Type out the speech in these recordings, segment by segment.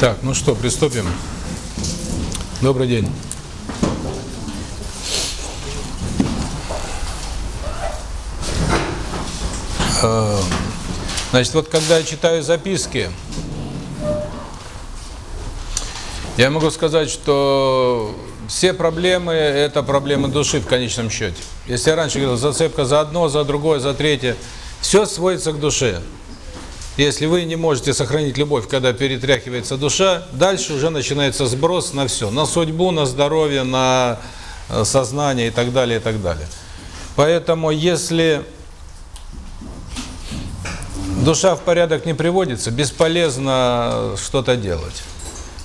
Так, ну что, приступим. Добрый день. Э, значит, вот когда я читаю записки, я могу сказать, что все проблемы – это проблемы души в конечном счете. Если я раньше говорил, зацепка за одно, за другое, за третье, все сводится к душе. Если вы не можете сохранить любовь, когда перетряхивается душа, дальше уже начинается сброс на все. На судьбу, на здоровье, на э, сознание и так далее, и так далее. Поэтому, если душа в порядок не приводится, бесполезно что-то делать.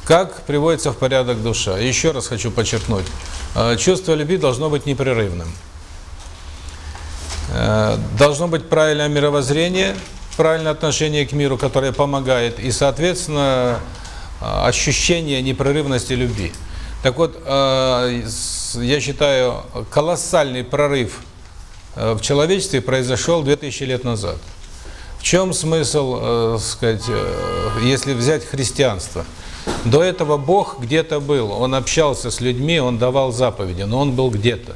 Как приводится в порядок душа? Еще раз хочу подчеркнуть. Э, чувство любви должно быть непрерывным. Э, должно быть правильное мировоззрение – правильное отношение к миру, которое помогает, и, соответственно, а, ощущение непрерывности любви. Так вот, а, я считаю, колоссальный прорыв а, в человечестве произошел 2000 лет назад. В чем смысл, сказать, если взять христианство? До этого Бог где-то был, Он общался с людьми, Он давал заповеди, но Он был где-то.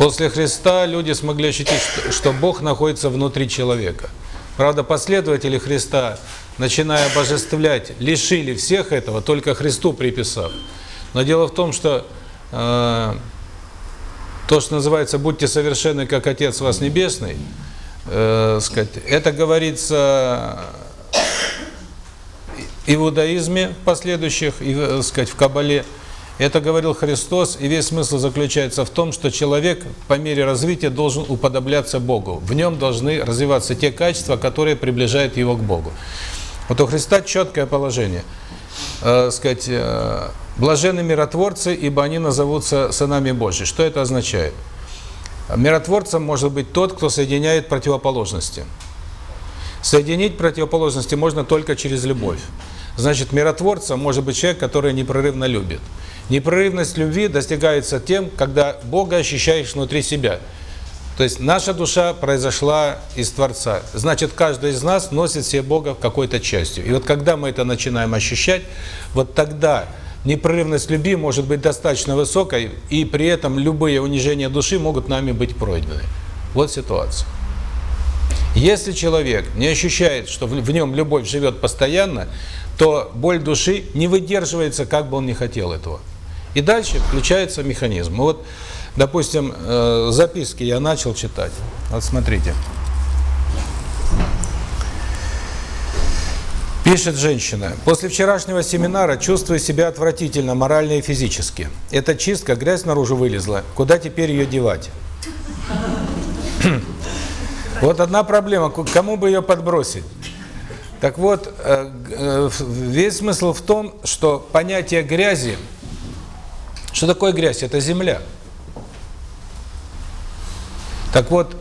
После Христа люди смогли ощутить, что Бог находится внутри человека. Правда, последователи Христа, начиная обожествлять, лишили всех этого, только Христу приписав. Но дело в том, что э, то, что называется «будьте совершенны, как Отец вас Небесный», э, сказать, это говорится и в иудаизме последующих, и, э, сказать, в Кабале – это говорил Христос, и весь смысл заключается в том, что человек по мере развития должен уподобляться Богу. В нем должны развиваться те качества, которые приближают его к Богу. Вот у Христа четкое положение. Э, сказать, э, блаженны миротворцы, ибо они назовутся сынами Божьими. Что это означает? Миротворцем может быть тот, кто соединяет противоположности. Соединить противоположности можно только через любовь. Значит, миротворцем может быть человек, который непрерывно любит. Непрерывность любви достигается тем, когда Бога ощущаешь внутри себя. То есть наша душа произошла из Творца. Значит, каждый из нас носит себе Бога какой-то частью. И вот когда мы это начинаем ощущать, вот тогда непрерывность любви может быть достаточно высокой, и при этом любые унижения души могут нами быть пройдены. Вот ситуация. Если человек не ощущает, что в нем любовь живет постоянно, то боль души не выдерживается, как бы он ни хотел этого. И дальше включается механизм. Вот, допустим, э, записки я начал читать. Вот смотрите. Пишет женщина. После вчерашнего семинара чувствую себя отвратительно, морально и физически. Эта чистка, грязь наружу вылезла. Куда теперь ее девать? Вот одна проблема. Кому бы ее подбросить? Так вот, э, э, весь смысл в том, что понятие грязи что такое грязь? Это земля. Так вот,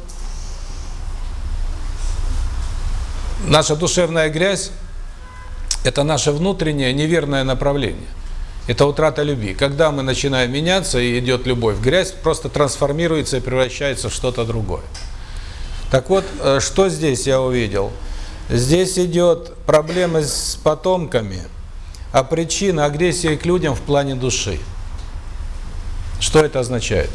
наша душевная грязь – это наше внутреннее неверное направление. Это утрата любви. Когда мы начинаем меняться и идет любовь, грязь просто трансформируется и превращается в что-то другое. Так вот, э, что здесь я увидел? Здесь идет проблема с потомками, а причина агрессии к людям в плане души. Что это означает?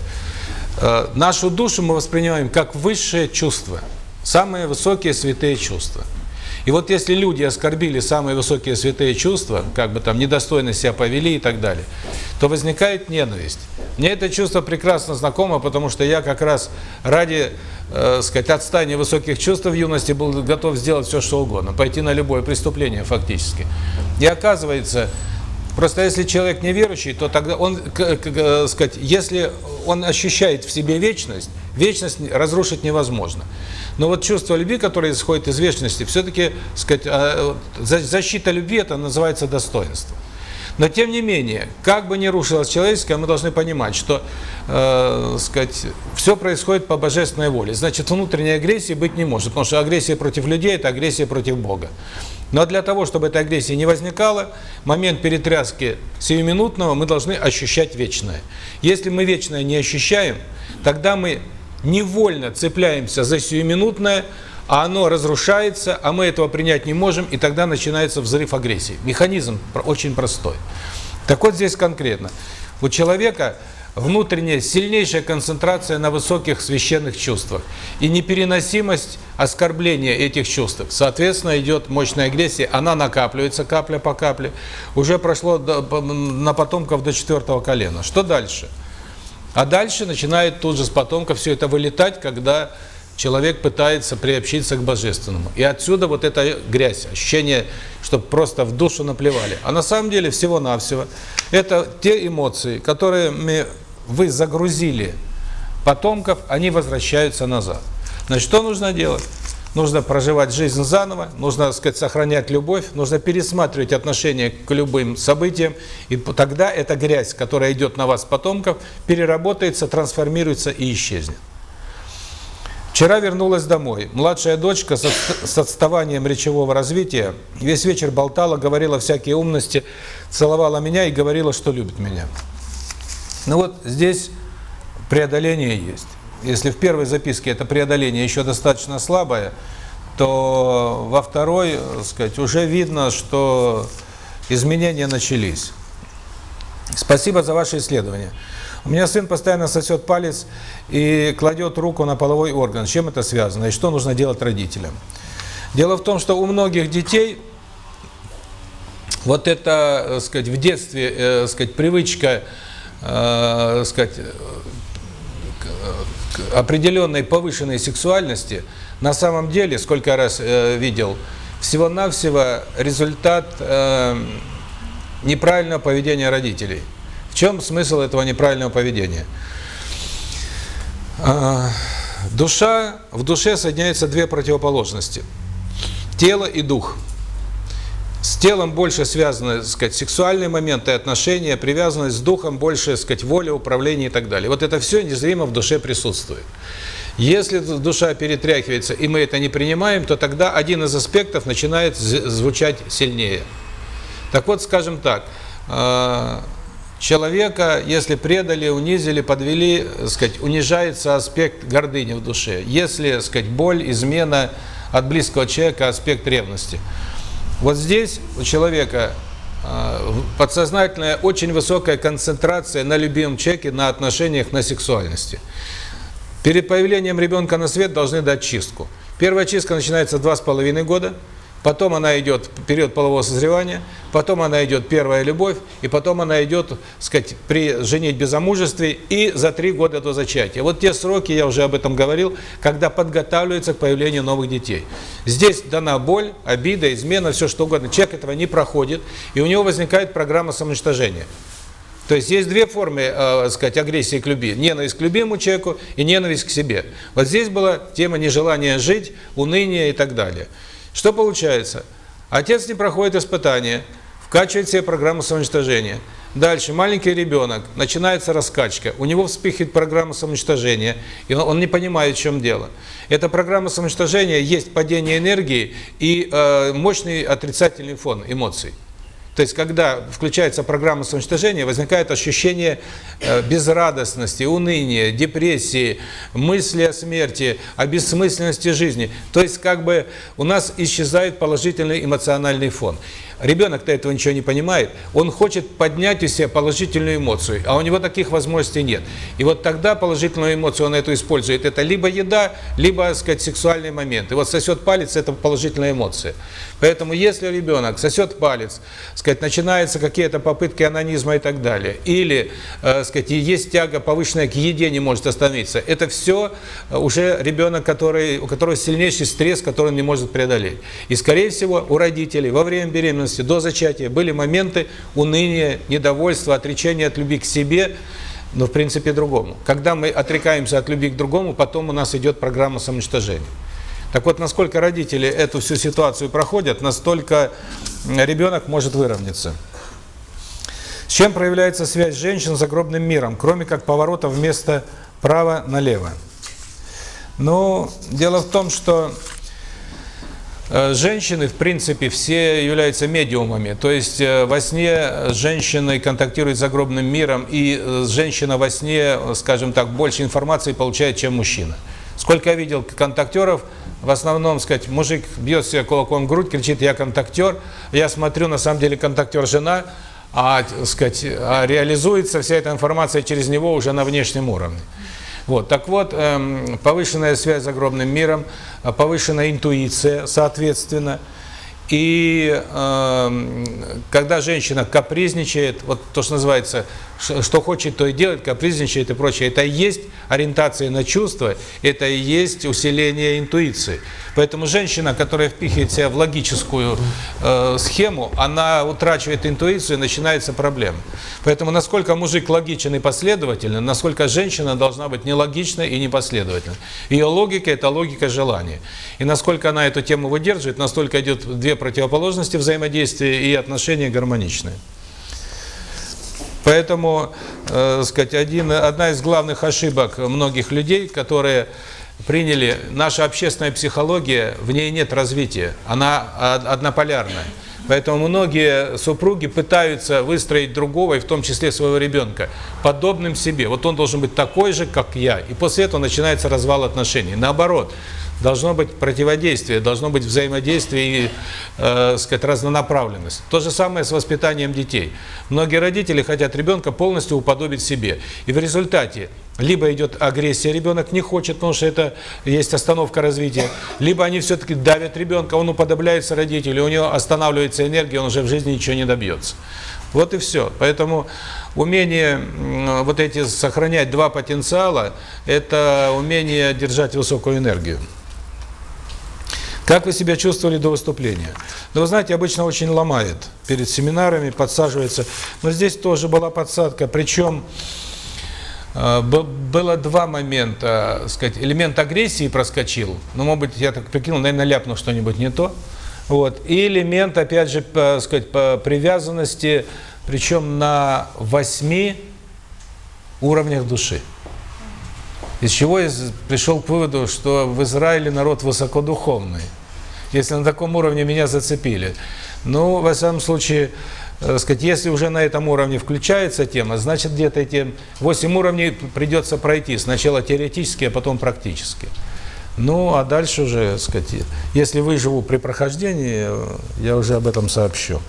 Э, нашу душу мы воспринимаем как высшее чувство, самые высокие святые чувства. И вот если люди оскорбили самые высокие святые чувства, как бы там недостойно себя повели и так далее, то возникает ненависть. Мне это чувство прекрасно знакомо, потому что я как раз ради, э, сказать, отстания высоких чувств в юности был готов сделать все, что угодно, пойти на любое преступление фактически. И оказывается, Просто если человек неверующий, то тогда он, как сказать, если он ощущает в себе вечность, вечность разрушить невозможно. Но вот чувство любви, которое исходит из вечности, все-таки, сказать, а, защита любви это называется достоинство. Но тем не менее, как бы ни рушилось человеческое, мы должны понимать, что, э, сказать, все происходит по божественной воле. Значит, внутренней агрессии быть не может, потому что агрессия против людей – это агрессия против Бога. Но для того, чтобы этой агрессии не возникало, момент перетряски сиюминутного мы должны ощущать вечное. Если мы вечное не ощущаем, тогда мы невольно цепляемся за сиюминутное, а оно разрушается, а мы этого принять не можем, и тогда начинается взрыв агрессии. Механизм очень простой. Так вот здесь конкретно. У человека внутренняя сильнейшая концентрация на высоких священных чувствах и непереносимость оскорбления этих чувств. Соответственно, идет мощная агрессия, она накапливается капля по капле. Уже прошло до, на потомков до четвертого колена. Что дальше? А дальше начинает тут же с потомков все это вылетать, когда человек пытается приобщиться к Божественному. И отсюда вот эта грязь, ощущение, что просто в душу наплевали. А на самом деле всего-навсего это те эмоции, которыми вы загрузили потомков, они возвращаются назад. Значит, что нужно делать? Нужно проживать жизнь заново, нужно, так сказать, сохранять любовь, нужно пересматривать отношение к любым событиям, и тогда эта грязь, которая идет на вас потомков, переработается, трансформируется и исчезнет. Вчера вернулась домой. Младшая дочка с отставанием речевого развития весь вечер болтала, говорила всякие умности, целовала меня и говорила, что любит меня. Ну вот здесь преодоление есть. Если в первой записке это преодоление еще достаточно слабое, то во второй, сказать, уже видно, что изменения начались. Спасибо за ваше исследование. У меня сын постоянно сосет палец и кладет руку на половой орган. С чем это связано и что нужно делать родителям? Дело в том, что у многих детей вот это, сказать, в детстве, э, сказать, привычка, э, сказать, определенной повышенной сексуальности, на самом деле, сколько раз э, видел, всего-навсего результат э, неправильного поведения родителей. В чем смысл этого неправильного поведения? А, душа, в душе соединяются две противоположности. Тело и дух. С телом больше связаны, так сказать, сексуальные моменты, отношения, привязанность с духом больше, так сказать, воля, управление и так далее. Вот это все незримо в душе присутствует. Если душа перетряхивается, и мы это не принимаем, то тогда один из аспектов начинает звучать сильнее. Так вот, скажем так, а, человека, если предали, унизили, подвели, сказать, унижается аспект гордыни в душе. Если, сказать, боль, измена от близкого человека, аспект ревности. Вот здесь у человека э, подсознательная очень высокая концентрация на любимом человеке, на отношениях, на сексуальности. Перед появлением ребенка на свет должны дать чистку. Первая чистка начинается два с половиной года – потом она идет период полового созревания, потом она идет первая любовь, и потом она идет, сказать, при женитьбе замужестве и за три года до зачатия. Вот те сроки, я уже об этом говорил, когда подготавливается к появлению новых детей. Здесь дана боль, обида, измена, все что угодно. Человек этого не проходит, и у него возникает программа самоуничтожения. То есть есть две формы, э, сказать, агрессии к любви: ненависть к любимому человеку и ненависть к себе. Вот здесь была тема нежелания жить, уныния и так далее. Что получается? Отец не проходит испытания, вкачивает себе программу самоуничтожения. Дальше маленький ребенок, начинается раскачка, у него вспыхивает программа самоуничтожения, и он не понимает, в чем дело. Эта программа самоуничтожения есть падение энергии и э, мощный отрицательный фон эмоций. То есть, когда включается программа самоуничтожения, возникает ощущение э, безрадостности, уныния, депрессии, мысли о смерти, о бессмысленности жизни. То есть, как бы у нас исчезает положительный эмоциональный фон. Ребенок-то этого ничего не понимает. Он хочет поднять у себя положительную эмоцию, а у него таких возможностей нет. И вот тогда положительную эмоцию он эту использует. Это либо еда, либо, так сказать, сексуальный момент. И вот сосет палец – это положительная эмоция. Поэтому если ребенок сосет палец, сказать, начинаются какие-то попытки анонизма и так далее, или, э, сказать, есть тяга повышенная к еде, не может остановиться, это все уже ребенок, который, у которого сильнейший стресс, который он не может преодолеть. И, скорее всего, у родителей во время беременности беременности, до зачатия были моменты уныния, недовольства, отречения от любви к себе, но в принципе другому. Когда мы отрекаемся от любви к другому, потом у нас идет программа самоуничтожения. Так вот, насколько родители эту всю ситуацию проходят, настолько ребенок может выровняться. С чем проявляется связь женщин с загробным миром, кроме как поворота вместо право налево? Ну, дело в том, что женщины, в принципе, все являются медиумами. То есть э, во сне с женщиной контактирует с загробным миром, и э, женщина во сне, скажем так, больше информации получает, чем мужчина. Сколько я видел контактеров, в основном, сказать, мужик бьет себя кулаком в грудь, кричит, я контактер. Я смотрю, на самом деле контактер жена, а, сказать, а реализуется вся эта информация через него уже на внешнем уровне. Вот, так вот, эм, повышенная связь с огромным миром, повышенная интуиция, соответственно – и э, когда женщина капризничает, вот то, что называется, что хочет, то и делает, капризничает и прочее, это и есть ориентация на чувства, это и есть усиление интуиции. Поэтому женщина, которая впихивает себя в логическую э, схему, она утрачивает интуицию и начинается проблема. Поэтому насколько мужик логичен и последовательный, насколько женщина должна быть нелогичной и непоследовательной. Ее логика – это логика желания. И насколько она эту тему выдерживает, настолько идет две противоположности взаимодействия и отношения гармоничные. Поэтому, э, сказать, один, одна из главных ошибок многих людей, которые приняли, наша общественная психология, в ней нет развития, она однополярная. Поэтому многие супруги пытаются выстроить другого, и в том числе своего ребенка, подобным себе. Вот он должен быть такой же, как я. И после этого начинается развал отношений. Наоборот, должно быть противодействие, должно быть взаимодействие и, э, сказать, разнонаправленность. То же самое с воспитанием детей. Многие родители хотят ребенка полностью уподобить себе. И в результате либо идет агрессия, ребенок не хочет, потому что это есть остановка развития, либо они все-таки давят ребенка, он уподобляется родителю, у него останавливается энергия, он уже в жизни ничего не добьется. Вот и все. Поэтому умение вот эти сохранять два потенциала, это умение держать высокую энергию. Как вы себя чувствовали до выступления? Ну, вы знаете, обычно очень ломает перед семинарами, подсаживается. Но здесь тоже была подсадка, причем э, было два момента, сказать, элемент агрессии проскочил, но, может быть, я так прикинул, наверное, ляпнул что-нибудь не то. Вот. И элемент, опять же, по, сказать, по привязанности, причем на восьми уровнях души. Из чего я пришел к выводу, что в Израиле народ высокодуховный. Если на таком уровне меня зацепили. Ну, во всяком случае, э, сказать, если уже на этом уровне включается тема, значит где-то эти 8 уровней придется пройти. Сначала теоретически, а потом практически. Ну, а дальше уже, сказать, если выживу при прохождении, э, я уже об этом сообщу.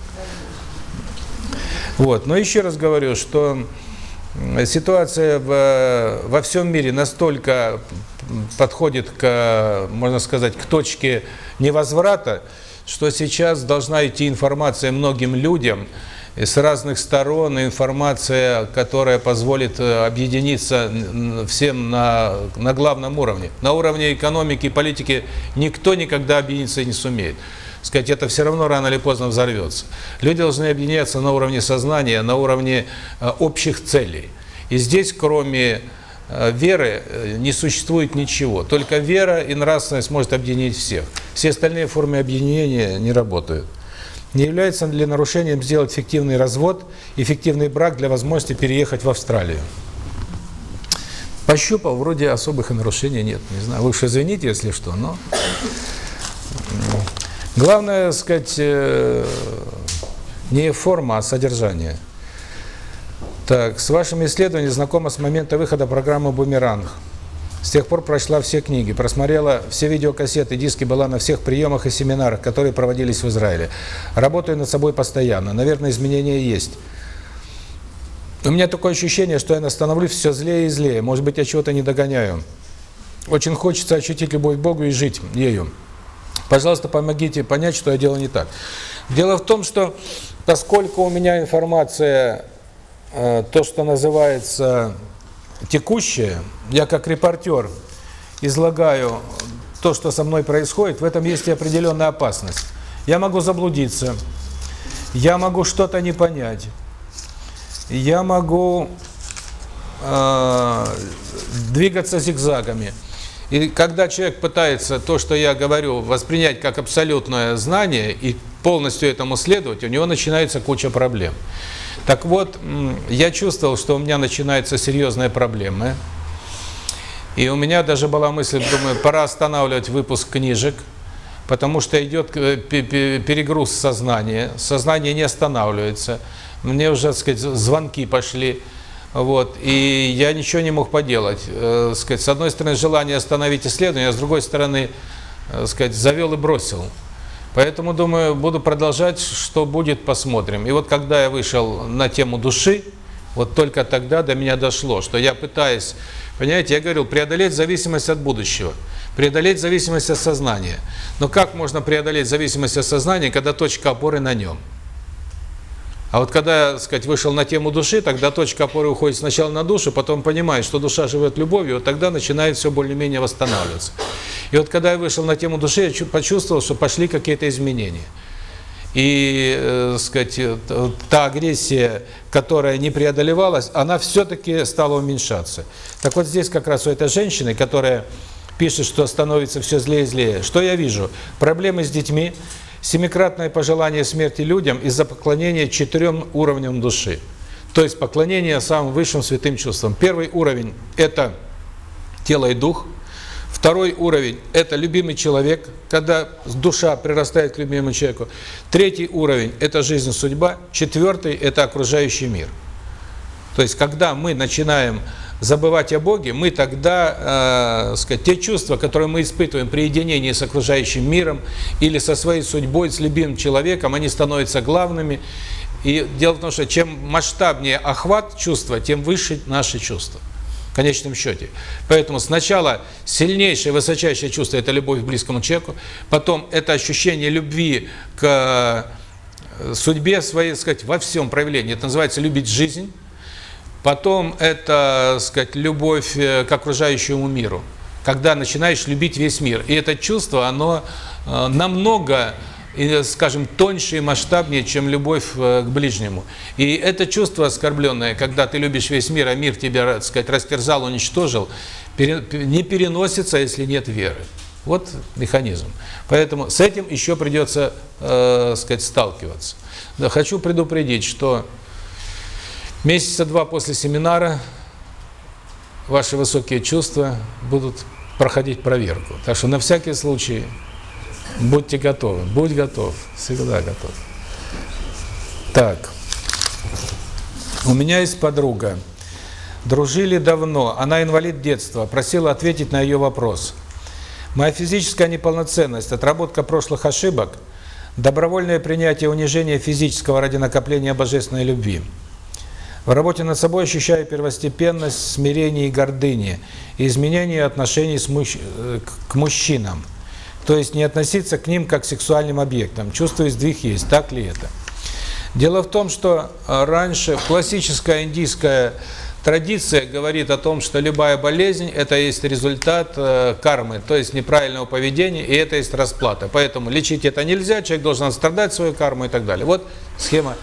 Вот. Но еще раз говорю, что ситуация в, во всем мире настолько подходит к, можно сказать, к точке невозврата, что сейчас должна идти информация многим людям с разных сторон, информация, которая позволит э, объединиться всем на, на главном уровне. На уровне экономики и политики никто никогда объединиться не сумеет сказать, это все равно рано или поздно взорвется. Люди должны объединяться на уровне сознания, на уровне э, общих целей. И здесь, кроме э, веры, э, не существует ничего. Только вера и нравственность может объединить всех. Все остальные формы объединения не работают. Не является ли нарушением сделать фиктивный развод, эффективный брак для возможности переехать в Австралию? Пощупал, вроде особых нарушений нет. Не знаю, вы уж извините, если что, но... Главное, сказать, э, не форма, а содержание. Так, с вашими исследованиями знакома с момента выхода программы «Бумеранг». С тех пор прочла все книги, просмотрела все видеокассеты, диски, была на всех приемах и семинарах, которые проводились в Израиле. Работаю над собой постоянно. Наверное, изменения есть. У меня такое ощущение, что я становлюсь все злее и злее. Может быть, я чего-то не догоняю. Очень хочется ощутить любовь к Богу и жить ею. Пожалуйста, помогите понять, что я делаю не так. Дело в том, что поскольку у меня информация, э, то, что называется текущая, я как репортер излагаю то, что со мной происходит, в этом есть и определенная опасность. Я могу заблудиться, я могу что-то не понять, я могу э, двигаться зигзагами. И когда человек пытается то, что я говорю, воспринять как абсолютное знание и полностью этому следовать, у него начинается куча проблем. Так вот, я чувствовал, что у меня начинаются серьезные проблемы. И у меня даже была мысль, думаю, пора останавливать выпуск книжек, потому что идет э, перегруз сознания, сознание не останавливается. Мне уже, так сказать, звонки пошли, Вот, и я ничего не мог поделать. Э, сказать, с одной стороны, желание остановить исследование, а с другой стороны, э, сказать, завел и бросил. Поэтому, думаю, буду продолжать, что будет, посмотрим. И вот когда я вышел на тему души, вот только тогда до меня дошло, что я пытаюсь, понимаете, я говорил, преодолеть зависимость от будущего, преодолеть зависимость от сознания. Но как можно преодолеть зависимость от сознания, когда точка опоры на нем? А вот когда, так сказать, вышел на тему души, тогда точка опоры уходит сначала на душу, потом понимает, что душа живет любовью, вот тогда начинает все более-менее восстанавливаться. И вот когда я вышел на тему души, я почувствовал, что пошли какие-то изменения. И, э, сказать, та агрессия, которая не преодолевалась, она все-таки стала уменьшаться. Так вот здесь как раз у этой женщины, которая пишет, что становится все злее и злее, что я вижу? Проблемы с детьми, семикратное пожелание смерти людям из-за поклонения четырем уровням души. То есть поклонение самым высшим святым чувствам. Первый уровень – это тело и дух. Второй уровень – это любимый человек, когда душа прирастает к любимому человеку. Третий уровень – это жизнь, судьба. Четвертый – это окружающий мир. То есть, когда мы начинаем забывать о Боге, мы тогда, э, сказать, те чувства, которые мы испытываем при единении с окружающим миром или со своей судьбой, с любимым человеком, они становятся главными. И дело в том, что чем масштабнее охват чувства, тем выше наши чувства в конечном счете. Поэтому сначала сильнейшее, высочайшее чувство – это любовь к близкому человеку, потом это ощущение любви к э, судьбе своей, сказать, во всем проявлении. Это называется любить жизнь. Потом это, сказать, любовь э, к окружающему миру. Когда начинаешь любить весь мир. И это чувство, оно э, намного, скажем, тоньше и масштабнее, чем любовь э, к ближнему. И это чувство оскорбленное, когда ты любишь весь мир, а мир тебя, так сказать, растерзал, уничтожил, не переносится, если нет веры. Вот механизм. Поэтому с этим еще придется, э, сказать, сталкиваться. Да, хочу предупредить, что Месяца два после семинара ваши высокие чувства будут проходить проверку. Так что на всякий случай будьте готовы. Будь готов. Всегда готов. Так. У меня есть подруга. Дружили давно. Она инвалид детства. Просила ответить на ее вопрос. Моя физическая неполноценность, отработка прошлых ошибок, добровольное принятие унижения физического ради накопления божественной любви – в работе над собой ощущаю первостепенность, смирение и гордыни, и изменение отношений с мужч... Э, к мужчинам. То есть не относиться к ним как к сексуальным объектам. Чувствую, сдвиг есть. Так ли это? Дело в том, что э, раньше классическая индийская традиция говорит о том, что любая болезнь – это есть результат э, кармы, то есть неправильного поведения, и это есть расплата. Поэтому лечить это нельзя, человек должен страдать свою карму и так далее. Вот схема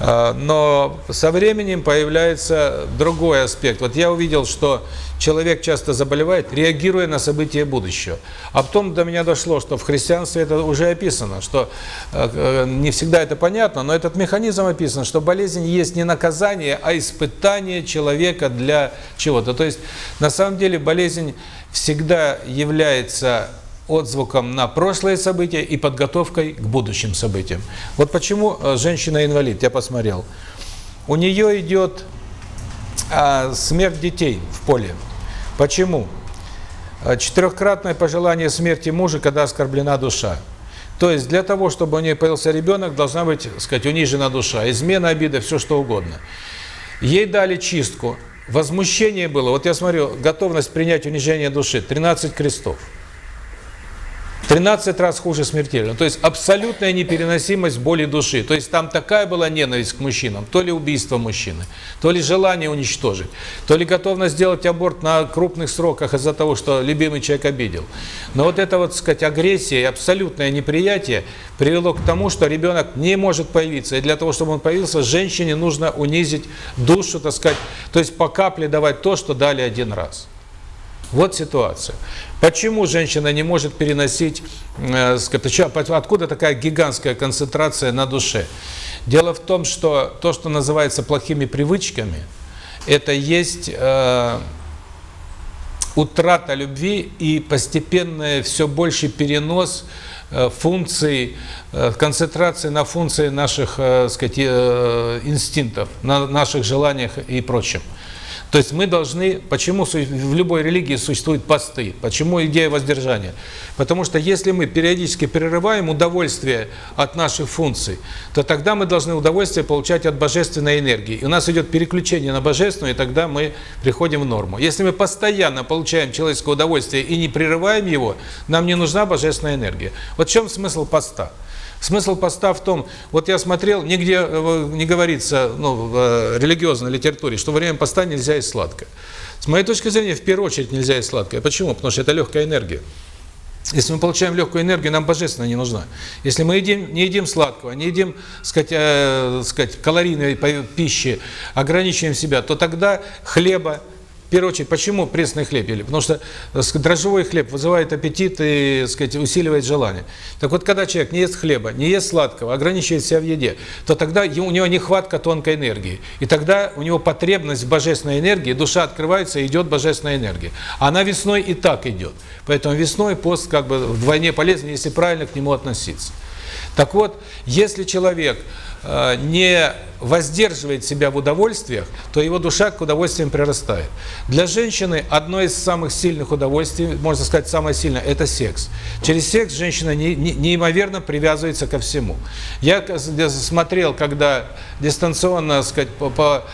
но со временем появляется другой аспект. Вот я увидел, что человек часто заболевает, реагируя на события будущего. А потом до меня дошло, что в христианстве это уже описано, что э, э, не всегда это понятно, но этот механизм описан, что болезнь есть не наказание, а испытание человека для чего-то. То есть, на самом деле, болезнь всегда является отзвуком на прошлые события и подготовкой к будущим событиям. Вот почему э, женщина-инвалид, я посмотрел. У нее идет а, смерть детей в поле. Почему? Э, четырехкратное пожелание смерти мужа, когда оскорблена душа. То есть для того, чтобы у нее появился ребенок, должна быть, сказать, унижена душа, измена, обида, все что угодно. Ей дали чистку. Возмущение было, вот я смотрю, готовность принять унижение души, 13 крестов. 13 раз хуже смертельно. То есть абсолютная непереносимость боли души. То есть там такая была ненависть к мужчинам, то ли убийство мужчины, то ли желание уничтожить, то ли готовность сделать аборт на крупных сроках из-за того, что любимый человек обидел. Но вот это вот, так сказать, агрессия и абсолютное неприятие привело к тому, что ребенок не может появиться. И для того, чтобы он появился, женщине нужно унизить душу, так сказать, то есть по капле давать то, что дали один раз. Вот ситуация. Почему женщина не может переносить, э, откуда такая гигантская концентрация на душе? Дело в том, что то, что называется плохими привычками, это есть э, утрата любви и постепенный все больше перенос э, функций, э, концентрации на функции наших, э, сказать, инстинктов, на наших желаниях и прочем. То есть мы должны, почему в любой религии существуют посты, почему идея воздержания? Потому что если мы периодически прерываем удовольствие от наших функций, то тогда мы должны удовольствие получать от божественной энергии. И у нас идет переключение на божественную, и тогда мы приходим в норму. Если мы постоянно получаем человеческое удовольствие и не прерываем его, нам не нужна божественная энергия. Вот в чем смысл поста? Смысл поста в том, вот я смотрел, нигде э, не говорится ну, в э, религиозной литературе, что во время поста нельзя есть сладкое. С моей точки зрения, в первую очередь нельзя есть сладкое. Почему? Потому что это легкая энергия. Если мы получаем легкую энергию, нам божественно не нужна. Если мы едим, не едим сладкого, не едим, сказать, э, сказать, калорийной пищи, ограничиваем себя, то тогда хлеба, первую очередь, почему пресный хлеб ели? Потому что дрожжевой хлеб вызывает аппетит и, сказать, усиливает желание. Так вот, когда человек не ест хлеба, не ест сладкого, ограничивает себя в еде, то тогда у него нехватка тонкой энергии. И тогда у него потребность в божественной энергии, душа открывается, и идет божественная энергия. Она весной и так идет. Поэтому весной пост как бы вдвойне полезен, если правильно к нему относиться. Так вот, если человек Э, не воздерживает себя в удовольствиях, то его душа к удовольствиям прирастает. Для женщины одно из самых сильных удовольствий, можно сказать, самое сильное, это секс. Через секс женщина не, не, неимоверно привязывается ко всему. Я смотрел, когда дистанционно, сказать, по, по,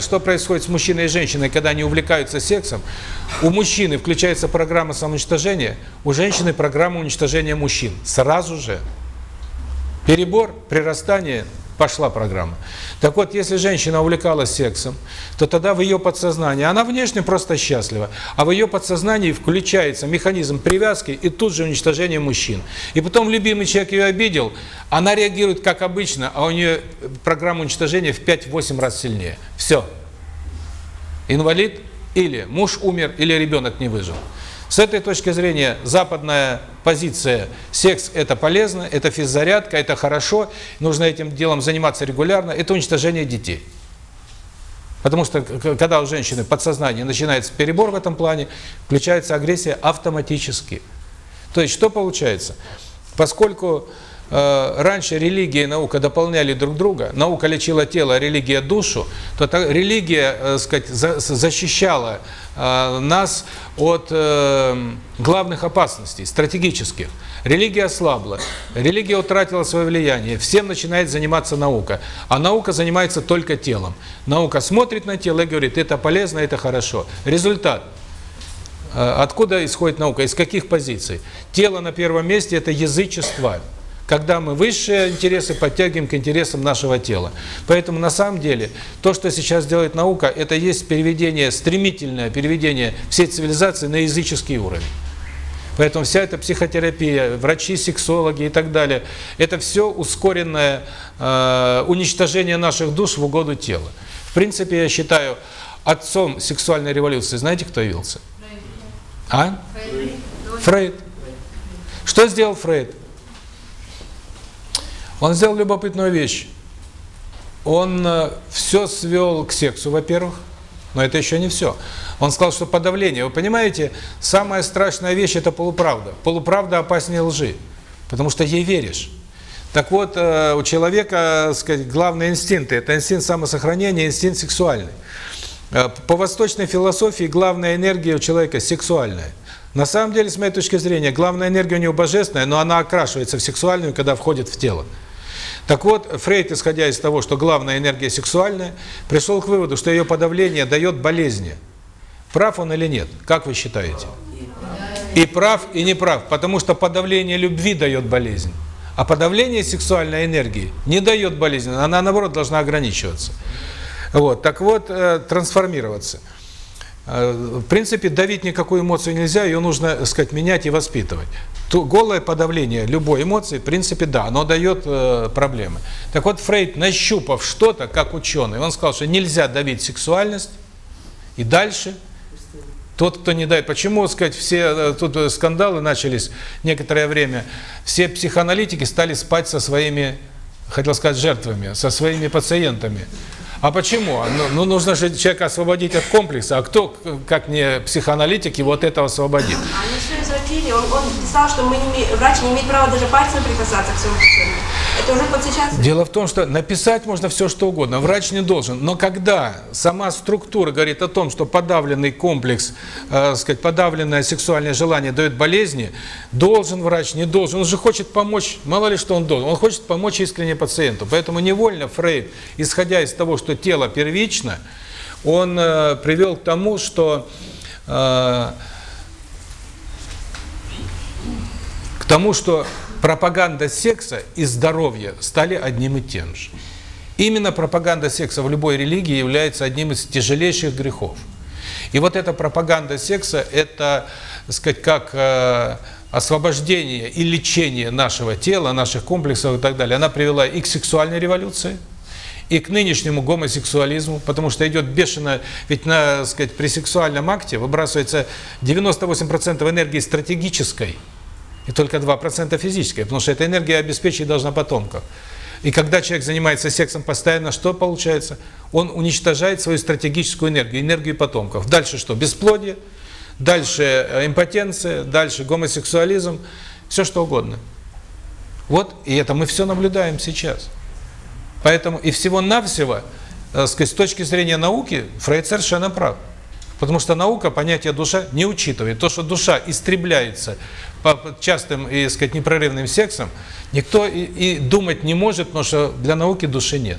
что происходит с мужчиной и женщиной, когда они увлекаются сексом. У мужчины включается программа самоуничтожения, у женщины программа уничтожения мужчин. Сразу же. Перебор, прирастание пошла программа. Так вот, если женщина увлекалась сексом, то тогда в ее подсознании, она внешне просто счастлива, а в ее подсознании включается механизм привязки и тут же уничтожение мужчин. И потом любимый человек ее обидел, она реагирует как обычно, а у нее программа уничтожения в 5-8 раз сильнее. Все. Инвалид или муж умер, или ребенок не выжил. С этой точки зрения западная позиция секс это полезно, это физзарядка, это хорошо, нужно этим делом заниматься регулярно, это уничтожение детей. Потому что когда у женщины подсознание начинается перебор в этом плане, включается агрессия автоматически. То есть что получается? Поскольку э, раньше религия и наука дополняли друг друга, наука лечила тело, а религия душу, то та, религия, э, сказать, за, защищала нас от э, главных опасностей, стратегических. Религия ослабла, религия утратила свое влияние, всем начинает заниматься наука. А наука занимается только телом. Наука смотрит на тело и говорит, это полезно, это хорошо. Результат. Э, откуда исходит наука? Из каких позиций? Тело на первом месте – это язычество когда мы высшие интересы подтягиваем к интересам нашего тела. Поэтому на самом деле то, что сейчас делает наука, это есть переведение, стремительное переведение всей цивилизации на языческий уровень. Поэтому вся эта психотерапия, врачи, сексологи и так далее, это все ускоренное э, уничтожение наших душ в угоду тела. В принципе, я считаю, отцом сексуальной революции, знаете, кто явился? А? Фрейд. Что сделал Фрейд? Он сделал любопытную вещь. Он э, все свел к сексу, во-первых, но это еще не все. Он сказал, что подавление. Вы понимаете, самая страшная вещь – это полуправда. Полуправда опаснее лжи, потому что ей веришь. Так вот, э, у человека, сказать, главные инстинкты – это инстинкт самосохранения, инстинкт сексуальный. Э, по восточной философии главная энергия у человека сексуальная. На самом деле, с моей точки зрения, главная энергия у него божественная, но она окрашивается в сексуальную, когда входит в тело. Так вот, Фрейд, исходя из того, что главная энергия сексуальная, пришел к выводу, что ее подавление дает болезни. Прав он или нет? Как вы считаете? И прав, и не прав, потому что подавление любви дает болезнь. А подавление сексуальной энергии не дает болезни, она наоборот должна ограничиваться. Вот, так вот, э, трансформироваться. Э, в принципе, давить никакую эмоцию нельзя, ее нужно, так сказать, менять и воспитывать. То голое подавление любой эмоции, в принципе, да, оно дает э, проблемы. Так вот, Фрейд, нащупав что-то, как ученый, он сказал, что нельзя давить сексуальность, и дальше тот, кто не дает. Почему, сказать, все э, тут э, скандалы начались некоторое время, все психоаналитики стали спать со своими, хотел сказать, жертвами, со своими пациентами. А почему? Ну, ну, нужно же человека освободить от комплекса. А кто, как не психоаналитик, его от этого освободит? Они все изучили, он, он написал, что мы не, врач не имеет права даже пальцем прикасаться к своему пациенту. Дело в том, что написать можно все, что угодно, врач не должен. Но когда сама структура говорит о том, что подавленный комплекс, э, сказать, подавленное сексуальное желание дает болезни, должен врач, не должен. Он же хочет помочь, мало ли что он должен, он хочет помочь искренне пациенту. Поэтому невольно Фрейд, исходя из того, что тело первично, он э, привел к тому, что... Э, к тому, что пропаганда секса и здоровья стали одним и тем же. Именно пропаганда секса в любой религии является одним из тяжелейших грехов. И вот эта пропаганда секса – это, так сказать, как э, освобождение и лечение нашего тела, наших комплексов и так далее. Она привела и к сексуальной революции, и к нынешнему гомосексуализму, потому что идет бешено, ведь на, сказать, при сексуальном акте выбрасывается 98% энергии стратегической, и только 2% физической, потому что эта энергия обеспечить должна потомков. И когда человек занимается сексом постоянно, что получается? Он уничтожает свою стратегическую энергию, энергию потомков. Дальше что? Бесплодие, дальше э, импотенция, дальше гомосексуализм, все что угодно. Вот, и это мы все наблюдаем сейчас. Поэтому и всего-навсего, э, сказать, с точки зрения науки, Фрейд совершенно прав. Потому что наука понятие душа не учитывает. То, что душа истребляется по частым и, сказать, непрерывным сексом, никто и, и думать не может, потому что для науки души нет.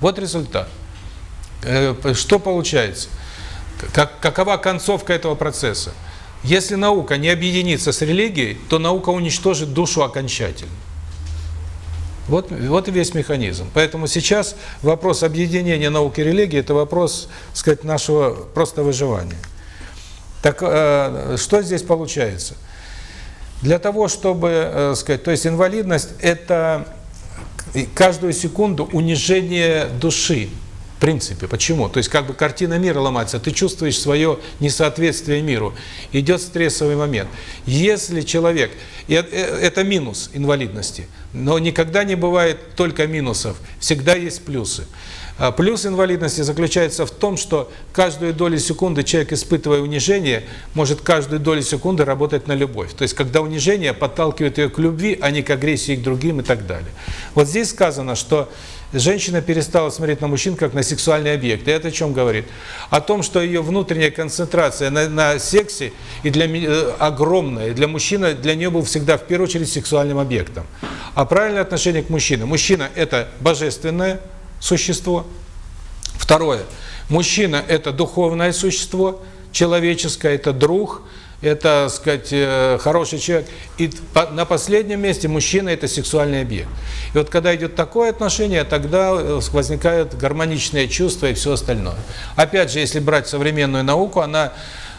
Вот результат. Э, что получается? Как, какова концовка этого процесса? Если наука не объединится с религией, то наука уничтожит душу окончательно. Вот, вот и весь механизм. Поэтому сейчас вопрос объединения науки и религии – это вопрос, сказать, нашего просто выживания. Так э, что здесь получается? Для того, чтобы, э, сказать, то есть инвалидность – это каждую секунду унижение души, в принципе. Почему? То есть как бы картина мира ломается, ты чувствуешь свое несоответствие миру, идет стрессовый момент. Если человек, и это минус инвалидности – но никогда не бывает только минусов, всегда есть плюсы. А плюс инвалидности заключается в том, что каждую долю секунды человек, испытывая унижение, может каждую долю секунды работать на любовь. То есть, когда унижение подталкивает ее к любви, а не к агрессии к другим и так далее. Вот здесь сказано, что женщина перестала смотреть на мужчин как на сексуальный объект. И это о чем говорит? О том, что ее внутренняя концентрация на, на сексе и для э, огромная, и для мужчины, для нее был всегда в первую очередь сексуальным объектом. А правильное отношение к мужчине. Мужчина – это божественное существо. Второе. Мужчина – это духовное существо, человеческое – это друг – это, сказать, э, хороший человек. И на последнем месте мужчина – это сексуальный объект. И вот когда идет такое отношение, тогда э, возникают гармоничные чувства и все остальное. Опять же, если брать современную науку, она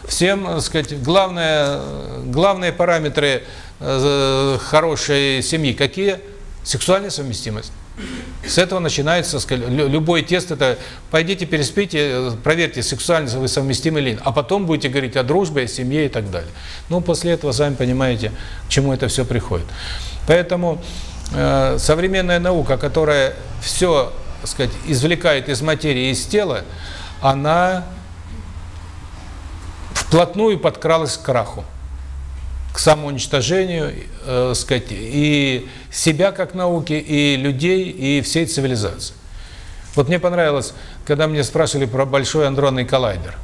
всем, так сказать, главное, главные параметры э, хорошей семьи какие? Сексуальная совместимость. С этого начинается любой тест, это пойдите переспите, проверьте, сексуально вы совместимы или нет, а потом будете говорить о дружбе, о семье и так далее. Ну, после этого, сами понимаете, к чему это все приходит. Поэтому э, современная наука, которая все, сказать, извлекает из материи, из тела, она вплотную подкралась к краху к самоуничтожению, э, сказать, и себя как науки, и людей, и всей цивилизации. Вот мне понравилось, когда мне спрашивали про большой андронный коллайдер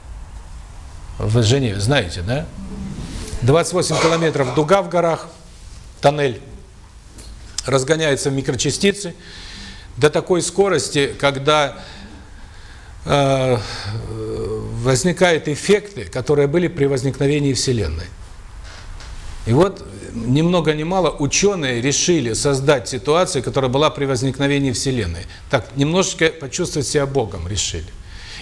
в Женеве, знаете, да? 28 километров дуга в горах, тоннель, разгоняется в микрочастицы до такой скорости, когда э, возникают эффекты, которые были при возникновении Вселенной. И вот, ни много ни мало, ученые решили создать ситуацию, которая была при возникновении Вселенной. Так, немножечко почувствовать себя Богом решили.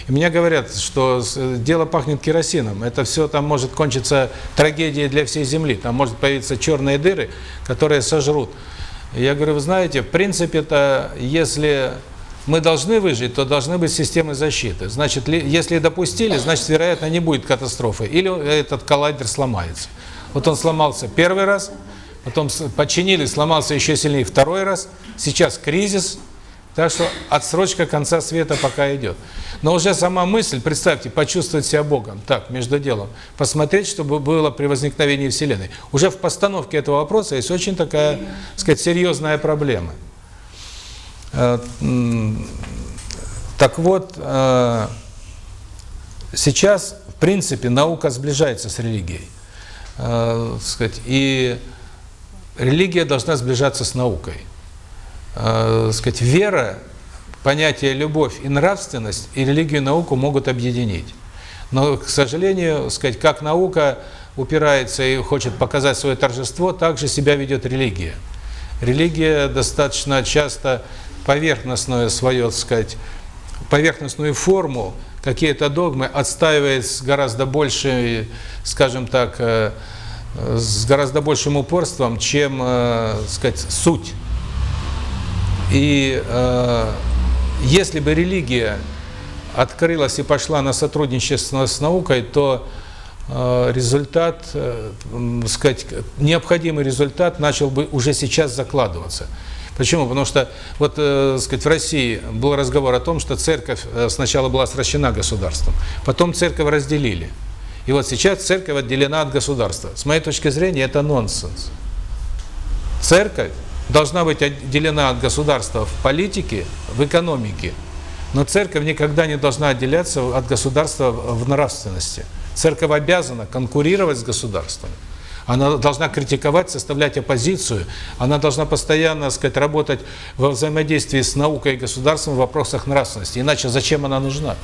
И мне говорят, что дело пахнет керосином. Это все там может кончиться трагедией для всей Земли. Там может появиться черные дыры, которые сожрут. И я говорю, вы знаете, в принципе это, если мы должны выжить, то должны быть системы защиты. Значит, если допустили, значит, вероятно, не будет катастрофы. Или этот коллайдер сломается. Вот он сломался первый раз, потом починили, сломался еще сильнее второй раз. Сейчас кризис, Так что отсрочка конца света пока идет. Но уже сама мысль, представьте, почувствовать себя Богом, так, между делом, посмотреть, чтобы было при возникновении Вселенной. Уже в постановке этого вопроса есть очень такая, так сказать, серьезная проблема. Э, так вот, э, сейчас, в принципе, наука сближается с религией. Э, сказать, и религия должна сближаться с наукой. Сказать, вера, понятие любовь и нравственность и религию и науку могут объединить. Но, к сожалению, сказать, как наука упирается и хочет показать свое торжество, так же себя ведет религия. Религия достаточно часто поверхностную свою, сказать, поверхностную форму, какие-то догмы отстаивает с гораздо большей, скажем так, э, с гораздо большим упорством, чем, э, сказать, суть. И э, если бы религия открылась и пошла на сотрудничество с наукой, то результат, сказать, необходимый результат начал бы уже сейчас закладываться. Почему? Потому что вот, э, сказать, в России был разговор о том, что церковь э, сначала была сращена государством, потом церковь разделили. И вот сейчас церковь отделена от государства. С моей точки зрения, это нонсенс. Церковь должна быть отделена от государства в политике, в экономике, но церковь никогда не должна отделяться от государства в нравственности. Церковь обязана конкурировать с государством. Она должна критиковать, составлять оппозицию, она должна постоянно, так сказать, работать во взаимодействии с наукой и государством в вопросах нравственности. Иначе зачем она нужна?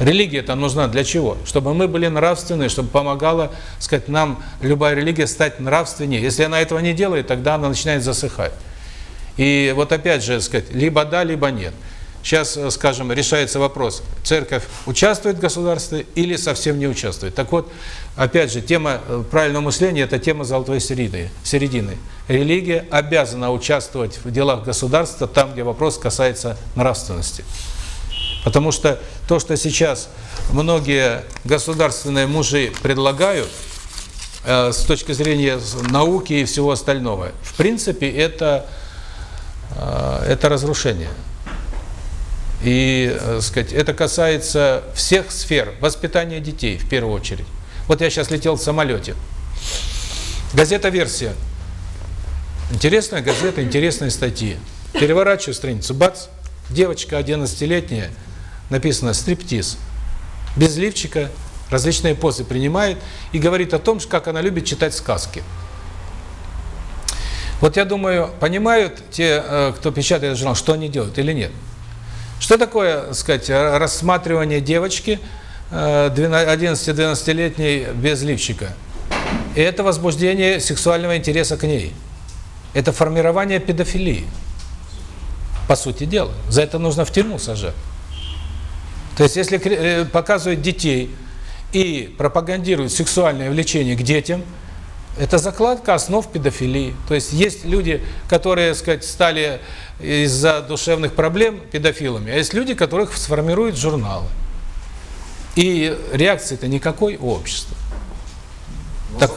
Религия-то нужна для чего? Чтобы мы были нравственны, чтобы помогала, сказать, нам любая религия стать нравственнее. Если она этого не делает, тогда она начинает засыхать. И вот опять же, сказать, либо да, либо нет. Сейчас, э, скажем, решается вопрос, церковь участвует в государстве или совсем не участвует. Так вот, опять же, тема э, правильного мышления – это тема золотой середины. середины. Религия обязана участвовать в делах государства там, где вопрос касается нравственности. Потому что то, что сейчас многие государственные мужи предлагают, э, с точки зрения науки и всего остального, в принципе, это, э, это разрушение. И, э, сказать, это касается всех сфер воспитания детей в первую очередь. Вот я сейчас летел в самолете. Газета «Версия». Интересная газета, интересные статьи. Переворачиваю страницу, бац, девочка 11-летняя, написано «стриптиз». Без лифчика, различные позы принимает и говорит о том, как она любит читать сказки. Вот я думаю, понимают те, э, кто печатает журнал, что они делают или нет? Что такое, так сказать, рассматривание девочки 11-12-летней э, без лифчика? И это возбуждение сексуального интереса к ней. Это формирование педофилии. По сути дела. За это нужно в тюрьму сажать. То есть, если э, показывают детей и пропагандируют сексуальное влечение к детям, это закладка основ педофилии. То есть, есть люди, которые, сказать, стали из-за душевных проблем педофилами, а есть люди, которых сформируют журналы. И реакции-то никакой у общества. так.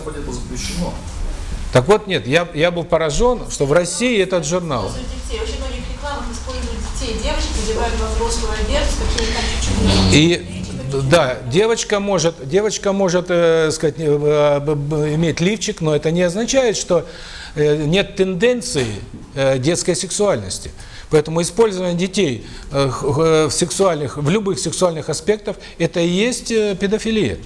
Так вот, нет, я, я был поражен, что в России этот журнал... Детей. Очень многих рекламах используют детей, девочек надевают во взрослую одежду, какими там чуть-чуть... И да, девочка может, девочка может, э, сказать, э, э, иметь лифчик, но это не означает, что э, нет тенденции э, детской сексуальности. Поэтому использование детей э, в сексуальных, в любых сексуальных аспектах, это и есть э, педофилия.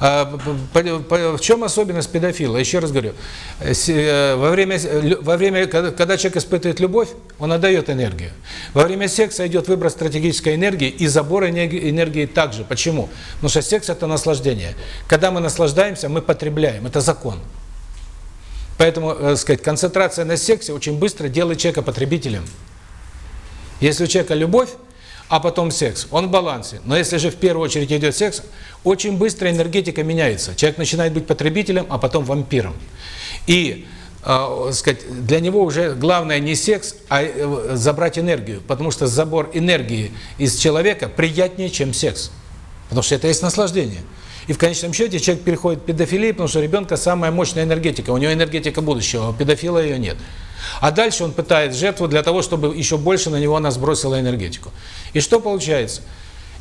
А, в чем особенность педофила? Еще раз говорю, э, во время, во время, когда человек испытывает любовь, он отдает энергию. Во время секса идет выброс стратегической энергии и забор энергии также. Почему? Потому что секс – это наслаждение. Когда мы наслаждаемся, мы потребляем. Это закон. Поэтому, сказать, концентрация на сексе очень быстро делает человека потребителем. Если у человека любовь, а потом секс. Он в балансе. Но если же в первую очередь идет секс, очень быстро энергетика меняется. Человек начинает быть потребителем, а потом вампиром. И э, сказать, для него уже главное не секс, а э, забрать энергию. Потому что забор энергии из человека приятнее, чем секс. Потому что это есть наслаждение. И в конечном счете человек переходит в педофилию, потому что ребенка самая мощная энергетика. У него энергетика будущего, а у педофила ее нет. А дальше он пытает жертву для того, чтобы еще больше на него она сбросила энергетику. И что получается?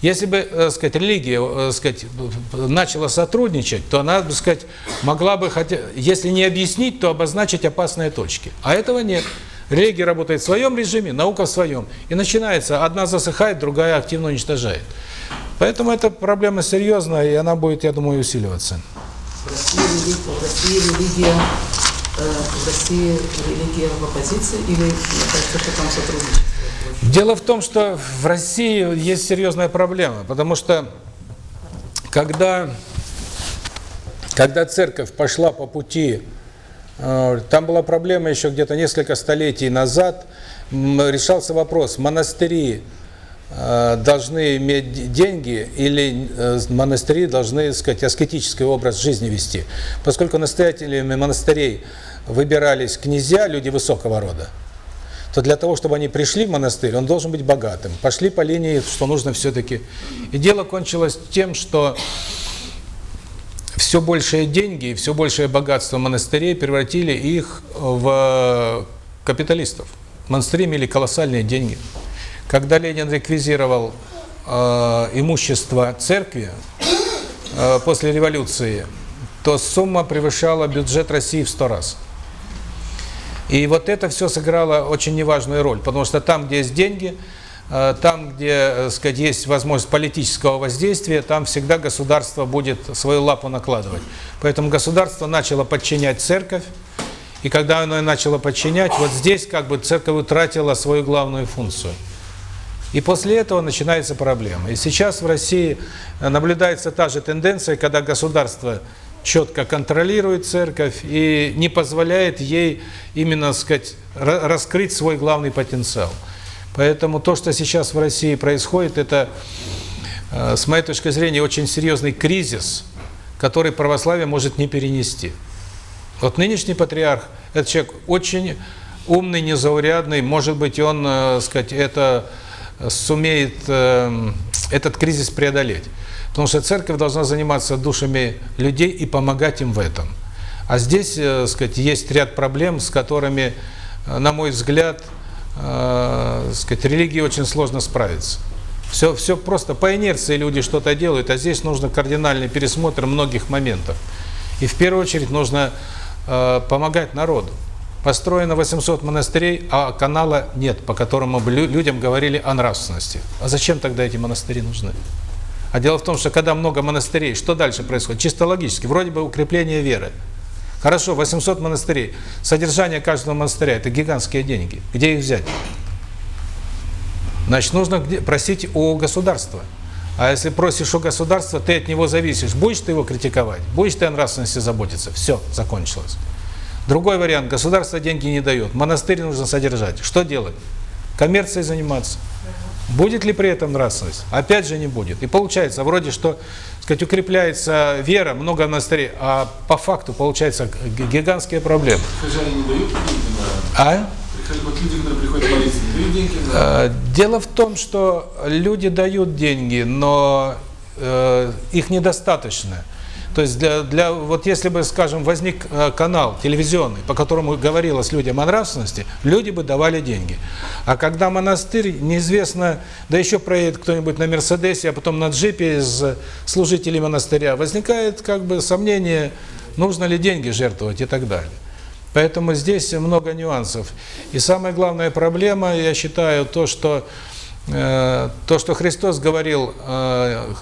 Если бы, так сказать, религия, так сказать, начала сотрудничать, то она, так сказать, могла бы, хотя, если не объяснить, то обозначить опасные точки. А этого нет. Религия работает в своем режиме, наука в своем. И начинается, одна засыхает, другая активно уничтожает. Поэтому эта проблема серьезная, и она будет, я думаю, усиливаться. В России, религия, в России религия, э, в России религия оппозиции или, что там сотрудничество? Дело в том, что в России есть серьезная проблема, потому что когда, когда церковь пошла по пути, э, там была проблема еще где-то несколько столетий назад, решался вопрос, монастыри должны иметь деньги или э, монастыри должны, так сказать, аскетический образ жизни вести. Поскольку настоятелями монастырей выбирались князья, люди высокого рода, то для того, чтобы они пришли в монастырь, он должен быть богатым. Пошли по линии, что нужно все-таки. И дело кончилось тем, что все большие деньги и все большее богатство монастырей превратили их в капиталистов. Монастыри имели колоссальные деньги. Когда Ленин реквизировал э, имущество церкви э, после революции, то сумма превышала бюджет России в сто раз. И вот это все сыграло очень неважную роль, потому что там, где есть деньги, э, там, где, э, сказать, есть возможность политического воздействия, там всегда государство будет свою лапу накладывать. Поэтому государство начало подчинять церковь, и когда оно начало подчинять, вот здесь как бы церковь утратила свою главную функцию. И после этого начинается проблема. И сейчас в России э, наблюдается та же тенденция, когда государство четко контролирует церковь и не позволяет ей именно, сказать, раскрыть свой главный потенциал. Поэтому то, что сейчас в России происходит, это, э, с моей точки зрения, очень серьезный кризис, который православие может не перенести. Вот нынешний патриарх, этот человек очень умный, незаурядный, может быть, он, э, сказать, это сумеет э, этот кризис преодолеть. Потому что церковь должна заниматься душами людей и помогать им в этом. А здесь, э, сказать, есть ряд проблем, с которыми, э, на мой взгляд, э, сказать, религии очень сложно справиться. Все, все просто по инерции люди что-то делают, а здесь нужно кардинальный пересмотр многих моментов. И в первую очередь нужно помогать народу. Построено 800 монастырей, а канала нет, по которому бы людям говорили о нравственности. А зачем тогда эти монастыри нужны? А дело в том, что когда много монастырей, что дальше происходит? Чисто логически, вроде бы укрепление веры. Хорошо, 800 монастырей. Содержание каждого монастыря – это гигантские деньги. Где их взять? Значит, нужно просить у государства. А если просишь у государства, ты от него зависишь. Будешь ты его критиковать, будешь ты о нравственности заботиться. Все, закончилось. Другой вариант. Государство деньги не дает. Монастырь нужно содержать. Что делать? Коммерцией заниматься. Будет ли при этом нравственность? Опять же не будет. И получается, вроде что, сказать, укрепляется вера, много монастырей, а по факту получается гигантские проблемы. Хозяин не дают деньги на... А? Вот люди, которые приходят молиться, не дают деньги на... А, дело в том, что люди дают деньги, но э, их недостаточно. То есть для, для вот если бы, скажем, возник э, канал телевизионный, по которому говорилось людям о нравственности, люди бы давали деньги. А когда монастырь, неизвестно, да еще проедет кто-нибудь на Мерседесе, а потом на джипе из служителей монастыря, возникает как бы сомнение, нужно ли деньги жертвовать и так далее. Поэтому здесь много нюансов. И самая главная проблема, я считаю, то, что то, что Христос говорил, э,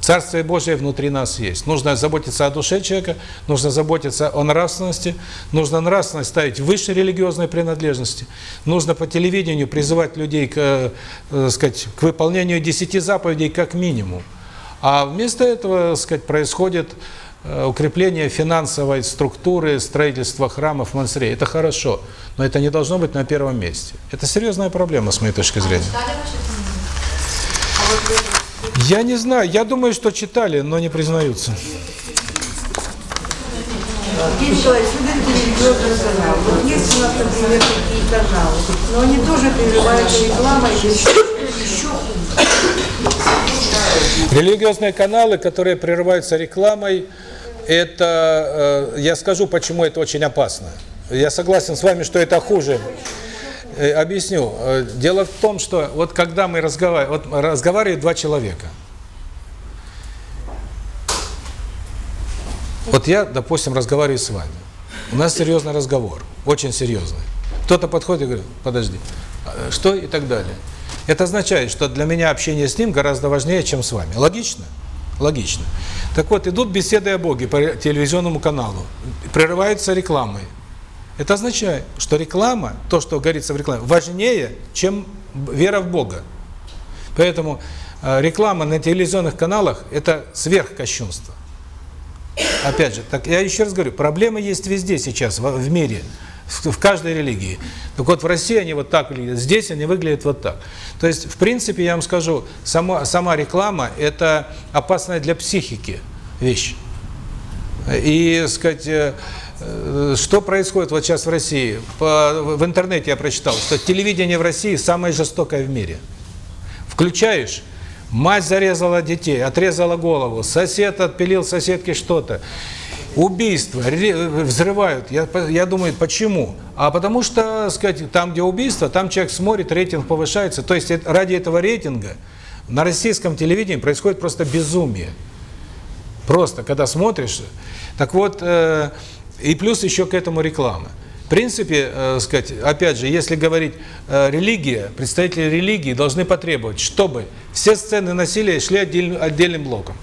Царствие Божие внутри нас есть. Нужно заботиться о душе человека, нужно заботиться о нравственности, нужно нравственность ставить выше религиозной принадлежности, нужно по телевидению призывать людей к, э, сказать, к выполнению десяти заповедей как минимум. А вместо этого, сказать, происходит укрепление финансовой структуры, строительство храмов, монастырей. Это хорошо, но это не должно быть на первом месте. Это серьезная проблема, с моей точки зрения. Я не знаю, я думаю, что читали, но не признаются. Вот есть у нас, например, такие каналы, но они тоже прерываются рекламой, еще, еще Религиозные каналы, которые прерываются рекламой, это, э, я скажу, почему это очень опасно. Я согласен с вами, что это хуже. Э, Объясню. Э, Дело в том, что вот когда мы разговариваем, вот разговаривают два человека. Вот я, допустим, разговариваю с вами. У нас серьезный разговор, очень серьезный. Кто-то подходит и говорит, подожди, а, что и так далее. Это означает, что для меня общение с ним гораздо важнее, чем с вами. Логично? Логично. Так вот, идут беседы о Боге по телевизионному каналу, прерываются рекламой. Это означает, что реклама, то, что говорится в рекламе, важнее, чем вера в Бога. Поэтому э, реклама на телевизионных каналах – это сверхкощунство. Опять же, так я еще раз говорю, проблемы есть везде сейчас, в мире, в, каждой религии. Так вот, в России они вот так выглядят, здесь они выглядят вот так. То есть, в принципе, я вам скажу, сама, сама реклама – это опасная для психики вещь. И, сказать, э, э, что происходит вот сейчас в России? По, в интернете я прочитал, что телевидение в России самое жестокое в мире. Включаешь, мать зарезала детей, отрезала голову, сосед отпилил соседке что-то. Убийства, взрывают. Я, я думаю, почему? А потому что, сказать, там, где убийство, там человек смотрит, рейтинг повышается. То есть ради этого рейтинга на российском телевидении происходит просто безумие. Просто, когда смотришь. Так вот, э, и плюс еще к этому реклама. В принципе, э, сказать, опять же, если говорить э, религия, представители религии должны потребовать, чтобы все сцены насилия шли отдель- отдельным блоком.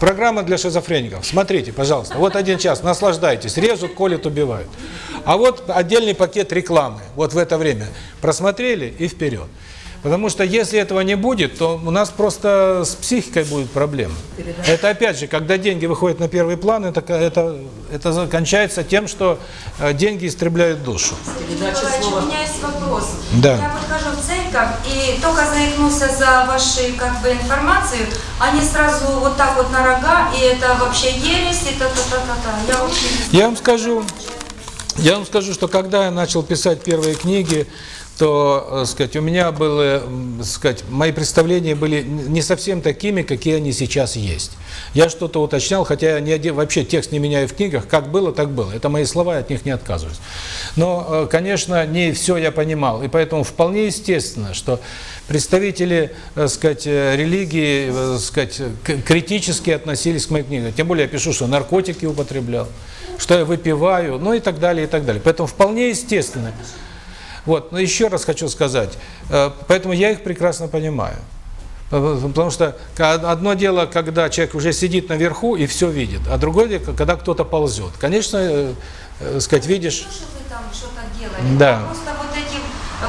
Программа для шизофреников. Смотрите, пожалуйста. Вот один час, наслаждайтесь. Режут, колят, убивают. А вот отдельный пакет рекламы. Вот в это время просмотрели и вперед. Потому что если этого не будет, то у нас просто с психикой будет проблема. Это опять же, когда деньги выходят на первый план, это, это, это закончается тем, что э, деньги истребляют душу. Слова. у меня есть вопрос. Да. Я вот хожу в церковь и только заикнулся за вашу как бы информацию, они сразу вот так вот на рога, и это вообще ересь, и та-та-та-та-та. Я очень... Я вам скажу, я вам скажу, что когда я начал писать первые книги, то, э, сказать, у меня было, сказать, мои представления были не совсем такими, какие они сейчас есть. Я что-то уточнял, хотя я не один, вообще текст не меняю в книгах, как было, так было. Это мои слова, от них не отказываюсь. Но, э, конечно, не все я понимал, и поэтому вполне естественно, что представители, э, сказать, религии, сказать, критически относились к моим книгам. Тем более я пишу, что наркотики употреблял, что я выпиваю, ну и так далее, и так далее. Поэтому вполне естественно. Вот, но еще раз хочу сказать, э, поэтому я их прекрасно понимаю. Потому что одно дело, когда человек уже сидит наверху и все видит, а другое дело, когда кто-то ползет. Конечно, э, э, сказать, видишь, Что же вы там что-то делаете? Да. Просто вот эти,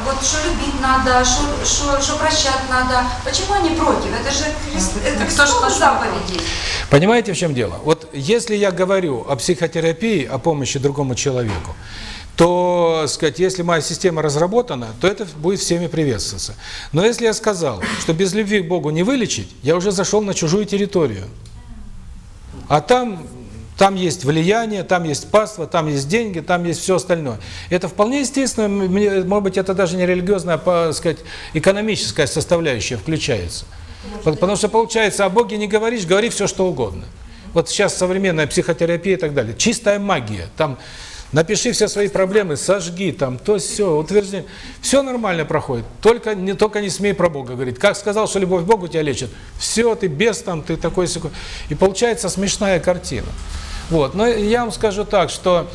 вот что любить надо, что, что, что прощать надо. Почему они против? Это же Христ, это Христос заповеди. Понимаете, в чем дело? Вот если я говорю о психотерапии, о помощи другому человеку, то, сказать, если моя система разработана, то это будет всеми приветствоваться. Но если я сказал, что без любви к Богу не вылечить, я уже зашел на чужую территорию. А там, там есть влияние, там есть паства, там есть деньги, там есть все остальное. Это вполне естественно, может быть, это даже не религиозная, а, сказать, экономическая составляющая включается. Потому что получается, о Боге не говоришь, говори все, что угодно. Вот сейчас современная психотерапия и так далее. Чистая магия. Там напиши все свои проблемы, сожги, там, то все, утверждение. Все нормально проходит. Только не, только не смей про Бога говорить. Как сказал, что любовь к Богу тебя лечит. Все, ты без там, ты такой сякой. И получается смешная картина. Вот. Но я вам скажу так, что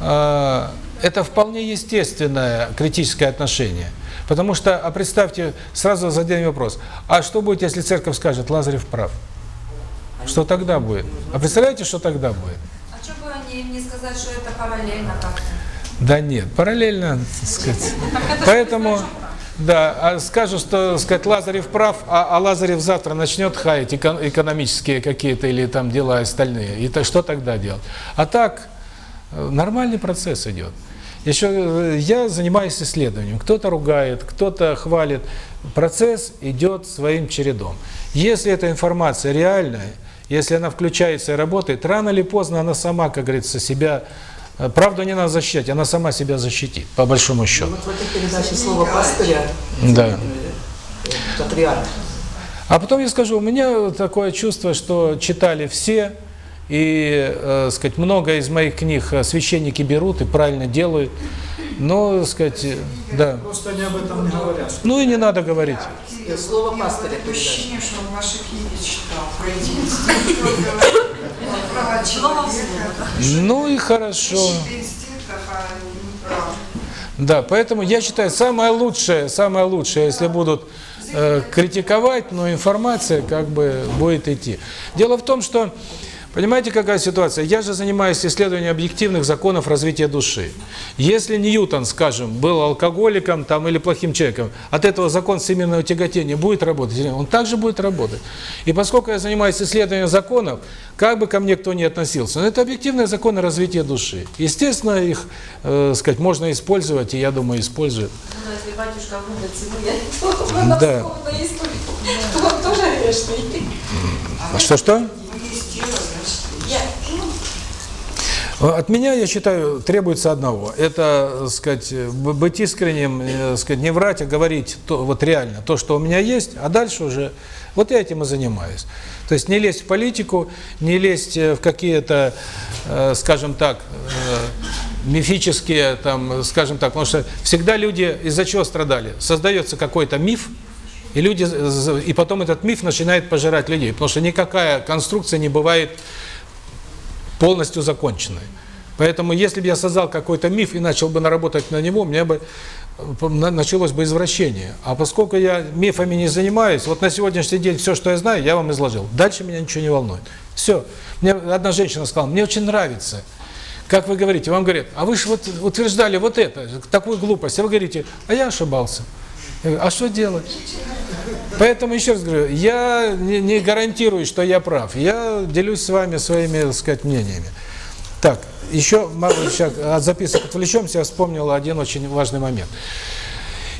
э, это вполне естественное критическое отношение. Потому что, а представьте, сразу зададим вопрос, а что будет, если церковь скажет, Лазарев прав? Что тогда будет? А представляете, что тогда будет? Не сказать, что это параллельно как-то? Да нет, параллельно, так сказать. Поэтому, да, а скажут, что, сказать, Лазарев прав, а, а Лазарев завтра начнет хаять эко- экономические какие-то или там дела остальные. И то, что тогда делать? А так, э, нормальный процесс идет. Еще э, я занимаюсь исследованием. Кто-то ругает, кто-то хвалит. Процесс идет своим чередом. Если эта информация реальная, если она включается и работает, рано или поздно она сама, как говорится, себя... э, Правду не надо защищать, она сама себя защитит, по большому счету. Вот в этой передаче слово пастыря, Да. патриарх, А потом я скажу, у меня такое чувство, что читали все, И, э, сказать, много из моих книг э, священники берут и правильно делают. Но, сказать, э, да. Просто они об этом не говорят. Ну и не надо говорить. Э, Слово пастыря передать. ощущение, что он ваши книги читал про человека, Ну и хорошо. а. Да, поэтому я считаю, самое лучшее, самое лучшее, если будут э, критиковать, но информация как бы будет идти. Дело в том, что, понимаете, какая ситуация? Я же занимаюсь исследованием объективных законов развития души. Если Ньютон, скажем, был алкоголиком там или плохим человеком, от этого закон всемирного тяготения будет работать? Он также будет работать. И поскольку я занимаюсь исследованием законов, как бы ко мне кто ни относился, но это объективные законы развития души. Естественно, их, э, сказать, можно использовать, и я думаю, используют. Ну, если батюшка выбрать семью, я Да. тоже грешный. А Что-что? От меня, я считаю, требуется одного. Это, так сказать, быть искренним, э, сказать, не врать, а говорить то, вот реально то, что у меня есть, а дальше уже... Вот я этим и занимаюсь. То есть не лезть в политику, не лезть э, в какие-то, э, скажем так, э, мифические, там, скажем так, потому что всегда люди из-за чего страдали? Создается какой-то миф, и люди, и потом этот миф начинает пожирать людей, потому что никакая конструкция не бывает полностью законченной. Поэтому, если бы я создал какой-то миф и начал бы наработать на него, меня бы э, на- началось бы извращение. А поскольку я мифами не занимаюсь, вот на сегодняшний день все, что я знаю, я вам изложил. Дальше меня ничего не волнует. Все. Мне одна женщина сказала, мне очень нравится, как вы говорите. Вам говорят, а вы же вот утверждали вот это, такую глупость. А вы говорите, а я ошибался. Я говорю, а что делать? Поэтому еще раз говорю, я не, не гарантирую, что я прав. Я делюсь с вами своими, так сказать, мнениями. Так, еще сейчас от записок отвлечемся, я вспомнил один очень важный момент.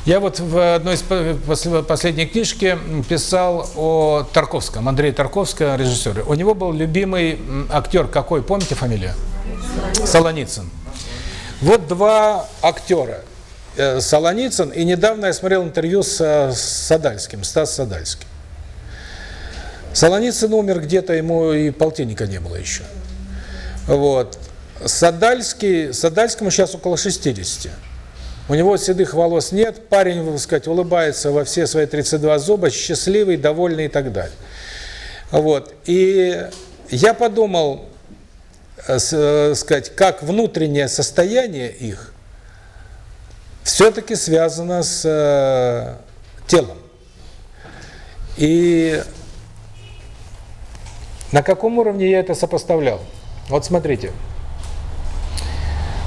Я вот в одной из по- после- последней книжки писал о Тарковском, Андрее Тарковском, режиссере. У него был любимый м, актер, какой, помните фамилию? Солоницын. Вот два актера, э, Солоницын, и недавно я смотрел интервью с э, Садальским, Стас Садальский. Солоницын умер где-то, ему и полтинника не было еще. Вот. Садальский, Садальскому сейчас около 60. У него седых волос нет, парень, так сказать, улыбается во все свои 32 зуба, счастливый, довольный и так далее. Вот. И я подумал, э, э, сказать, как внутреннее состояние их все-таки связано с э, телом. И на каком уровне я это сопоставлял? Вот смотрите.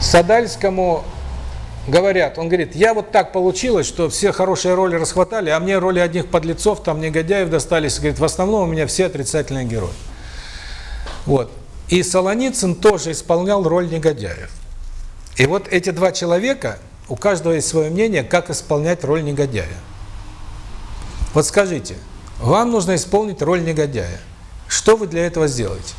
Садальскому говорят, он говорит, я вот так получилось, что все хорошие роли расхватали, а мне роли одних подлецов, там негодяев достались. Говорит, в основном у меня все отрицательные герои. Вот. И Солоницын тоже исполнял роль негодяев. И вот эти два человека, у каждого есть свое мнение, как исполнять роль негодяя. Вот скажите, вам нужно исполнить роль негодяя. Что вы для этого сделаете?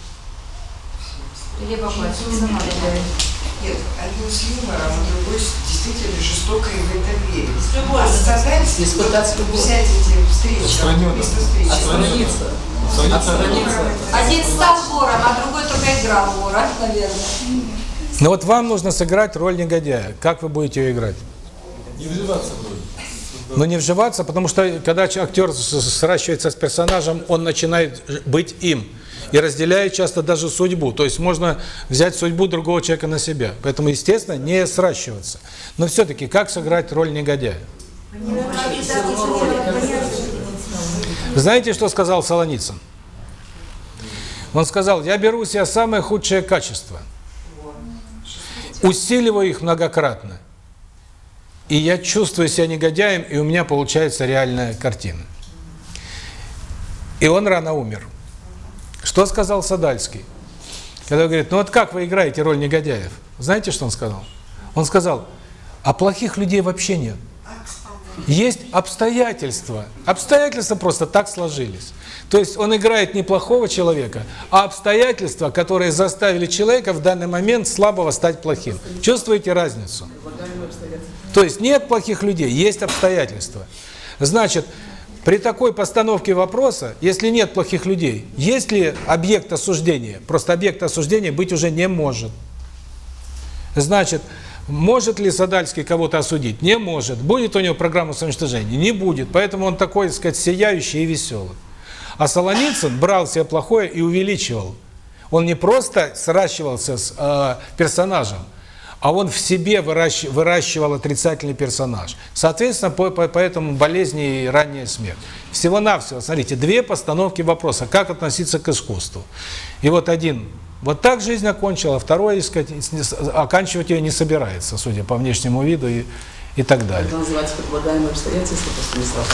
Нет, один с юмором, а другой действительно жестоко и в это верит. А Садальский, Испытать с любовью. взять эти встречи. Отстраниться. Один стал вором, а другой только играл вора, наверное. Но вот вам нужно сыграть роль негодяя. Как вы будете ее играть? Не вживаться в роль. Но не вживаться, потому что когда актер сращивается с персонажем, он начинает быть им. И разделяет часто даже судьбу. То есть можно взять судьбу другого человека на себя. Поэтому, естественно, не сращиваться. Но все-таки, как сыграть роль негодяя? Знаете, что сказал Солоницын? Он сказал, я беру у себя самое худшее качество, усиливаю их многократно, и я чувствую себя негодяем, и у меня получается реальная картина. И он рано умер. Что сказал Садальский? Когда говорит, ну вот как вы играете роль негодяев? Знаете, что он сказал? Он сказал, а плохих людей вообще нет. Есть обстоятельства. Обстоятельства просто так сложились. То есть он играет не плохого человека, а обстоятельства, которые заставили человека в данный момент слабого стать плохим. Чувствуете разницу? То есть нет плохих людей, есть обстоятельства. Значит, При такой постановке вопроса, если нет плохих людей, есть ли объект осуждения? Просто объект осуждения быть уже не может. Значит, может ли Садальский кого-то осудить? Не может. Будет у него программа самоуничтожения? Не будет. Поэтому он такой, так сказать, сияющий и веселый. А Солоницын брал себе плохое и увеличивал. Он не просто сращивался с э, персонажем, а он в себе выращ, выращивал отрицательный персонаж. Соответственно, по, по, поэтому болезни и ранняя смерть. Всего-навсего, смотрите, две постановки вопроса, как относиться к искусству. И вот один, вот так жизнь окончила, второй, так сказать, оканчивать ее не собирается, судя по внешнему виду и, и так далее. Это называется предполагаемые обстоятельства после Станислава.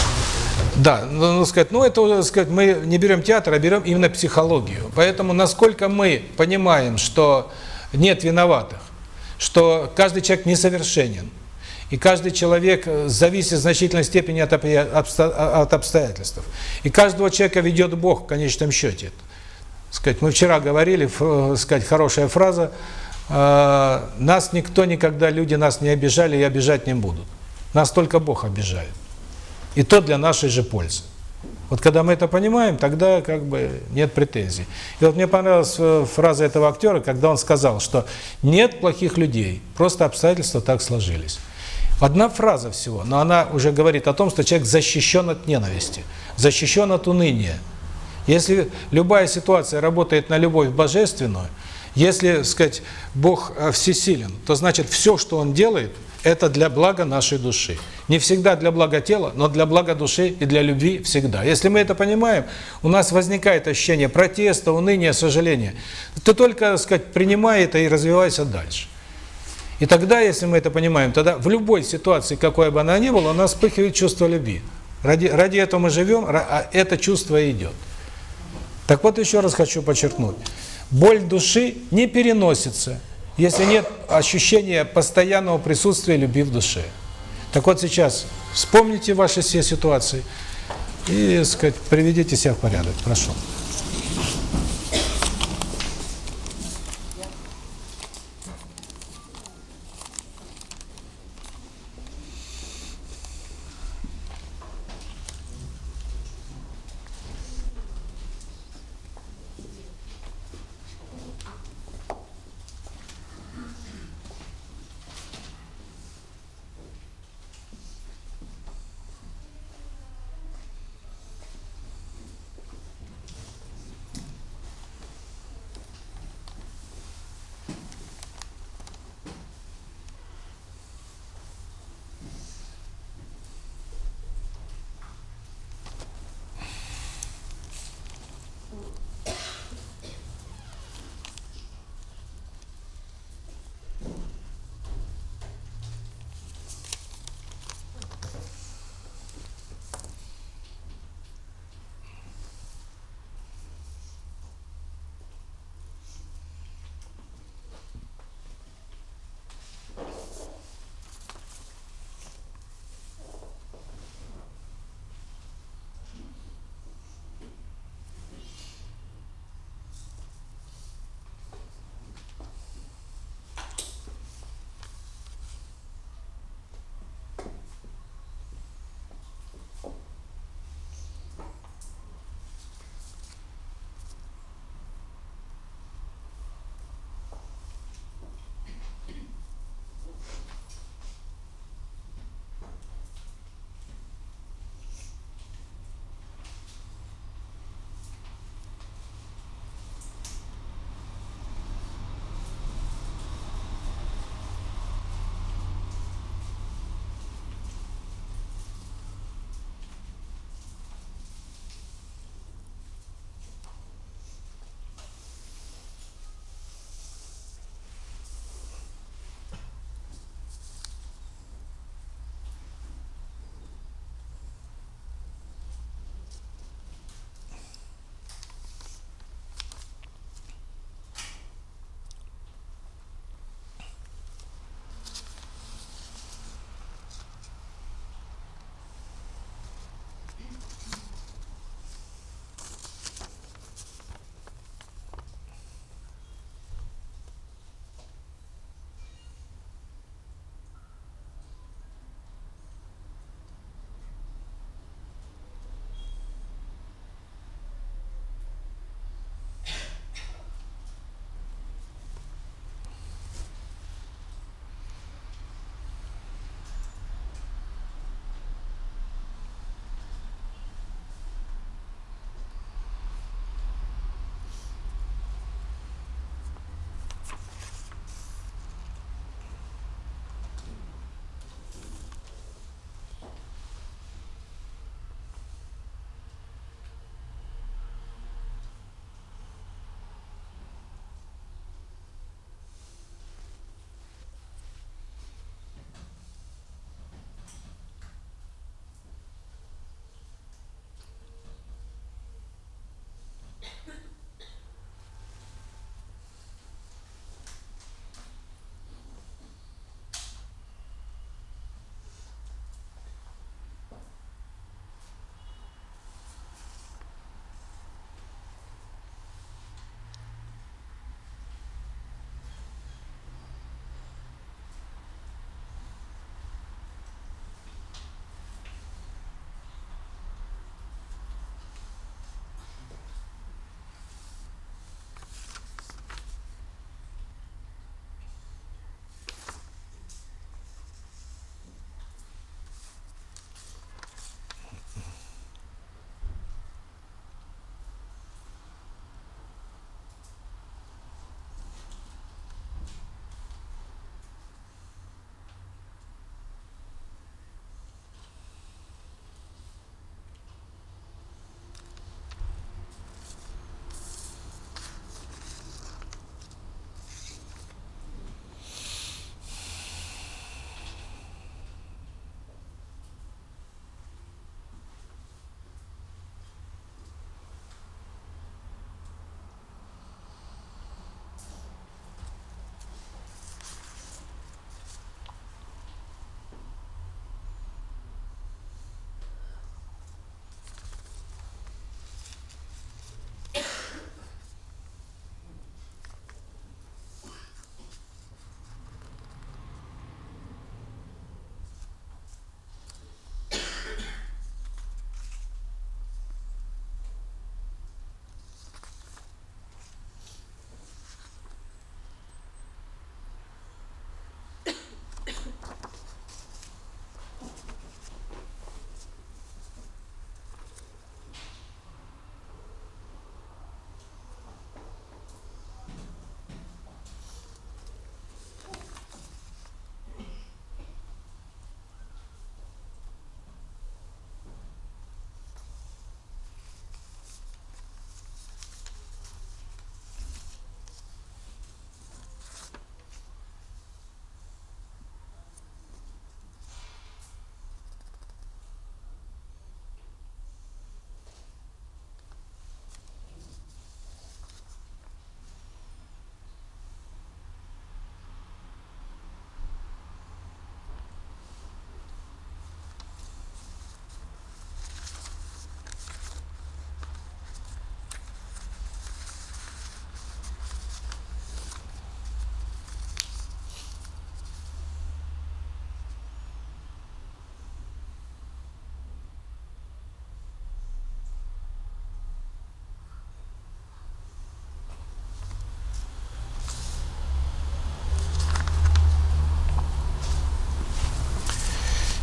Да, ну, ну, сказать, ну это, сказать, мы не берем театр, а берем именно психологию. Поэтому насколько мы понимаем, что нет виноватых, что каждый человек несовершенен, и каждый человек зависит в значительной степени от, обсто... от обстоятельств. И каждого человека ведет Бог в конечном счете. Сказать, мы вчера говорили, сказать, хорошая фраза, э, нас никто никогда, люди нас не обижали и обижать не будут. Нас только Бог обижает. И то для нашей же пользы. Вот когда мы это понимаем, тогда как бы нет претензий. И вот мне понравилась фраза этого актера, когда он сказал, что нет плохих людей, просто обстоятельства так сложились. Одна фраза всего, но она уже говорит о том, что человек защищен от ненависти, защищен от уныния. Если любая ситуация работает на любовь божественную, если, сказать, Бог всесилен, то значит все, что Он делает, это для блага нашей души. Не всегда для блага тела, но для блага души и для любви всегда. Если мы это понимаем, у нас возникает ощущение протеста, уныния, сожаления. Ты только, так сказать, принимай это и развивайся дальше. И тогда, если мы это понимаем, тогда в любой ситуации, какой бы она ни была, у нас вспыхивает чувство любви. Ради, ради этого мы живем, а это чувство идет. Так вот, еще раз хочу подчеркнуть. Боль души не переносится, если нет ощущения постоянного присутствия любви в душе. Так вот сейчас вспомните ваши все ситуации и, сказать, приведите себя в порядок. Прошу.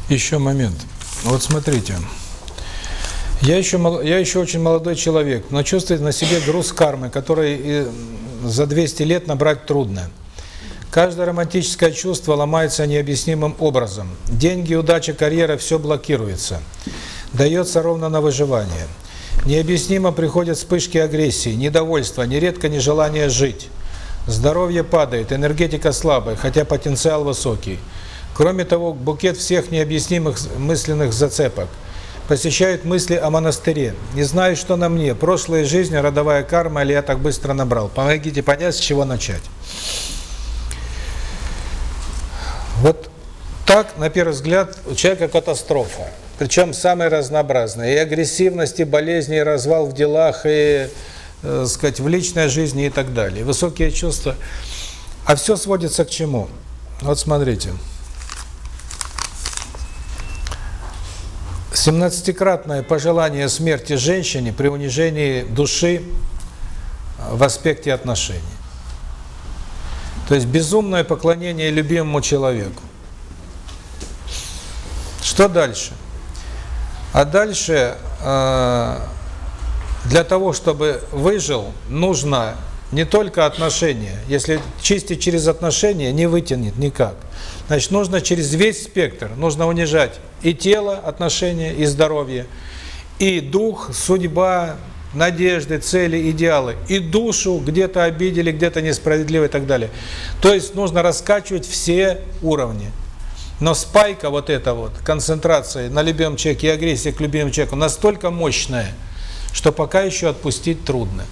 Еще момент. Вот смотрите. Я еще, я еще очень молодой человек, но чувствую на себе груз кармы, который э, за 200 лет набрать трудно. Каждое романтическое чувство ломается необъяснимым образом. Деньги, удача, карьера – все блокируется. Дается ровно на выживание. Необъяснимо приходят вспышки агрессии, недовольства, нередко нежелание жить. Здоровье падает, энергетика слабая, хотя потенциал высокий. Кроме того, букет всех необъяснимых мысленных зацепок. Посещают мысли о монастыре. Не знаю, что на мне, прошлая жизнь, родовая карма, или я так быстро набрал. Помогите понять, с чего начать. Вот так, на первый взгляд, у человека катастрофа. Причем самая разнообразная. И агрессивность, и болезни, и развал в делах, и, э, сказать, в личной жизни и так далее. Высокие чувства. А все сводится к чему? Вот смотрите. 17-кратное пожелание смерти женщине при унижении души в аспекте отношений. То есть безумное поклонение любимому человеку. Что дальше? А дальше э, для того, чтобы выжил, нужно не только отношения. Если чистить через отношения, не вытянет никак. Значит, нужно через весь спектр. Нужно унижать и тело, отношения, и здоровье, и дух, судьба, надежды, цели, идеалы, и душу где-то обидели, где-то несправедливо и так далее. То есть нужно раскачивать все уровни. Но спайка вот эта вот, концентрация на любимом человеке и агрессия к любимому человеку настолько мощная, что пока еще отпустить трудно.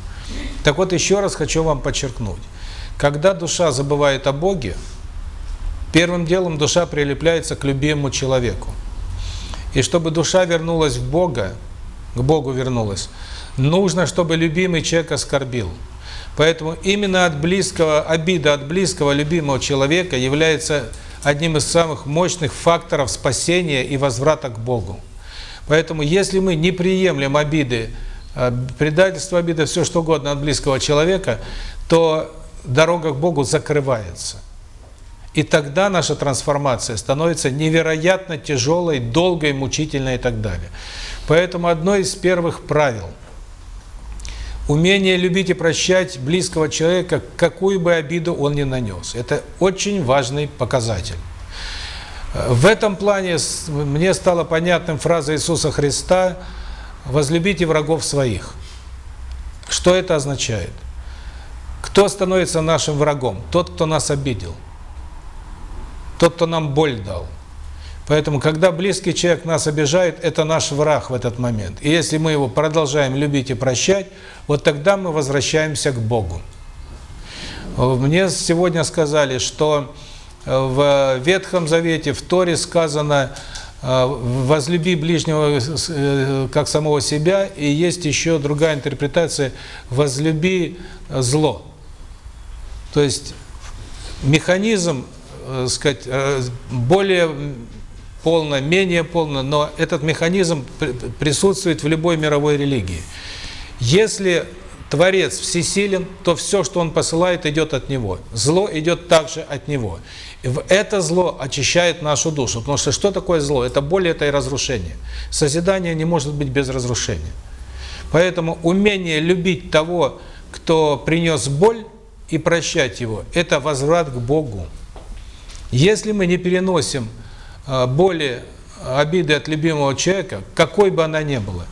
Так вот, еще раз хочу вам подчеркнуть. Когда душа забывает о Боге, первым делом душа прилепляется к любимому человеку. И чтобы душа вернулась в Бога, к Богу вернулась, нужно, чтобы любимый человек оскорбил. Поэтому именно от близкого, обида от близкого, любимого человека является одним из самых мощных факторов спасения и возврата к Богу. Поэтому если мы не приемлем обиды, э, предательство, обида, все что угодно от близкого человека, то дорога к Богу закрывается. И тогда наша трансформация становится невероятно тяжелой, долгой, мучительной и так далее. Поэтому одно из первых правил – умение любить и прощать близкого человека, какую бы обиду он ни нанес. Это очень важный показатель. В этом плане мне стала понятным фраза Иисуса Христа «возлюбите врагов своих». Что это означает? Кто становится нашим врагом? Тот, кто нас обидел. Тот, кто нам боль дал. Поэтому, когда близкий человек нас обижает, это наш враг в этот момент. И если мы его продолжаем любить и прощать, вот тогда мы возвращаемся к Богу. Мне сегодня сказали, что в Ветхом Завете, в Торе сказано «возлюби ближнего как самого себя», и есть еще другая интерпретация «возлюби зло». То есть механизм, сказать, более полно, менее полно, но этот механизм присутствует в любой мировой религии. Если Творец всесилен, то все, что Он посылает, идет от Него. Зло идет также от Него. И это зло очищает нашу душу. Потому что что такое зло? Это боль, это и разрушение. Созидание не может быть без разрушения. Поэтому умение любить того, кто принес боль, и прощать его, это возврат к Богу. Если мы не переносим боли, обиды от любимого человека, какой бы она ни была,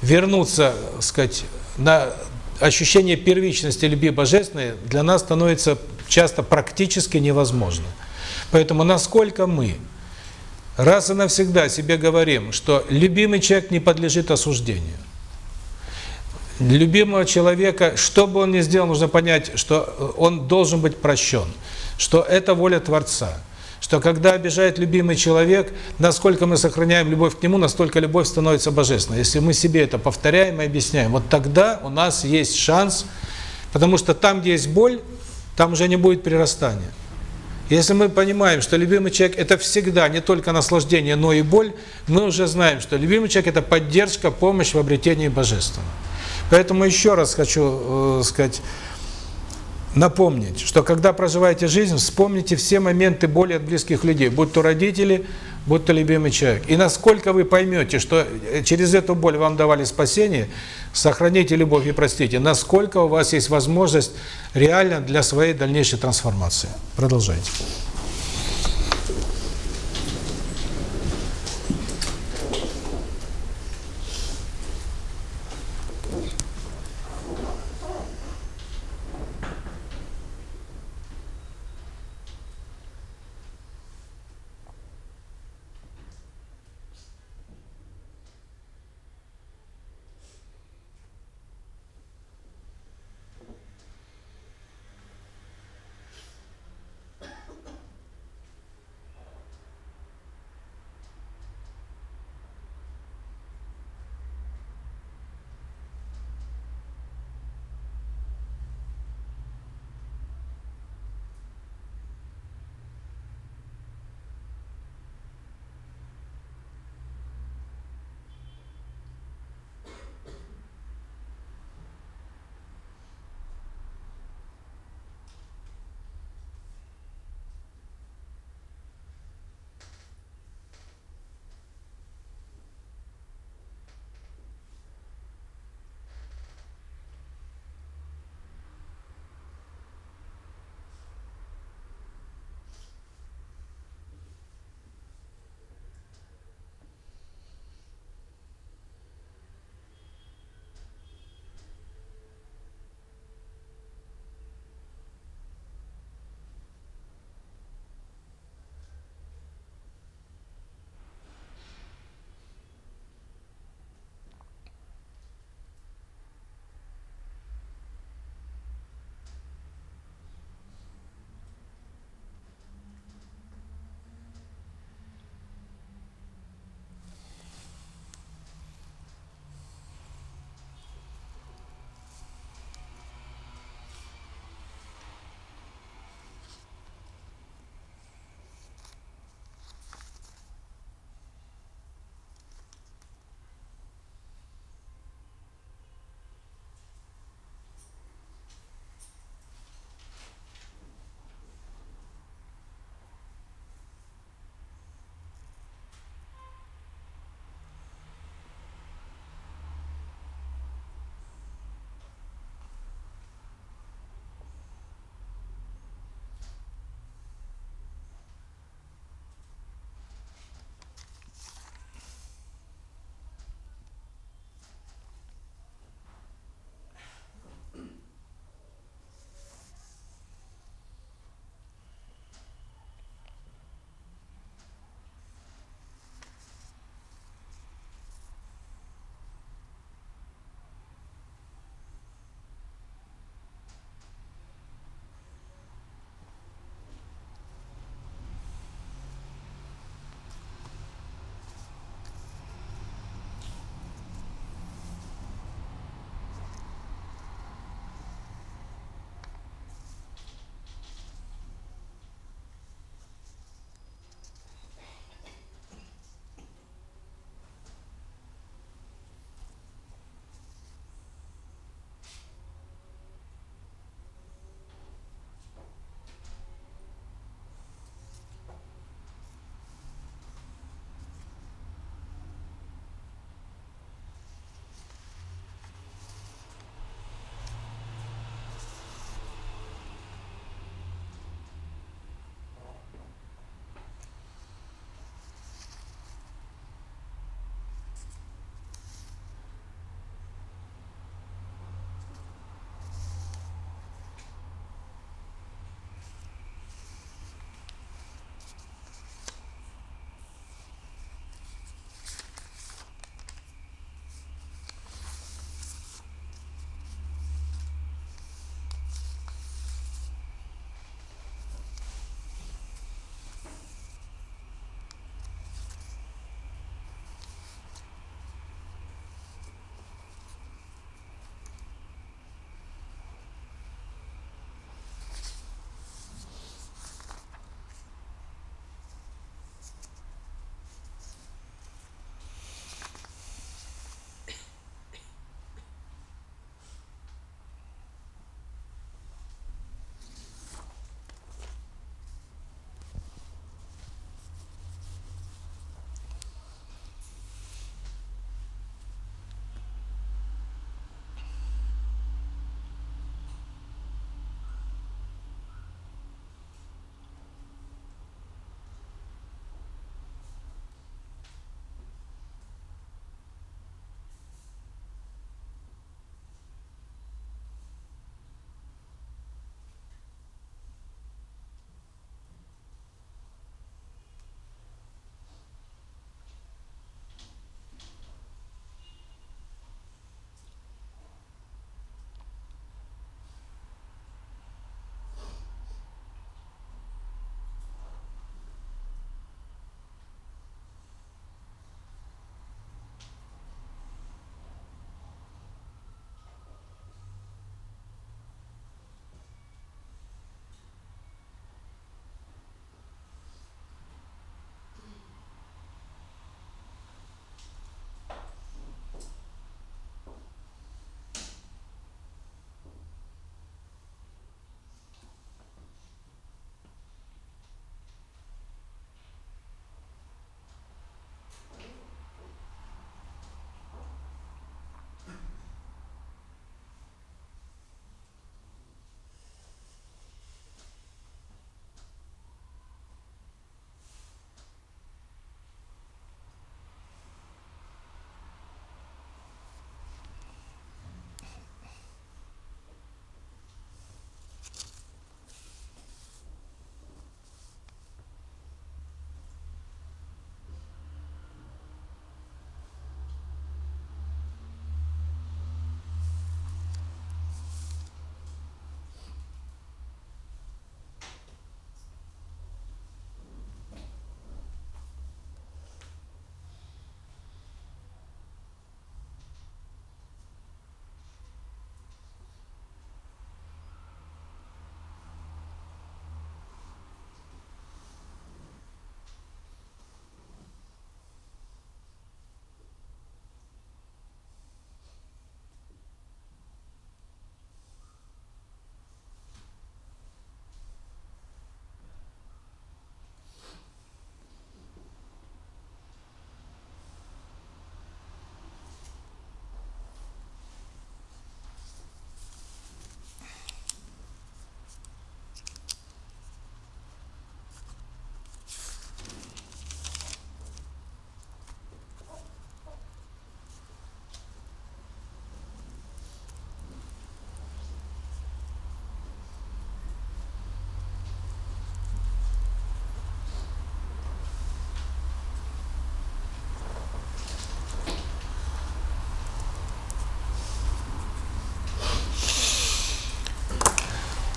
вернуться, сказать, на ощущение первичности любви божественной для нас становится часто практически невозможно. Поэтому насколько мы раз и навсегда себе говорим, что любимый человек не подлежит осуждению. Любимого человека, что бы он ни сделал, нужно понять, что он должен быть прощен, что это воля Творца что когда обижает любимый человек, насколько мы сохраняем любовь к нему, настолько любовь становится божественной. Если мы себе это повторяем и объясняем, вот тогда у нас есть шанс, потому что там, где есть боль, там уже не будет прирастания. Если мы понимаем, что любимый человек – это всегда не только наслаждение, но и боль, мы уже знаем, что любимый человек – это поддержка, помощь в обретении божественного. Поэтому еще раз хочу э, сказать, напомнить, что когда проживаете жизнь, вспомните все моменты боли от близких людей, будь то родители, будь то любимый человек. И насколько вы поймете, что э, через эту боль вам давали спасение, сохраните любовь и простите, насколько у вас есть возможность реально для своей дальнейшей трансформации. Продолжайте.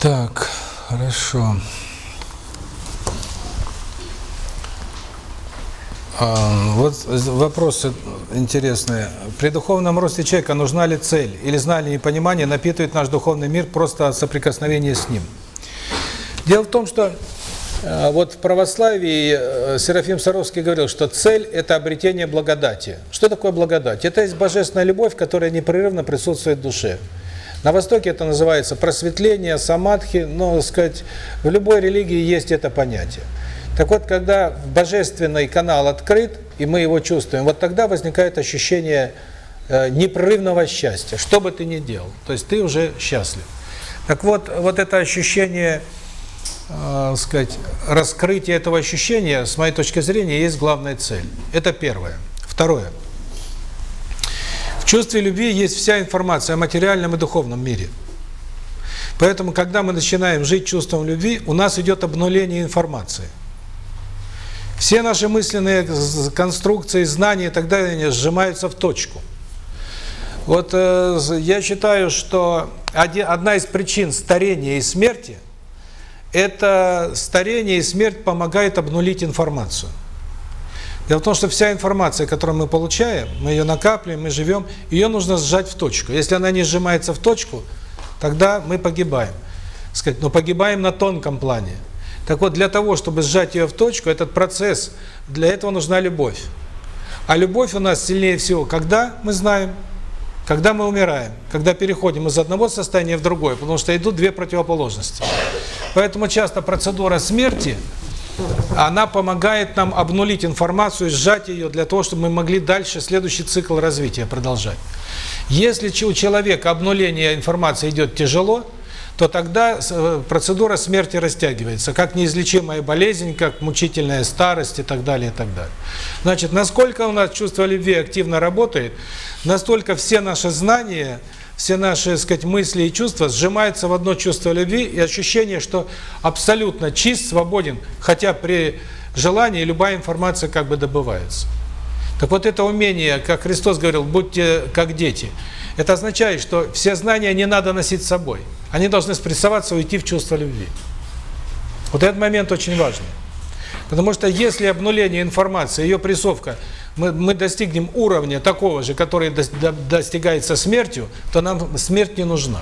Так, хорошо. А, вот вопросы интересные. При духовном росте человека нужна ли цель или знание и понимание напитывает наш духовный мир просто от соприкосновения с ним? Дело в том, что э, вот в православии э, Серафим Саровский говорил, что цель – это обретение благодати. Что такое благодать? Это есть божественная любовь, которая непрерывно присутствует в душе. На Востоке это называется просветление, самадхи, но, так сказать, в любой религии есть это понятие. Так вот, когда божественный канал открыт, и мы его чувствуем, вот тогда возникает ощущение э, непрерывного счастья, что бы ты ни делал. То есть ты уже счастлив. Так вот, вот это ощущение, э, сказать, раскрытие этого ощущения, с моей точки зрения, есть главная цель. Это первое. Второе. Чувстве любви есть вся информация о материальном и духовном мире. Поэтому, когда мы начинаем жить чувством любви, у нас идет обнуление информации. Все наши мысленные конструкции, знания и так далее сжимаются в точку. Вот э, я считаю, что один, одна из причин старения и смерти – это старение и смерть помогает обнулить информацию. Дело в том, что вся информация, которую мы получаем, мы ее накапливаем, мы живем, ее нужно сжать в точку. Если она не сжимается в точку, тогда мы погибаем. Сказать, но погибаем на тонком плане. Так вот, для того, чтобы сжать ее в точку, этот процесс, для этого нужна любовь. А любовь у нас сильнее всего, когда мы знаем, когда мы умираем, когда переходим из одного состояния в другое, потому что идут две противоположности. Поэтому часто процедура смерти, она помогает нам обнулить информацию, сжать ее для того, чтобы мы могли дальше следующий цикл развития продолжать. Если у человека обнуление информации идет тяжело, то тогда э, процедура смерти растягивается, как неизлечимая болезнь, как мучительная старость и так далее, и так далее. Значит, насколько у нас чувство любви активно работает, настолько все наши знания, все наши, так сказать, мысли и чувства сжимаются в одно чувство любви и ощущение, что абсолютно чист, свободен, хотя при желании любая информация как бы добывается. Так вот это умение, как Христос говорил, будьте как дети – это означает, что все знания не надо носить с собой. Они должны спрессоваться, уйти в чувство любви. Вот этот момент очень важный. Потому что если обнуление информации, ее прессовка, мы, мы достигнем уровня такого же, который до, до, достигается смертью, то нам смерть не нужна.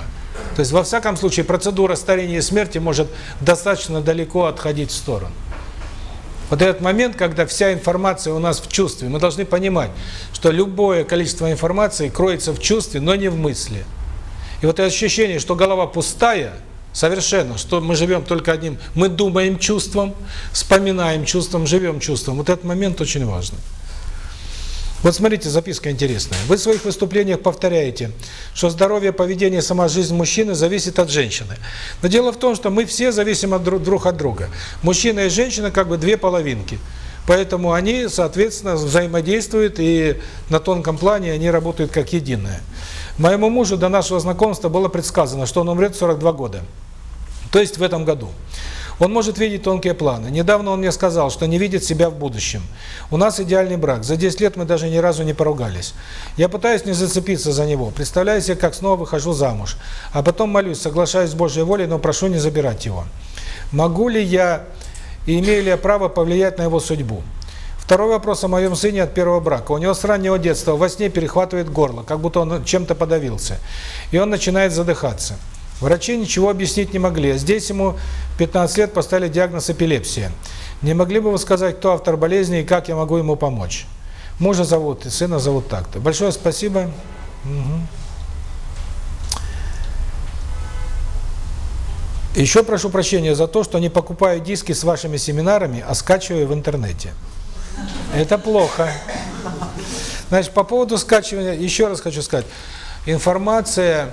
То есть, во всяком случае, процедура старения и смерти может достаточно далеко отходить в сторону. Вот этот момент, когда вся информация у нас в чувстве, мы должны понимать, что любое количество информации кроется в чувстве, но не в мысли. И вот это ощущение, что голова пустая, совершенно, что мы живем только одним, мы думаем чувством, вспоминаем чувством, живем чувством. Вот этот момент очень важный. Вот смотрите, записка интересная. Вы в своих выступлениях повторяете, что здоровье, поведение, сама жизнь мужчины зависит от женщины. Но дело в том, что мы все зависим от друг, от друга. Мужчина и женщина как бы две половинки. Поэтому они, соответственно, взаимодействуют, и на тонком плане они работают как единое. Моему мужу до нашего знакомства было предсказано, что он умрет в 42 года. То есть в этом году. Он может видеть тонкие планы. Недавно он мне сказал, что не видит себя в будущем. У нас идеальный брак. За 10 лет мы даже ни разу не поругались. Я пытаюсь не зацепиться за него. Представляю себе, как снова выхожу замуж. А потом молюсь, соглашаюсь с Божьей волей, но прошу не забирать его. Могу ли я и имею ли я право повлиять на его судьбу? Второй вопрос о моем сыне от первого брака. У него с раннего детства во сне перехватывает горло, как будто он чем-то подавился. И он начинает задыхаться. Врачи ничего объяснить не могли. А здесь ему 15 лет поставили диагноз эпилепсия. Не могли бы вы сказать, кто автор болезни и как я могу ему помочь? Мужа зовут, и сына зовут так-то. Большое спасибо. Угу. Еще прошу прощения за то, что не покупаю диски с вашими семинарами, а скачиваю в интернете. Это плохо. Значит, по поводу скачивания, еще раз хочу сказать. Информация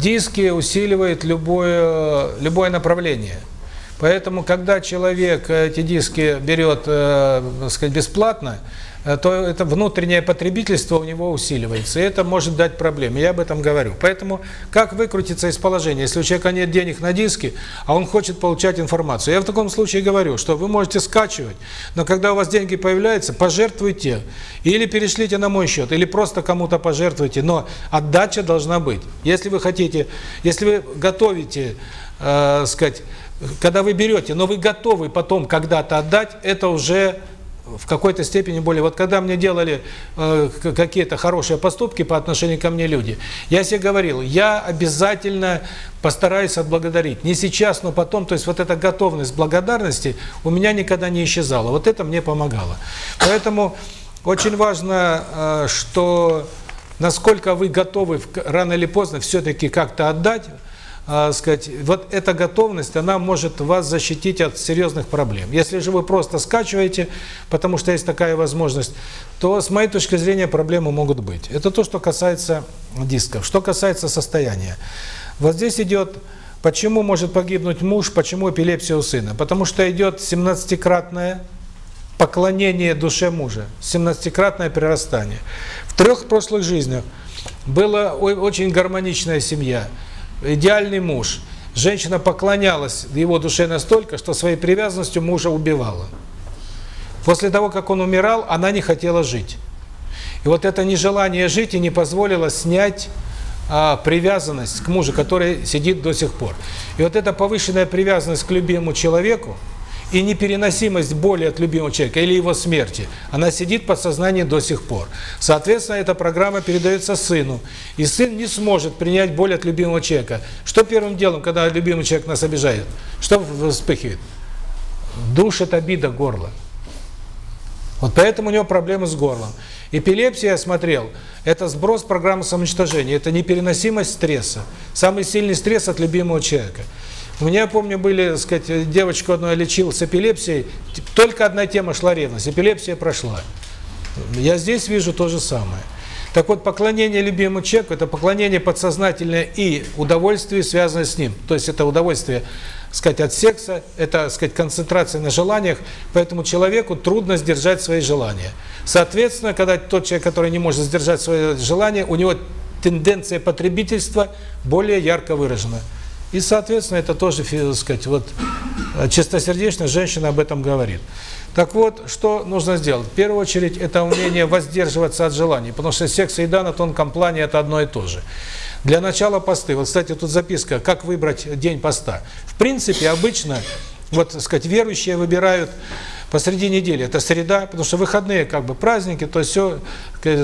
диски усиливают любое, любое направление. Поэтому, когда человек эти диски берет, э, сказать, бесплатно, э, то это внутреннее потребительство у него усиливается, и это может дать проблемы. Я об этом говорю. Поэтому как выкрутиться из положения, если у человека нет денег на диски, а он хочет получать информацию? Я в таком случае говорю, что вы можете скачивать, но когда у вас деньги появляются, пожертвуйте, или перешлите на мой счет, или просто кому-то пожертвуйте, но отдача должна быть. Если вы хотите, если вы готовите, э, сказать, когда вы берете, но вы готовы потом когда-то отдать, это уже в какой-то степени более. Вот когда мне делали э, какие-то хорошие поступки по отношению ко мне люди, я себе говорил, я обязательно постараюсь отблагодарить. Не сейчас, но потом. То есть вот эта готовность благодарности у меня никогда не исчезала. Вот это мне помогало. Поэтому очень важно, э, что насколько вы готовы рано или поздно все-таки как-то отдать, а, сказать, вот эта готовность, она может вас защитить от серьезных проблем. Если же вы просто скачиваете, потому что есть такая возможность, то с моей точки зрения проблемы могут быть. Это то, что касается дисков. Что касается состояния. Вот здесь идет, почему может погибнуть муж, почему эпилепсия у сына. Потому что идет 17-кратное поклонение душе мужа, 17-кратное прирастание. В трех прошлых жизнях была очень гармоничная семья – идеальный муж. Женщина поклонялась его душе настолько, что своей привязанностью мужа убивала. После того, как он умирал, она не хотела жить. И вот это нежелание жить и не позволило снять а, привязанность к мужу, который сидит до сих пор. И вот эта повышенная привязанность к любимому человеку, и непереносимость боли от любимого человека или его смерти, она сидит в подсознании до сих пор. Соответственно, эта программа передается сыну, и сын не сможет принять боль от любимого человека. Что первым делом, когда любимый человек нас обижает? Что вспыхивает? Душит обида горла. Вот поэтому у него проблемы с горлом. Эпилепсия, я смотрел, это сброс программы самоуничтожения, это непереносимость стресса. Самый сильный стресс от любимого человека – у меня, помню, были, так сказать, девочку одну я лечил с эпилепсией, только одна тема шла ревность, эпилепсия прошла. Я здесь вижу то же самое. Так вот, поклонение любимому человеку – это поклонение подсознательное и удовольствие, связанное с ним. То есть это удовольствие, сказать, от секса, это, сказать, концентрация на желаниях, поэтому человеку трудно сдержать свои желания. Соответственно, когда тот человек, который не может сдержать свои желания, у него тенденция потребительства более ярко выражена. И, соответственно, это тоже, так сказать, вот чистосердечная женщина об этом говорит. Так вот, что нужно сделать? В первую очередь, это умение воздерживаться от желаний, потому что секс и еда на тонком плане – это одно и то же. Для начала посты. Вот, кстати, тут записка, как выбрать день поста. В принципе, обычно, вот, так сказать, верующие выбирают посреди недели. Это среда, потому что выходные как бы праздники, то все,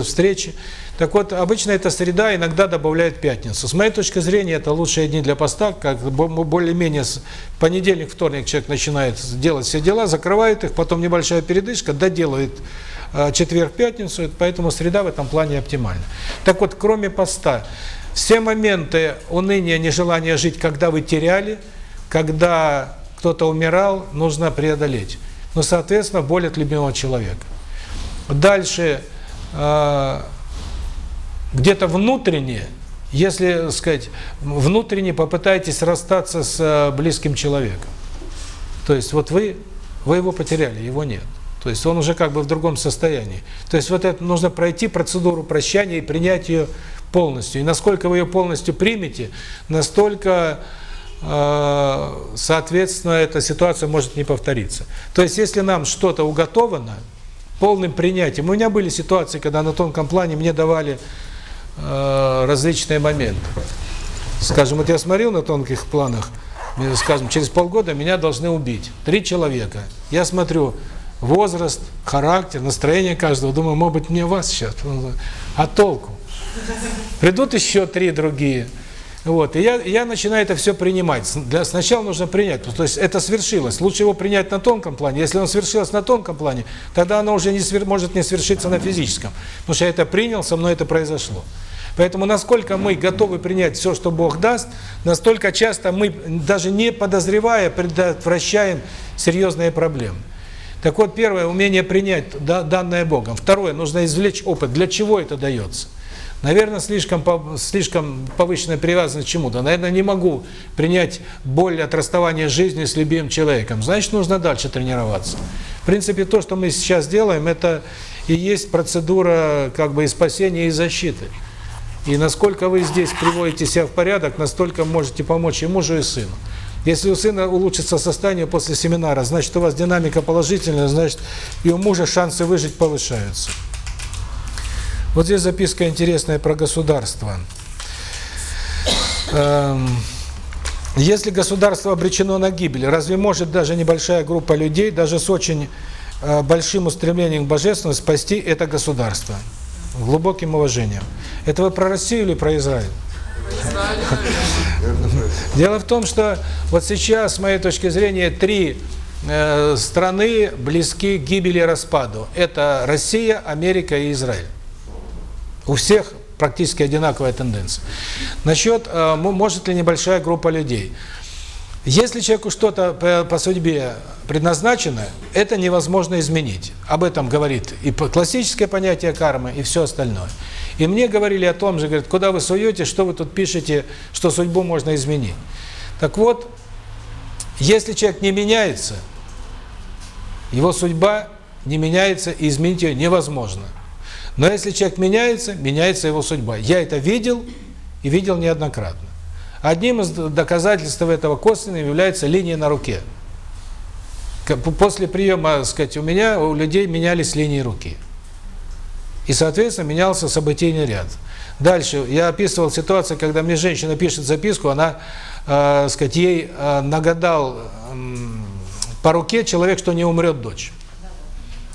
встречи. Так вот, обычно это среда, иногда добавляют пятницу. С моей точки зрения, это лучшие дни для поста, как более-менее понедельник, вторник человек начинает делать все дела, закрывает их, потом небольшая передышка, доделает э, четверг, пятницу, поэтому среда в этом плане оптимальна. Так вот, кроме поста, все моменты уныния, нежелания жить, когда вы теряли, когда кто-то умирал, нужно преодолеть. Ну, соответственно, боль от любимого человека. Дальше... Э, где-то внутренне, если, сказать, внутренне попытайтесь расстаться с э, близким человеком. То есть вот вы, вы его потеряли, его нет. То есть он уже как бы в другом состоянии. То есть вот это нужно пройти процедуру прощания и принять ее полностью. И насколько вы ее полностью примете, настолько, соответственно, эта ситуация может не повториться. То есть если нам что-то уготовано, полным принятием. У меня были ситуации, когда на тонком плане мне давали Э, различные моменты. Скажем, вот я смотрел на тонких планах, скажем, через полгода меня должны убить. Три человека. Я смотрю возраст, характер, настроение каждого. Думаю, может быть, мне вас сейчас. А толку? Придут еще три другие. Вот, и я, я начинаю это все принимать. Для, сначала нужно принять, то есть это свершилось. Лучше его принять на тонком плане. Если он свершилось на тонком плане, тогда оно уже не свер, может не свершиться на физическом. Потому что я это принял, со мной это произошло. Поэтому насколько мы готовы принять все, что Бог даст, настолько часто мы, даже не подозревая, предотвращаем серьезные проблемы. Так вот, первое, умение принять данное Богом. Второе, нужно извлечь опыт. Для чего это дается? Наверное, слишком, слишком повышенная привязанность к чему-то. Наверное, не могу принять боль от расставания жизни с любимым человеком. Значит, нужно дальше тренироваться. В принципе, то, что мы сейчас делаем, это и есть процедура как бы и спасения, и защиты. И насколько вы здесь приводите себя в порядок, настолько можете помочь и мужу, и сыну. Если у сына улучшится состояние после семинара, значит, у вас динамика положительная, значит, и у мужа шансы выжить повышаются. Вот здесь записка интересная про государство. Эм, Если государство обречено на гибель, разве может даже небольшая группа людей, даже с очень э, большим устремлением к божественности, спасти это государство? Глубоким уважением. Это вы про Россию или про Израиль? Дело в том, что вот сейчас, с моей точки зрения, три э, страны близки к гибели и распаду. Это Россия, Америка и Израиль. У всех практически одинаковая тенденция. Насчет, э, мо- может ли небольшая группа людей. Если человеку что-то по, судьбе предназначено, это невозможно изменить. Об этом говорит и классическое понятие кармы, и все остальное. И мне говорили о том же, говорят, куда вы суете, что вы тут пишете, что судьбу можно изменить. Так вот, если человек не меняется, его судьба не меняется, и изменить ее невозможно. Но если человек меняется, меняется его судьба. Я это видел и видел неоднократно. Одним из доказательств этого косвенным является линия на руке. После приема, так сказать, у меня, у людей менялись линии руки. И, соответственно, менялся событийный ряд. Дальше я описывал ситуацию, когда мне женщина пишет записку, она, э, сказать, ей э, нагадал м, по руке человек, что не умрет дочь.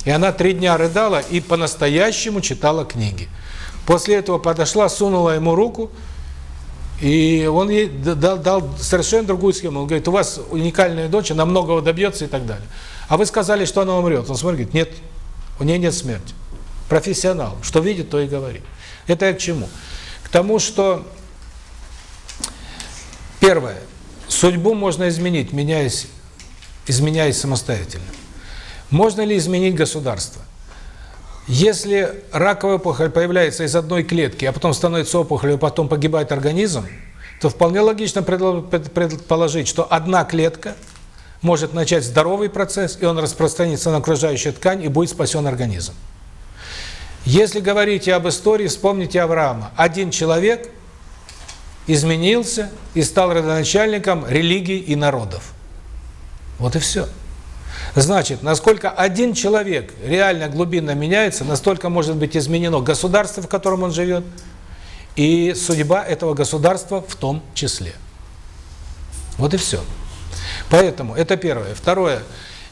И она три дня рыдала и по-настоящему читала книги. После этого подошла, сунула ему руку, и он ей дал, дал совершенно другую схему. Он говорит, у вас уникальная дочь, она многого добьется и так далее. А вы сказали, что она умрет. Он смотрит, нет, у нее нет смерти. Профессионал, что видит, то и говорит. Это к чему? К тому, что первое, судьбу можно изменить, меняясь, изменяясь самостоятельно. Можно ли изменить государство? Если раковая опухоль появляется из одной клетки, а потом становится опухолью, а потом погибает организм, то вполне логично предположить, что одна клетка может начать здоровый процесс, и он распространится на окружающую ткань, и будет спасен организм. Если говорите об истории, вспомните Авраама. Один человек изменился и стал родоначальником религий и народов. Вот и все. Значит, насколько один человек реально глубинно меняется, настолько может быть изменено государство, в котором он живет, и судьба этого государства в том числе. Вот и все. Поэтому это первое. Второе.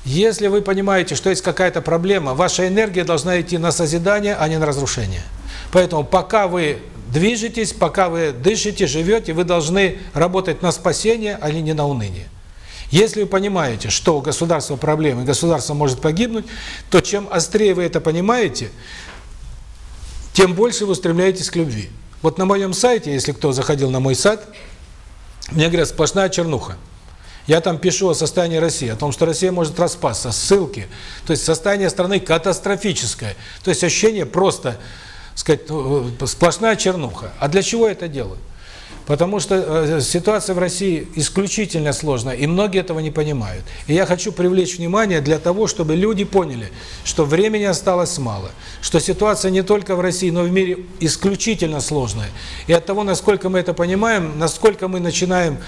Если вы понимаете, что есть какая-то проблема, ваша энергия должна идти на созидание, а не на разрушение. Поэтому пока вы движетесь, пока вы дышите, живете, вы должны работать на спасение, а не на уныние. Если вы понимаете, что у государства проблемы, государство может погибнуть, то чем острее вы это понимаете, тем больше вы устремляетесь к любви. Вот на моем сайте, если кто заходил на мой сайт, мне говорят, сплошная чернуха. Я там пишу о состоянии России, о том, что Россия может распасться, ссылки. То есть состояние страны катастрофическое. То есть ощущение просто, сказать, ну, э, сплошная чернуха. А для чего это делаю? Потому что э, ситуация в России исключительно сложная, и многие этого не понимают. И я хочу привлечь внимание для того, чтобы люди поняли, что времени осталось мало, что ситуация не только в России, но и в мире исключительно сложная. И от того, насколько мы это понимаем, насколько мы начинаем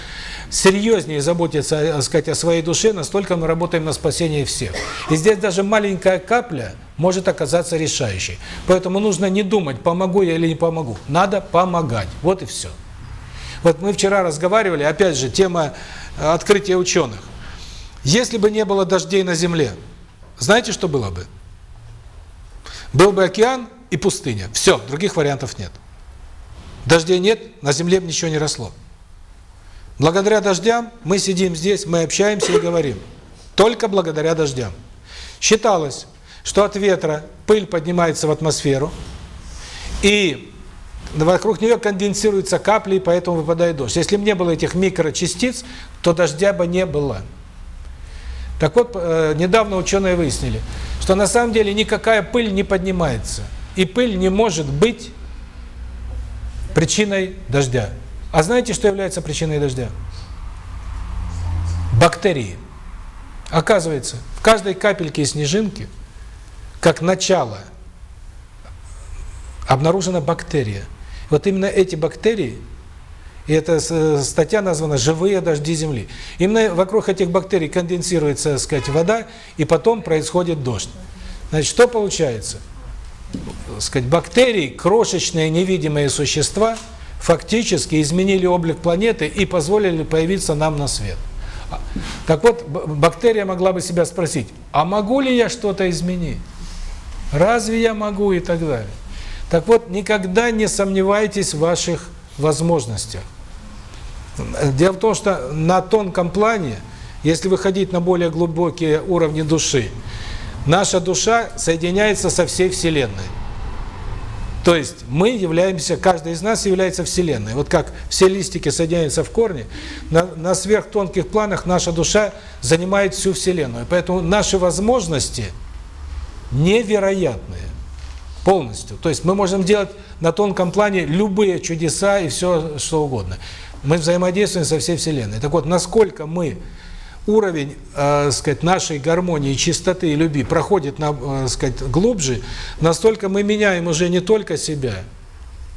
серьезнее заботиться, э, сказать, о своей душе, настолько мы работаем на спасение всех. И здесь даже маленькая капля может оказаться решающей. Поэтому нужно не думать, помогу я или не помогу. Надо помогать. Вот и все. Вот мы вчера разговаривали, опять же, тема э, открытия ученых. Если бы не было дождей на Земле, знаете, что было бы? Был бы океан и пустыня. Все, других вариантов нет. Дождей нет, на Земле ничего не росло. Благодаря дождям мы сидим здесь, мы общаемся и говорим. Только благодаря дождям. Считалось, что от ветра пыль поднимается в атмосферу, и вокруг нее конденсируются капли, и поэтому выпадает дождь. Если бы не было этих микрочастиц, то дождя бы не было. Так вот, э, недавно ученые выяснили, что на самом деле никакая пыль не поднимается. И пыль не может быть причиной дождя. А знаете, что является причиной дождя? Бактерии. Оказывается, в каждой капельке снежинки, как начало, обнаружена бактерия. Вот именно эти бактерии, и эта э, статья названа «Живые дожди Земли». Именно вокруг этих бактерий конденсируется, так сказать, вода, и потом происходит дождь. Значит, что получается? Так сказать, бактерии, крошечные невидимые существа, фактически изменили облик планеты и позволили появиться нам на свет. А, так вот, бактерия могла бы себя спросить, а могу ли я что-то изменить? Разве я могу и так далее? Так вот, никогда не сомневайтесь в ваших возможностях. Дело в том, что на тонком плане, если выходить на более глубокие уровни души, наша душа соединяется со всей Вселенной. То есть мы являемся, каждый из нас является Вселенной. Вот как все листики соединяются в корне, на, на сверхтонких планах наша душа занимает всю Вселенную. Поэтому наши возможности невероятные. Полностью. То есть мы можем делать на тонком плане любые чудеса и все, что угодно. Мы взаимодействуем со всей Вселенной. Так вот, насколько мы уровень, э, сказать, нашей гармонии, чистоты и любви проходит, на, э, сказать, глубже, настолько мы меняем уже не только себя,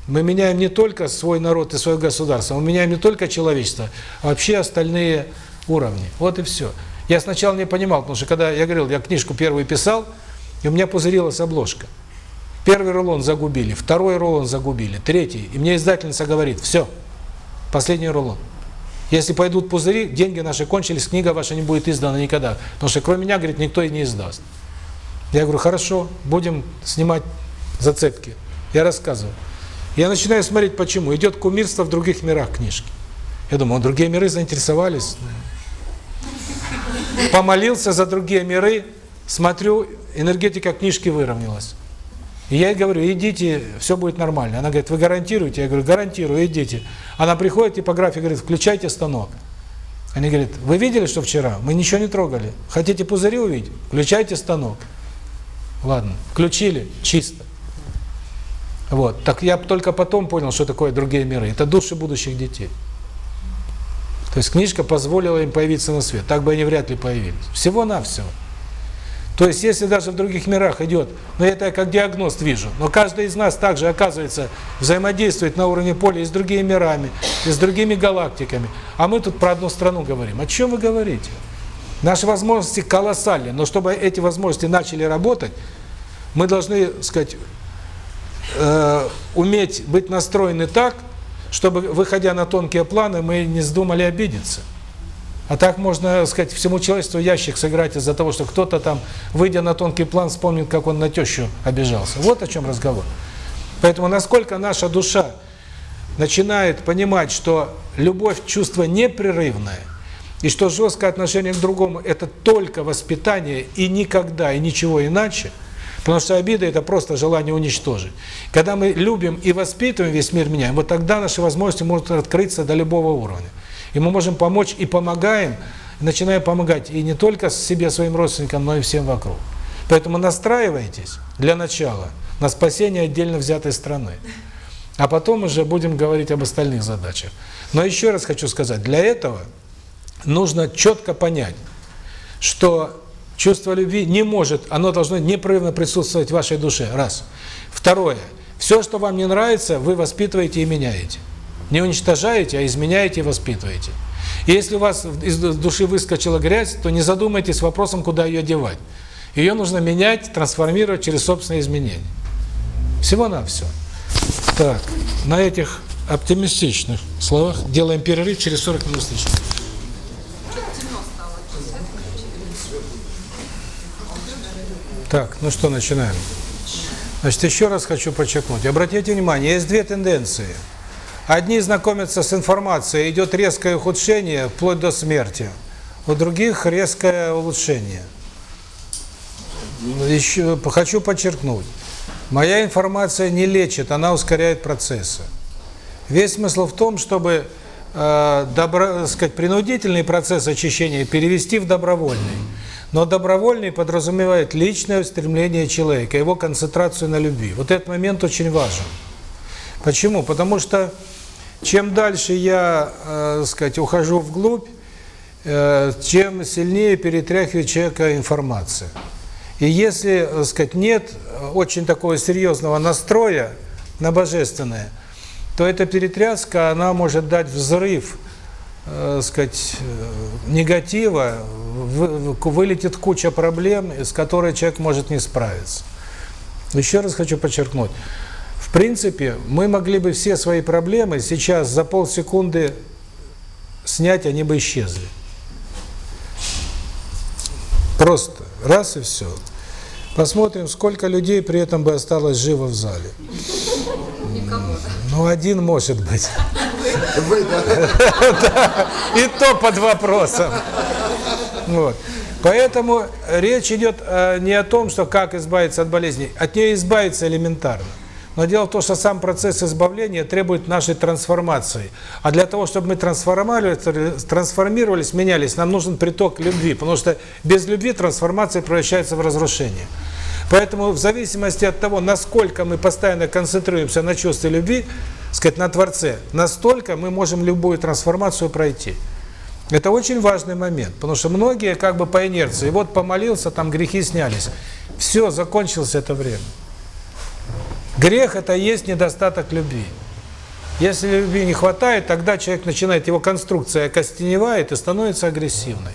мы меняем не только свой народ и свое государство, мы меняем не только человечество, а вообще остальные уровни. Вот и все. Я сначала не понимал, потому что когда я говорил, я книжку первую писал, и у меня пузырилась обложка. Первый рулон загубили, второй рулон загубили, третий. И мне издательница говорит, все, последний рулон. Если пойдут пузыри, деньги наши кончились, книга ваша не будет издана никогда. Потому что кроме меня, говорит, никто и не издаст. Я говорю, хорошо, будем снимать зацепки. Я рассказываю. Я начинаю смотреть, почему. Идет кумирство в других мирах книжки. Я думаю, другие миры заинтересовались. Помолился за другие миры, смотрю, энергетика книжки выровнялась. И я ей говорю, идите, все будет нормально. Она говорит, вы гарантируете? Я говорю, гарантирую, идите. Она приходит, типография говорит, включайте станок. Они говорят, вы видели, что вчера? Мы ничего не трогали. Хотите пузыри увидеть? Включайте станок. Ладно, включили, чисто. Вот. Так я только потом понял, что такое другие миры. Это души будущих детей. То есть книжка позволила им появиться на свет. Так бы они вряд ли появились. Всего-навсего. То есть, если даже в других мирах идет, но это я как диагност вижу, но каждый из нас также, оказывается, взаимодействует на уровне поля и с другими мирами, и с другими галактиками. А мы тут про одну страну говорим. О чем вы говорите? Наши возможности колоссальны, но чтобы эти возможности начали работать, мы должны, сказать, э, уметь быть настроены так, чтобы, выходя на тонкие планы, мы не вздумали обидеться. А так можно, сказать, всему человечеству ящик сыграть из-за того, что кто-то там, выйдя на тонкий план, вспомнит, как он на тещу обижался. Вот о чем разговор. Поэтому насколько наша душа начинает понимать, что любовь – чувство непрерывное, и что жесткое отношение к другому – это только воспитание и никогда, и ничего иначе, потому что обида – это просто желание уничтожить. Когда мы любим и воспитываем, весь мир меняем, вот тогда наши возможности могут открыться до любого уровня. И мы можем помочь и помогаем, начиная помогать и не только себе, своим родственникам, но и всем вокруг. Поэтому настраивайтесь для начала на спасение отдельно взятой страны. А потом уже будем говорить об остальных задачах. Но еще раз хочу сказать, для этого нужно четко понять, что чувство любви не может, оно должно непрерывно присутствовать в вашей душе. Раз. Второе. Все, что вам не нравится, вы воспитываете и меняете. Не уничтожаете, а изменяете и воспитываете. И если у вас из души выскочила грязь, то не задумайтесь вопросом, куда ее девать. Ее нужно менять, трансформировать через собственные изменения. Всего-навсего. Так, на этих оптимистичных словах делаем перерыв, через 40 минут встречаемся. Так, ну что, начинаем. Значит, еще раз хочу подчеркнуть. Обратите внимание, есть две тенденции – Одни знакомятся с информацией, идет резкое ухудшение, вплоть до смерти. У других резкое улучшение. Еще хочу подчеркнуть. Моя информация не лечит, она ускоряет процессы. Весь смысл в том, чтобы э, добро, сказать, принудительный процесс очищения перевести в добровольный. Но добровольный подразумевает личное стремление человека, его концентрацию на любви. Вот этот момент очень важен. Почему? Потому что чем дальше я, э, сказать, ухожу вглубь, э, тем сильнее перетряхивает человека информация. И если, э, сказать, нет очень такого серьезного настроя на божественное, то эта перетряска, она может дать взрыв, э, сказать, э, негатива, вы, вылетит куча проблем, с которой человек может не справиться. Еще раз хочу подчеркнуть, в принципе, мы могли бы все свои проблемы сейчас за полсекунды снять, они бы исчезли. Просто раз и все. Посмотрим, сколько людей при этом бы осталось живо в зале. Никого. Ну, один может быть. Вы, да? Да, И то под вопросом. Вот. Поэтому речь идет э, не о том, что как избавиться от болезней. От нее избавиться элементарно. Но дело в том, что сам процесс избавления требует нашей трансформации. А для того, чтобы мы трансформировались, трансформировались, менялись, нам нужен приток любви. Потому что без любви трансформация превращается в разрушение. Поэтому в зависимости от того, насколько мы постоянно концентрируемся на чувстве любви, сказать, на Творце, настолько мы можем любую трансформацию пройти. Это очень важный момент, потому что многие как бы по инерции, вот помолился, там грехи снялись. Все, закончилось это время. Грех – это есть недостаток любви. Если любви не хватает, тогда человек начинает, его конструкция окостеневает и становится агрессивной.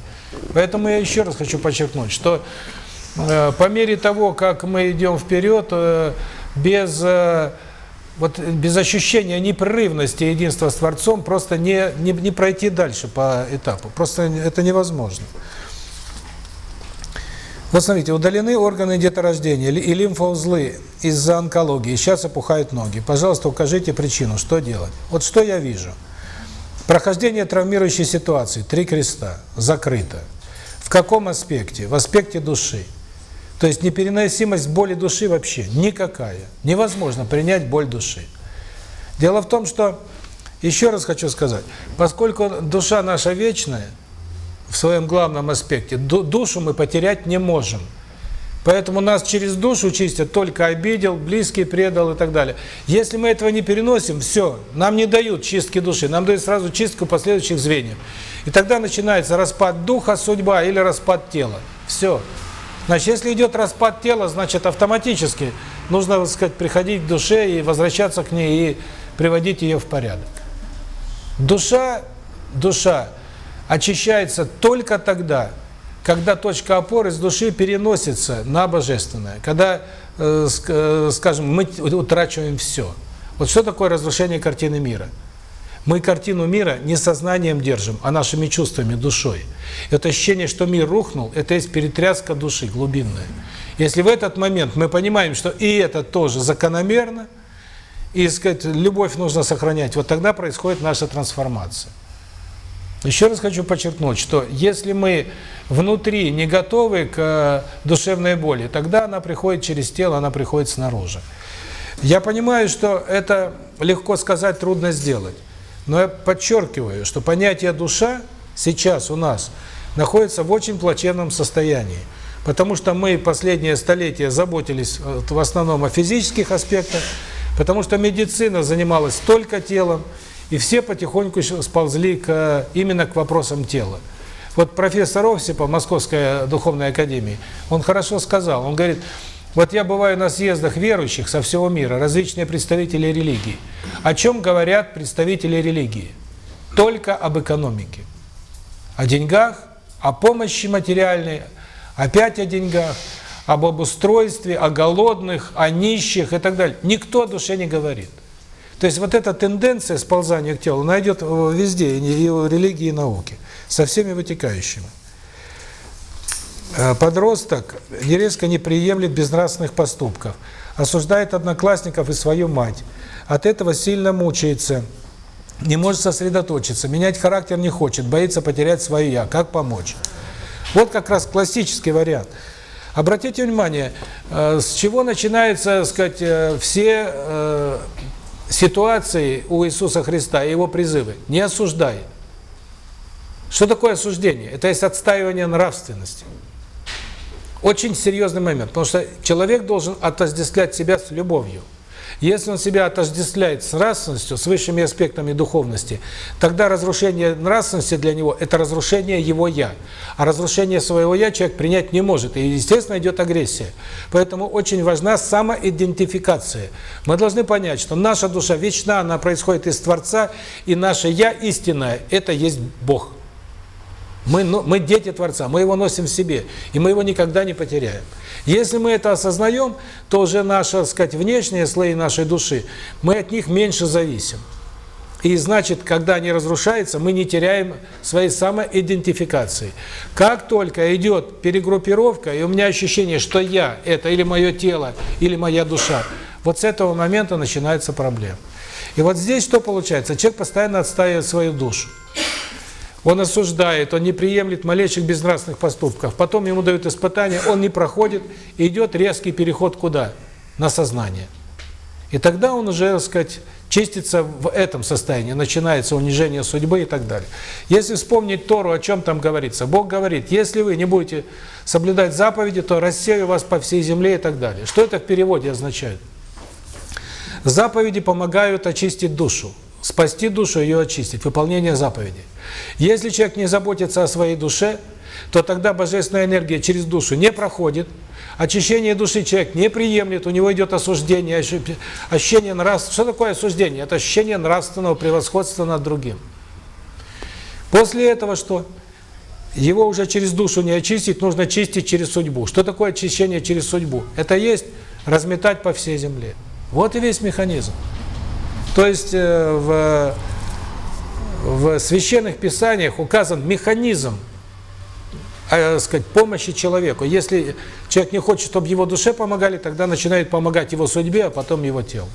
Поэтому я еще раз хочу подчеркнуть, что э, по мере того, как мы идем вперед, э, без, э, вот, без ощущения непрерывности единства с Творцом, просто не, не, не пройти дальше по этапу. Просто это невозможно. Вот удалены органы деторождения и лимфоузлы из-за онкологии, сейчас опухают ноги. Пожалуйста, укажите причину, что делать. Вот что я вижу. Прохождение травмирующей ситуации, три креста, закрыто. В каком аспекте? В аспекте души. То есть непереносимость боли души вообще никакая. Невозможно принять боль души. Дело в том, что, еще раз хочу сказать, поскольку душа наша вечная, в своем главном аспекте, душу мы потерять не можем. Поэтому нас через душу чистят только обидел, близкий предал и так далее. Если мы этого не переносим, все, нам не дают чистки души, нам дают сразу чистку последующих звеньев. И тогда начинается распад духа, судьба или распад тела. Все. Значит, если идет распад тела, значит автоматически нужно, так сказать, приходить к душе и возвращаться к ней и приводить ее в порядок. Душа, душа очищается только тогда, когда точка опоры с души переносится на божественное, когда, э, э, скажем, мы утрачиваем все. Вот что такое разрушение картины мира? Мы картину мира не сознанием держим, а нашими чувствами, душой. Это ощущение, что мир рухнул, это есть перетряска души глубинная. Если в этот момент мы понимаем, что и это тоже закономерно, и, сказать, любовь нужно сохранять, вот тогда происходит наша трансформация. Еще раз хочу подчеркнуть, что если мы внутри не готовы к э, душевной боли, тогда она приходит через тело, она приходит снаружи. Я понимаю, что это легко сказать, трудно сделать. Но я подчеркиваю, что понятие «душа» сейчас у нас находится в очень плачевном состоянии. Потому что мы последние столетия заботились э, в основном о физических аспектах, потому что медицина занималась только телом, и все потихоньку сползли к, именно к вопросам тела. Вот профессор Овсипов, Московской духовной академии, он хорошо сказал, он говорит, вот я бываю на съездах верующих со всего мира, различные представители религии. О чем говорят представители религии? Только об экономике. О деньгах, о помощи материальной, опять о деньгах, об обустройстве, о голодных, о нищих и так далее. Никто о душе не говорит. То есть вот эта тенденция сползания к телу найдет везде, и в религии, и науке, со всеми вытекающими. Э, подросток резко не приемлет безнравственных поступков, осуждает одноклассников и свою мать. От этого сильно мучается, не может сосредоточиться, менять характер не хочет, боится потерять свое «я». Как помочь? Вот как раз классический вариант. Обратите внимание, э, с чего начинаются, сказать, э, все ситуации у Иисуса Христа и его призывы. Не осуждай. Что такое осуждение? Это есть отстаивание нравственности. Очень серьезный момент, потому что человек должен отождествлять себя с любовью. Если он себя отождествляет с нравственностью, с высшими аспектами духовности, тогда разрушение нравственности для него – это разрушение его «я». А разрушение своего «я» человек принять не может, и, естественно, идет агрессия. Поэтому очень важна самоидентификация. Мы должны понять, что наша душа вечна, она происходит из Творца, и наше «я» истинное – это есть Бог. Мы, ну, мы дети Творца, мы его носим в себе, и мы его никогда не потеряем. Если мы это осознаем, то уже наши, сказать, внешние слои нашей души, мы от них меньше зависим. И значит, когда они разрушаются, мы не теряем своей самоидентификации. Как только идет перегруппировка, и у меня ощущение, что я – это или мое тело, или моя душа, вот с этого момента начинается проблема. И вот здесь что получается? Человек постоянно отстаивает свою душу. Он осуждает, он не приемлет малейших безнравственных поступков. Потом ему дают испытания, он не проходит, идет резкий переход куда? На сознание. И тогда он уже, так сказать, чистится в этом состоянии, начинается унижение судьбы и так далее. Если вспомнить Тору, о чем там говорится, Бог говорит, если вы не будете соблюдать заповеди, то рассею вас по всей земле и так далее. Что это в переводе означает? Заповеди помогают очистить душу, спасти душу, ее очистить, выполнение заповедей. Если человек не заботится о своей душе, то тогда божественная энергия через душу не проходит, очищение души человек не приемлет, у него идет осуждение, ощущение нравственного. Что такое осуждение? Это ощущение нравственного превосходства над другим. После этого что? Его уже через душу не очистить, нужно чистить через судьбу. Что такое очищение через судьбу? Это есть разметать по всей земле. Вот и весь механизм. То есть э, в в священных писаниях указан механизм э, сказать, помощи человеку. Если человек не хочет, чтобы его душе помогали, тогда начинает помогать его судьбе, а потом его телу.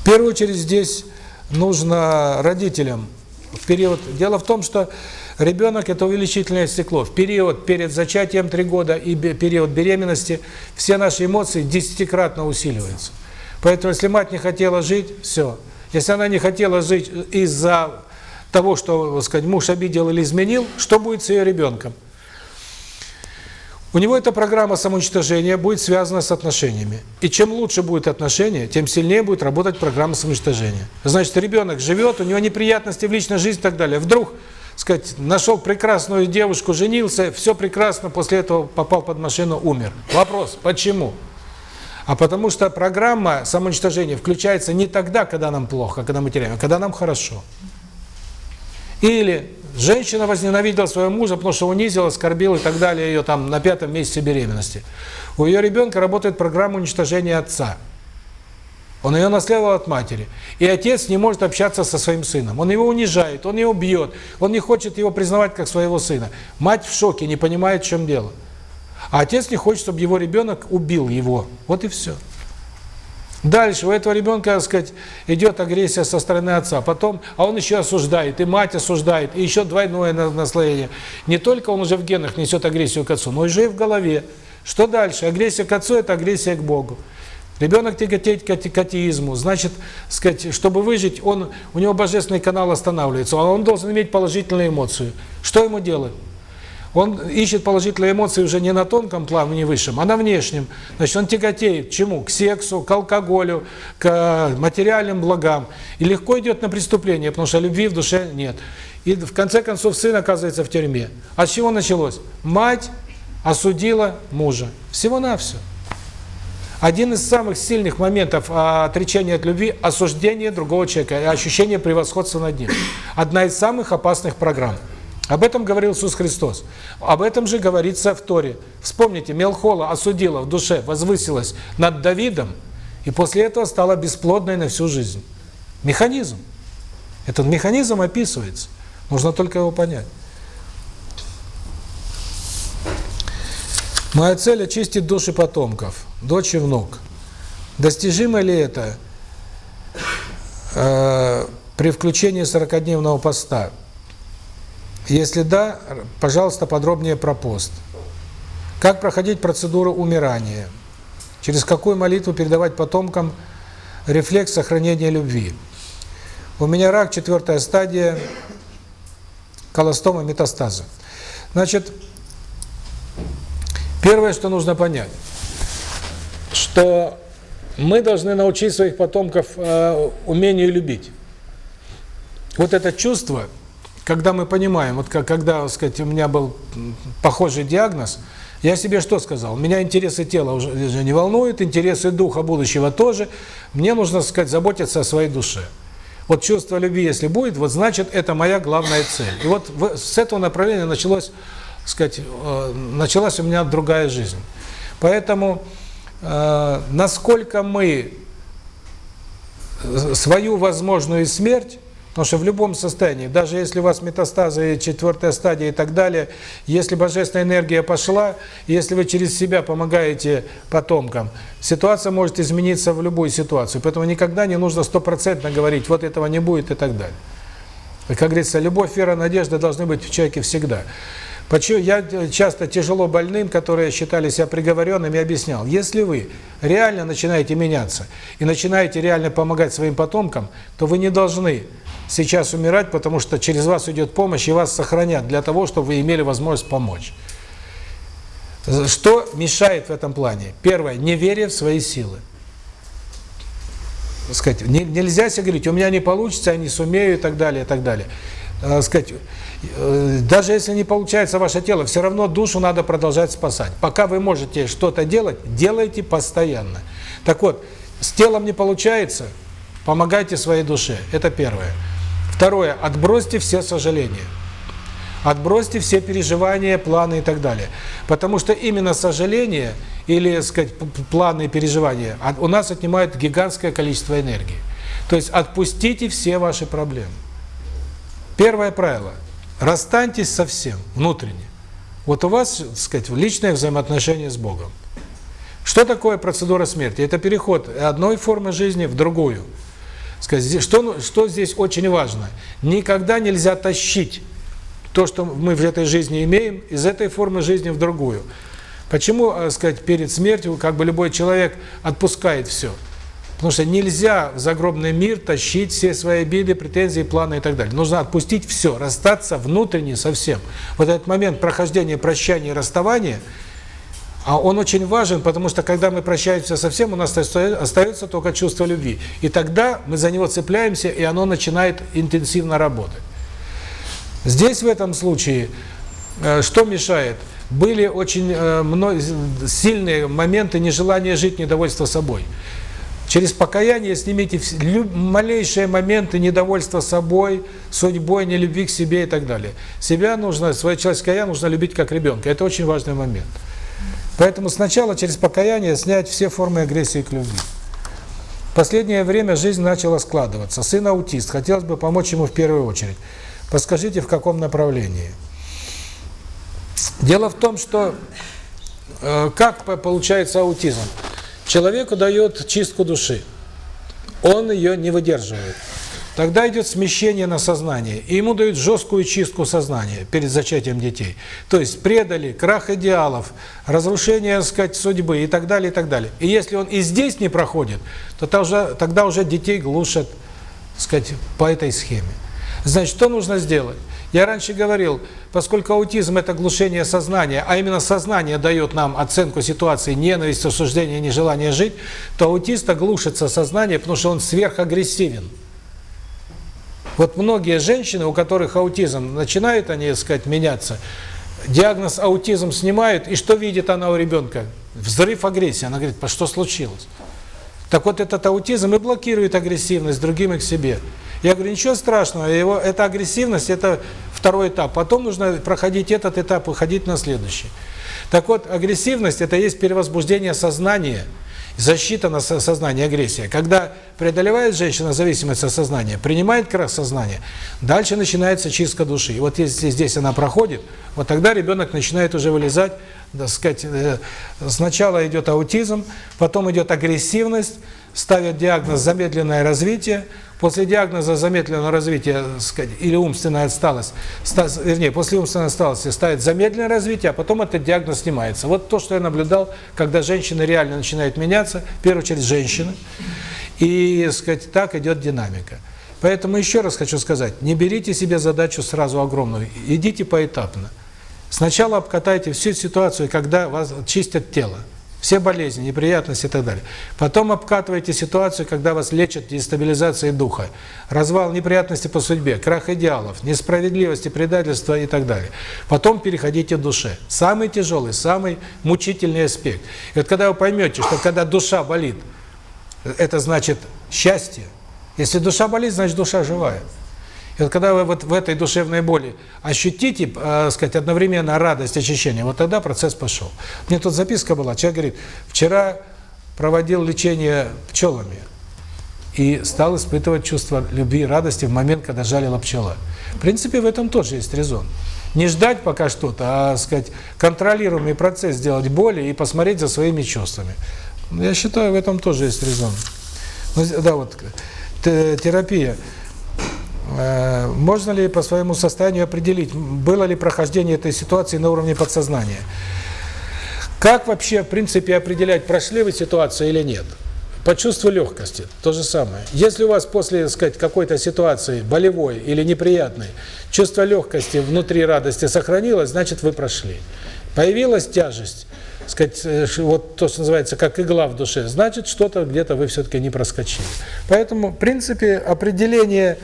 В первую очередь здесь нужно родителям в период... Дело в том, что ребенок – это увеличительное стекло. В период перед зачатием 3 года и период беременности все наши эмоции десятикратно усиливаются. Поэтому, если мать не хотела жить, все – если она не хотела жить из-за того, что, сказать, муж обидел или изменил, что будет с ее ребенком? У него эта программа самоуничтожения будет связана с отношениями. И чем лучше будет отношения, тем сильнее будет работать программа самоуничтожения. Значит, ребенок живет, у него неприятности в личной жизни и так далее. Вдруг, сказать, нашел прекрасную девушку, женился, все прекрасно, после этого попал под машину, умер. Вопрос, почему? А потому что программа самоуничтожения включается не тогда, когда нам плохо, когда мы теряем, а когда нам хорошо. Или женщина возненавидела своего мужа, потому что унизила, оскорбил и так далее ее там на пятом месяце беременности. У ее ребенка работает программа уничтожения отца. Он ее наследовал от матери. И отец не может общаться со своим сыном. Он его унижает, он его бьет, он не хочет его признавать как своего сына. Мать в шоке, не понимает, в чем дело. А отец не хочет, чтобы его ребенок убил его. Вот и все. Дальше у этого ребенка, так сказать, идет агрессия со стороны отца. Потом, а он еще осуждает, и мать осуждает, и еще двойное наслоение. Не только он уже в генах несет агрессию к отцу, но уже и в голове. Что дальше? Агрессия к отцу – это агрессия к Богу. Ребенок тяготеет к атеизму, значит, сказать, чтобы выжить, он у него божественный канал останавливается, а он должен иметь положительную эмоцию. Что ему делать? Он ищет положительные эмоции уже не на тонком плане высшем, а на внешнем. Значит, он тяготеет к чему? К сексу, к алкоголю, к материальным благам. И легко идет на преступление, потому что любви в душе нет. И в конце концов сын оказывается в тюрьме. А с чего началось? Мать осудила мужа. Всего-навсего. Один из самых сильных моментов отречения от любви – осуждение другого человека, ощущение превосходства над ним. Одна из самых опасных программ. Об этом говорил Иисус Христос. Об этом же говорится в Торе. Вспомните, Мелхола осудила в душе, возвысилась над Давидом, и после этого стала бесплодной на всю жизнь. Механизм. Этот механизм описывается. Нужно только его понять. Моя цель – очистить души потомков, дочь и внук. Достижимо ли это э, при включении 40-дневного поста? Если да, пожалуйста, подробнее про пост. Как проходить процедуру умирания? Через какую молитву передавать потомкам рефлекс сохранения любви? У меня рак, четвертая стадия, колостома, метастазы. Значит, первое, что нужно понять, что мы должны научить своих потомков э, умению любить. Вот это чувство, когда мы понимаем, вот как, когда, так сказать, у меня был похожий диагноз, я себе что сказал? Меня интересы тела уже не волнуют, интересы духа будущего тоже. Мне нужно, так сказать, заботиться о своей душе. Вот чувство любви, если будет, вот значит, это моя главная цель. И вот с этого направления началось, сказать, э, началась у меня другая жизнь. Поэтому э, насколько мы свою возможную смерть Потому что в любом состоянии, даже если у вас метастазы, четвертая стадия и так далее, если божественная энергия пошла, если вы через себя помогаете потомкам, ситуация может измениться в любую ситуацию. Поэтому никогда не нужно стопроцентно говорить, вот этого не будет и так далее. Как говорится, любовь, вера, надежда должны быть в человеке всегда. Почему я часто тяжело больным, которые считали себя приговоренными, объяснял, если вы реально начинаете меняться и начинаете реально помогать своим потомкам, то вы не должны сейчас умирать, потому что через вас идет помощь и вас сохранят для того, чтобы вы имели возможность помочь. Что мешает в этом плане? Первое, неверие в свои силы. Сказать, нельзя себе говорить, у меня не получится, я не сумею и так далее, и так далее. Сказать, Э, даже если не получается ваше тело, все равно душу надо продолжать спасать. Пока вы можете что-то делать, делайте постоянно. Так вот, с телом не получается, помогайте своей душе. Это первое. Второе, отбросьте все сожаления. Отбросьте все переживания, планы и так далее. Потому что именно сожаление или, сказать, планы и переживания у нас отнимают гигантское количество энергии. То есть отпустите все ваши проблемы. Первое правило – Расстаньтесь со всем внутренне. Вот у вас, так сказать, личное взаимоотношение с Богом. Что такое процедура смерти? Это переход одной формы жизни в другую. Сказать, что, что здесь очень важно? Никогда нельзя тащить то, что мы в этой жизни имеем, из этой формы жизни в другую. Почему, так сказать, перед смертью как бы любой человек отпускает все? Потому что нельзя в загробный мир тащить все свои обиды, претензии, планы и так далее. Нужно отпустить все, расстаться внутренне со всем. Вот этот момент прохождения прощания и расставания, а он очень важен, потому что когда мы прощаемся со всем, у нас остается только чувство любви. И тогда мы за него цепляемся, и оно начинает интенсивно работать. Здесь в этом случае э, что мешает? Были очень э, сильные моменты нежелания жить, недовольства собой. Через покаяние снимите малейшие моменты недовольства собой, судьбой, нелюбви к себе и так далее. Себя нужно, свое человеческое я нужно любить как ребенка. Это очень важный момент. Поэтому сначала через покаяние снять все формы агрессии к любви. В последнее время жизнь начала складываться. Сын аутист, хотелось бы помочь ему в первую очередь. Подскажите, в каком направлении? Дело в том, что э, как получается аутизм? Человеку дает чистку души. Он ее не выдерживает. Тогда идет смещение на сознание, и ему дают жесткую чистку сознания перед зачатием детей. То есть предали, крах идеалов, разрушение, сказать, судьбы и так далее, и так далее. И если он и здесь не проходит, то тогда тогда уже детей глушат, сказать, по этой схеме. Значит, что нужно сделать? Я раньше говорил, поскольку аутизм – это глушение сознания, а именно сознание дает нам оценку ситуации, ненависть, осуждение, нежелание жить, то аутиста глушится сознание, потому что он сверхагрессивен. Вот многие женщины, у которых аутизм, начинают они, так сказать, меняться, диагноз аутизм снимают, и что видит она у ребенка? Взрыв агрессии. Она говорит, что случилось? Так вот этот аутизм и блокирует агрессивность другим и к себе. Я говорю, ничего страшного, его, эта агрессивность, это второй этап. Потом нужно проходить этот этап, выходить на следующий. Так вот, агрессивность – это есть перевозбуждение сознания, защита на сознание, агрессия. Когда преодолевает женщина зависимость от сознания, принимает крах сознания, дальше начинается чистка души. И вот если здесь она проходит, вот тогда ребенок начинает уже вылезать, так сказать, э, сначала идет аутизм, потом идет агрессивность, ставят диагноз замедленное развитие, После диагноза замедленного развития сказать, или умственная отсталость, вернее, после умственной отсталости ставит замедленное развитие, а потом этот диагноз снимается. Вот то, что я наблюдал, когда женщины реально начинают меняться, в первую очередь женщины, и сказать, так идет динамика. Поэтому еще раз хочу сказать, не берите себе задачу сразу огромную, идите поэтапно. Сначала обкатайте всю ситуацию, когда вас чистят тело. Все болезни, неприятности и так далее. Потом обкатываете ситуацию, когда вас лечат дестабилизацией духа. Развал неприятности по судьбе, крах идеалов, несправедливости, предательства и так далее. Потом переходите к душе. Самый тяжелый, самый мучительный аспект. И вот когда вы поймете, что когда душа болит, это значит счастье. Если душа болит, значит душа живая. Вот когда вы вот в этой душевной боли ощутите, э, сказать, одновременно радость, ощущение, вот тогда процесс пошел. Мне тут записка была, человек говорит, вчера проводил лечение пчелами и стал испытывать чувство любви и радости в момент, когда жалила пчела. В принципе, в этом тоже есть резон. Не ждать пока что-то, а, сказать, контролируемый процесс сделать боли и посмотреть за своими чувствами. Я считаю, в этом тоже есть резон. Ну, да, вот терапия. Э, можно ли по своему состоянию определить, было ли прохождение этой ситуации на уровне подсознания? Как вообще, в принципе, определять, прошли вы ситуацию или нет? По чувству легкости, то же самое. Если у вас после, так сказать, какой-то ситуации, болевой или неприятной, чувство легкости внутри радости сохранилось, значит, вы прошли. Появилась тяжесть, сказать, э, вот то, что называется, как игла в душе, значит, что-то где-то вы все-таки не проскочили. Поэтому, в принципе, определение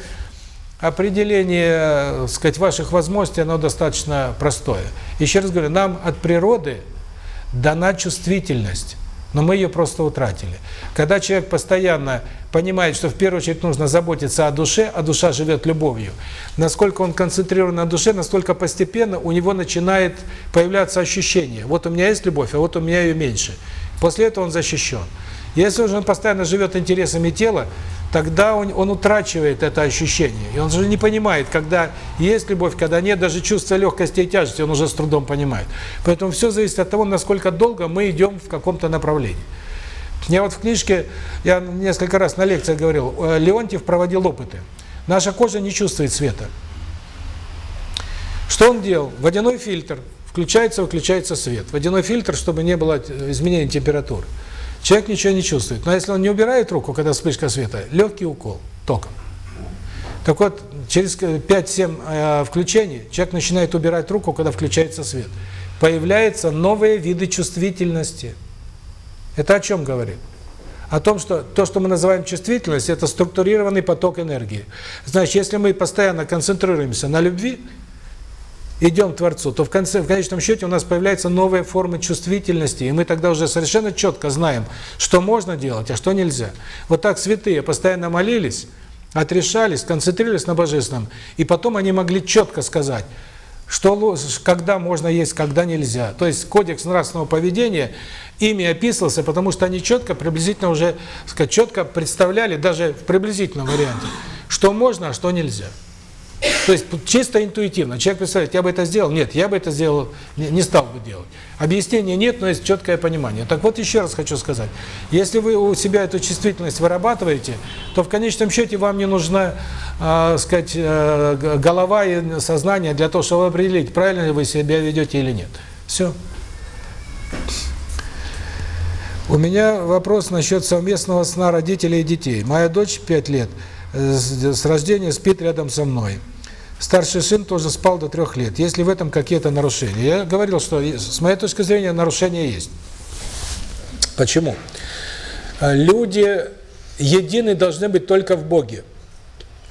определение, сказать, ваших возможностей, оно достаточно простое. Еще раз говорю, нам от природы дана чувствительность, но мы ее просто утратили. Когда человек постоянно понимает, что в первую очередь нужно заботиться о душе, а душа живет любовью, насколько он концентрирован на душе, настолько постепенно у него начинает появляться ощущение, вот у меня есть любовь, а вот у меня ее меньше. После этого он защищен. Если же он постоянно живет интересами тела, тогда он, он утрачивает это ощущение. И он же не понимает, когда есть любовь, когда нет, даже чувство легкости и тяжести он уже с трудом понимает. Поэтому все зависит от того, насколько долго мы идем в каком-то направлении. Я вот в книжке, я несколько раз на лекциях говорил, э, Леонтьев проводил опыты. Наша кожа не чувствует света. Что он делал? Водяной фильтр. Включается, выключается свет. Водяной фильтр, чтобы не было изменения температуры. Человек ничего не чувствует. Но если он не убирает руку, когда вспышка света, легкий укол током. Так вот, через 5-7 э, включений человек начинает убирать руку, когда включается свет. Появляются новые виды чувствительности. Это о чем говорит? О том, что то, что мы называем чувствительность, это структурированный поток энергии. Значит, если мы постоянно концентрируемся на любви, идем к Творцу, то в конце, в конечном счете у нас появляются новые формы чувствительности, и мы тогда уже совершенно четко знаем, что можно делать, а что нельзя. Вот так святые постоянно молились, отрешались, концентрировались на Божественном, и потом они могли четко сказать, что когда можно есть, когда нельзя. То есть кодекс нравственного поведения ими описывался, потому что они четко, приблизительно уже, сказать, четко представляли, даже в приблизительном варианте, что можно, а что нельзя. То есть чисто интуитивно. Человек представляет, я бы это сделал? Нет, я бы это сделал, не стал бы делать. Объяснения нет, но есть четкое понимание. Так вот, еще раз хочу сказать. Если вы у себя эту чувствительность вырабатываете, то в конечном счете вам не нужна, э, сказать, э, голова и сознание для того, чтобы определить, правильно ли вы себя ведете или нет. Все. У меня вопрос насчет совместного сна родителей и детей. Моя дочь 5 лет э, с рождения спит рядом со мной. Старший сын тоже спал до трех лет. Есть ли в этом какие-то нарушения? Я говорил, что с моей точки зрения нарушения есть. Почему? А, люди едины должны быть только в Боге.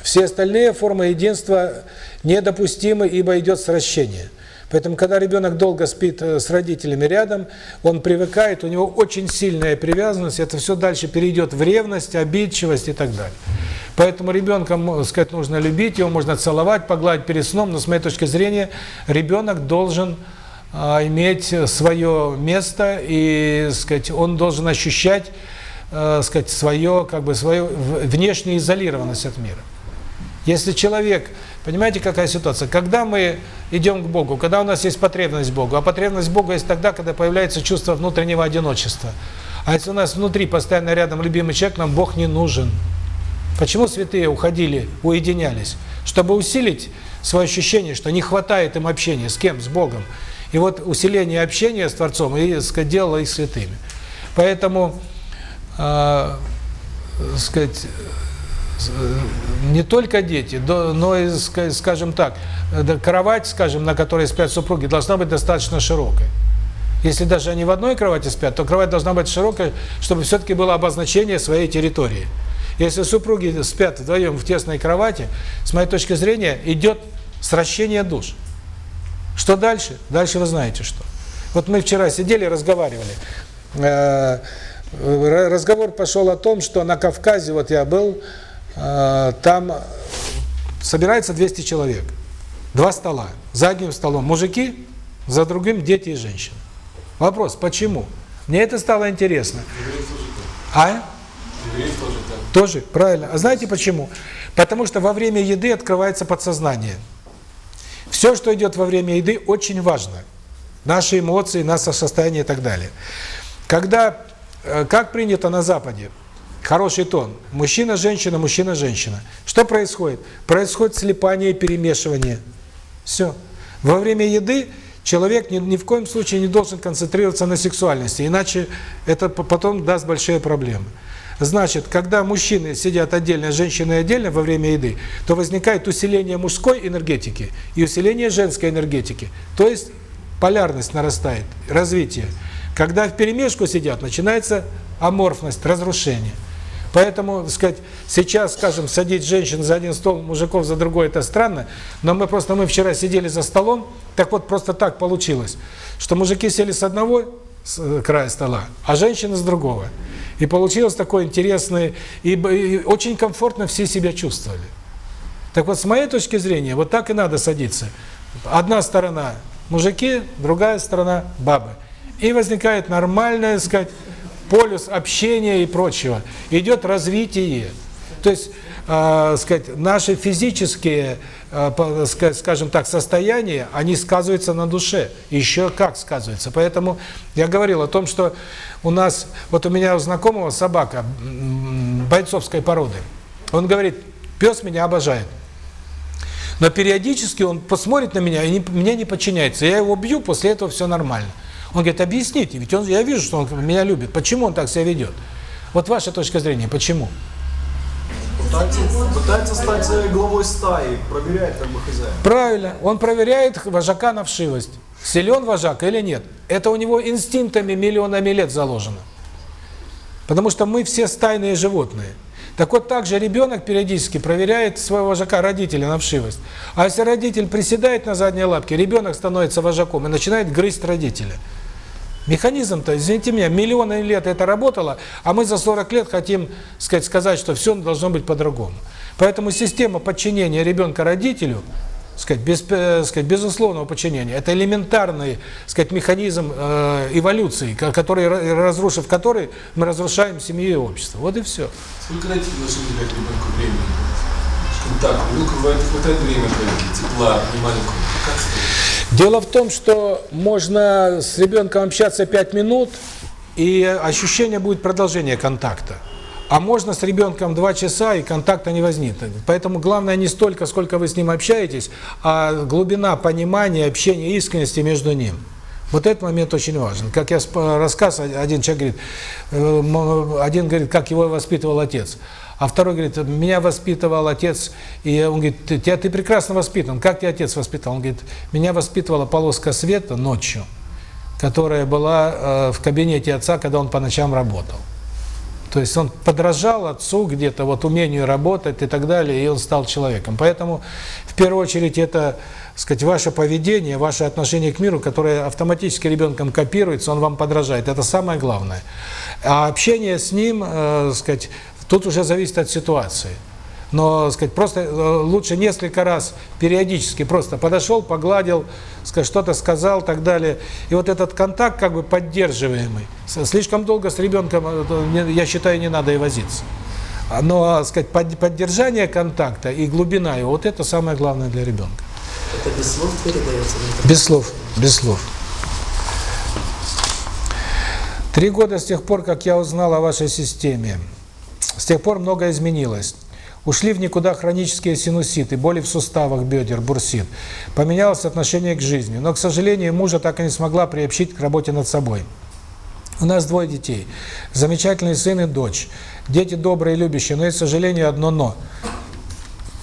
Все остальные формы единства недопустимы, ибо идет сращение. Поэтому, когда ребенок долго спит э, с родителями рядом, он привыкает, у него очень сильная привязанность, это все дальше перейдет в ревность, обидчивость и так далее. Поэтому ребенка, сказать, нужно любить, его можно целовать, погладить перед сном, но с моей точки зрения ребенок должен а, иметь свое место и, сказать, он должен ощущать, э, сказать, свое, как бы, свою внешнюю изолированность от мира. Если человек, понимаете, какая ситуация? Когда мы идем к Богу, когда у нас есть потребность Богу, а потребность Бога есть тогда, когда появляется чувство внутреннего одиночества. А если у нас внутри постоянно рядом любимый человек, нам Бог не нужен. Почему святые уходили, уединялись? Чтобы усилить свое ощущение, что не хватает им общения. С кем? С Богом. И вот усиление общения с Творцом и, делало их святыми. Поэтому, э, сказать, не только дети, но и, скажем так, кровать, скажем, на которой спят супруги, должна быть достаточно широкой. Если даже они в одной кровати спят, то кровать должна быть широкая, чтобы все-таки было обозначение своей территории. Если супруги спят вдвоем в тесной кровати, с моей точки зрения, идет сращение душ. Что дальше? Дальше вы знаете что. Вот мы вчера сидели, разговаривали. Э, э, Разговор пошел о том, что на Кавказе, вот я был, э, там собирается 200 человек. Два стола. За одним столом мужики, за другим дети и женщины. Вопрос, почему? Мне это стало интересно. А? Тоже, правильно. А знаете почему? Потому что во время еды открывается подсознание. Все, что идет во время еды, очень важно. Наши эмоции, наше состояние и так далее. Когда, э, как принято на Западе, хороший тон, мужчина, женщина, мужчина, женщина. Что происходит? Происходит слипание и перемешивание. Все. Во время еды человек ни, ни в коем случае не должен концентрироваться на сексуальности, иначе это потом даст большие проблемы. Значит, когда мужчины сидят отдельно, женщины отдельно во время еды, то возникает усиление мужской энергетики и усиление женской энергетики. То есть полярность нарастает, развитие. Когда в перемешку сидят, начинается аморфность, разрушение. Поэтому, так сказать, сейчас, скажем, садить женщин за один стол, мужиков за другой, это странно, но мы просто, мы вчера сидели за столом, так вот просто так получилось, что мужики сели с одного с края стола, а женщины с другого. И получилось такое интересное, и, и очень комфортно все себя чувствовали. Так вот, с моей точки зрения, вот так и надо садиться. Одна сторона мужики, другая сторона бабы. И возникает нормальное, так сказать, полюс общения и прочего. Идет развитие. То есть, э, сказать, наши физические, э, скажем так, состояния, они сказываются на душе. Еще как сказываются. Поэтому я говорил о том, что у нас, вот у меня у знакомого собака бойцовской породы. Он говорит, пес меня обожает. Но периодически он посмотрит на меня и не, мне не подчиняется. Я его бью, после этого все нормально. Он говорит, объясните, ведь он, я вижу, что он меня любит. Почему он так себя ведет? Вот ваша точка зрения, почему? Пытается, пытается стать главой стаи, проверяет как бы хозяин. Правильно, он проверяет вожака на вшивость. Силен вожак или нет. Это у него инстинктами миллионами лет заложено. Потому что мы все стайные животные. Так вот, также ребенок периодически проверяет своего вожака, родителя, на вшивость. А если родитель приседает на задние лапки, ребенок становится вожаком и начинает грызть родителя. Механизм-то, извините меня, миллионы лет это работало, а мы за 40 лет хотим сказать, сказать, что все должно быть по-другому. Поэтому система подчинения ребенка родителю, сказать, без, э, сказать, безусловного подчинения, это элементарный сказать, механизм э, эволюции, который, разрушив который, мы разрушаем семью и общество. Вот и все. Сколько дать должны уделять ребенку времени? Так, ребенку бывает хватает времени, тепла, внимания. Как Дело в том, что можно с ребенком общаться 5 минут, и ощущение будет продолжения контакта. А можно с ребенком 2 часа, и контакта не возникнет. Поэтому главное не столько, сколько вы с ним общаетесь, а глубина понимания, общения, искренности между ним. Вот этот момент очень важен. Как я рассказ, один человек говорит, один говорит, как его воспитывал отец. А второй говорит, меня воспитывал отец, и он говорит, тебя ты прекрасно воспитан. Как тебя отец воспитал? Он говорит, меня воспитывала полоска света ночью, которая была э, в кабинете отца, когда он по ночам работал. То есть он подражал отцу где-то, вот умению работать и так далее, и он стал человеком. Поэтому, в первую очередь, это, сказать, ваше поведение, ваше отношение к миру, которое автоматически ребенком копируется, он вам подражает. Это самое главное. А общение с ним, э, сказать, Тут уже зависит от ситуации. Но, сказать, просто э, лучше несколько раз периодически просто подошел, погладил, что-то сказал, так далее. И вот этот контакт как бы поддерживаемый. Слишком долго с ребенком, э, я считаю, не надо и возиться. Но, сказать, поддержание контакта и глубина его, вот это самое главное для ребенка. Это без слов передается? Без слов, без слов. Три года с тех пор, как я узнал о вашей системе, с тех пор многое изменилось. Ушли в никуда хронические синуситы, боли в суставах, бедер, бурсит. Поменялось отношение к жизни. Но, к сожалению, мужа так и не смогла приобщить к работе над собой. У нас двое детей. Замечательный сын и дочь. Дети добрые и любящие, но, к сожалению, одно «но».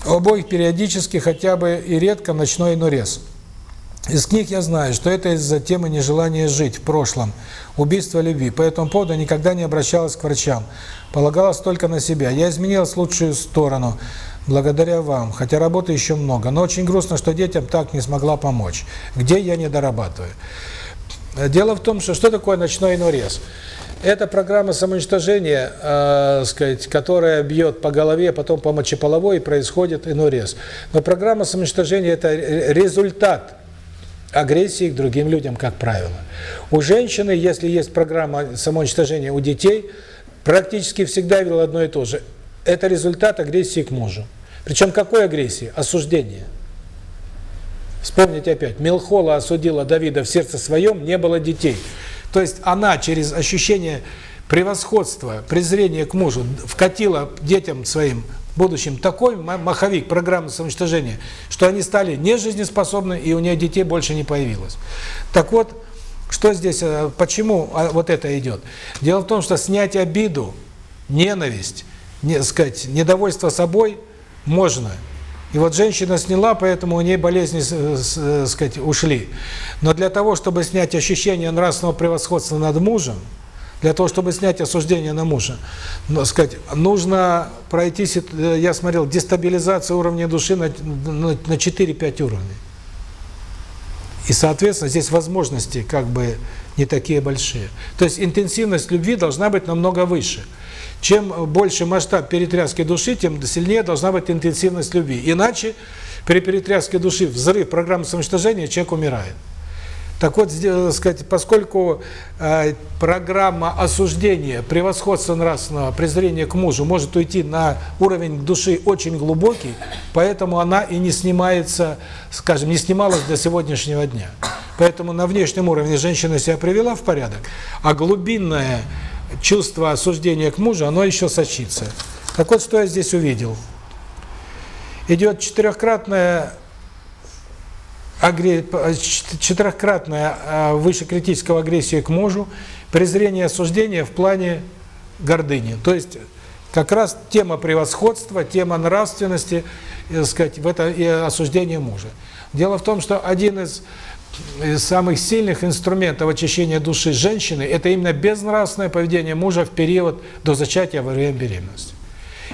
У обоих периодически, хотя бы и редко, ночной инурез. Из книг я знаю, что это из-за темы нежелания жить в прошлом, убийства любви. По этому поводу никогда не обращалась к врачам, полагалась только на себя. Я изменилась в лучшую сторону, благодаря вам, хотя работы еще много. Но очень грустно, что детям так не смогла помочь. Где я не дорабатываю? Дело в том, что что такое ночной инурез? Это программа самоуничтожения, э, сказать, которая бьет по голове, потом по мочеполовой, и происходит инурез. Но программа самоуничтожения – это результат агрессии к другим людям, как правило. У женщины, если есть программа самоуничтожения у детей, практически всегда видел одно и то же. Это результат агрессии к мужу. Причем какой агрессии? Осуждение. Вспомните опять, Мелхола осудила Давида в сердце своем, не было детей. То есть она через ощущение превосходства, презрения к мужу вкатила детям своим будущим такой маховик программы самоуничтожения, что они стали нежизнеспособны, и у нее детей больше не появилось. Так вот, что здесь, э, почему а, вот это идет? Дело в том, что снять обиду, ненависть, не, сказать, недовольство собой можно. И вот женщина сняла, поэтому у нее болезни, э, сказать, ушли. Но для того, чтобы снять ощущение нравственного превосходства над мужем, для того, чтобы снять осуждение на мужа, но, сказать, нужно пройти, э, я смотрел, дестабилизацию уровня души на, на, на 4-5 уровней. И, соответственно, здесь возможности как бы не такие большие. То есть интенсивность любви должна быть намного выше. Чем больше масштаб перетряски души, тем сильнее должна быть интенсивность любви. Иначе при перетряске души взрыв программы самоуничтожения человек умирает. Так вот, сказать, поскольку э, программа осуждения, превосходства нравственного, презрения к мужу может уйти на уровень души очень глубокий, поэтому она и не снимается, скажем, не снималась до сегодняшнего дня. Поэтому на внешнем уровне женщина себя привела в порядок, а глубинное чувство осуждения к мужу, оно еще сочится. Так вот, что я здесь увидел. Идет четырехкратная четырехкратная а, выше критического агрессия к мужу, презрение осуждения в плане гордыни. То есть как раз тема превосходства, тема нравственности, так сказать, в это и осуждение мужа. Дело в том, что один из самых сильных инструментов очищения души женщины это именно безнравственное поведение мужа в период до зачатия во время беременности.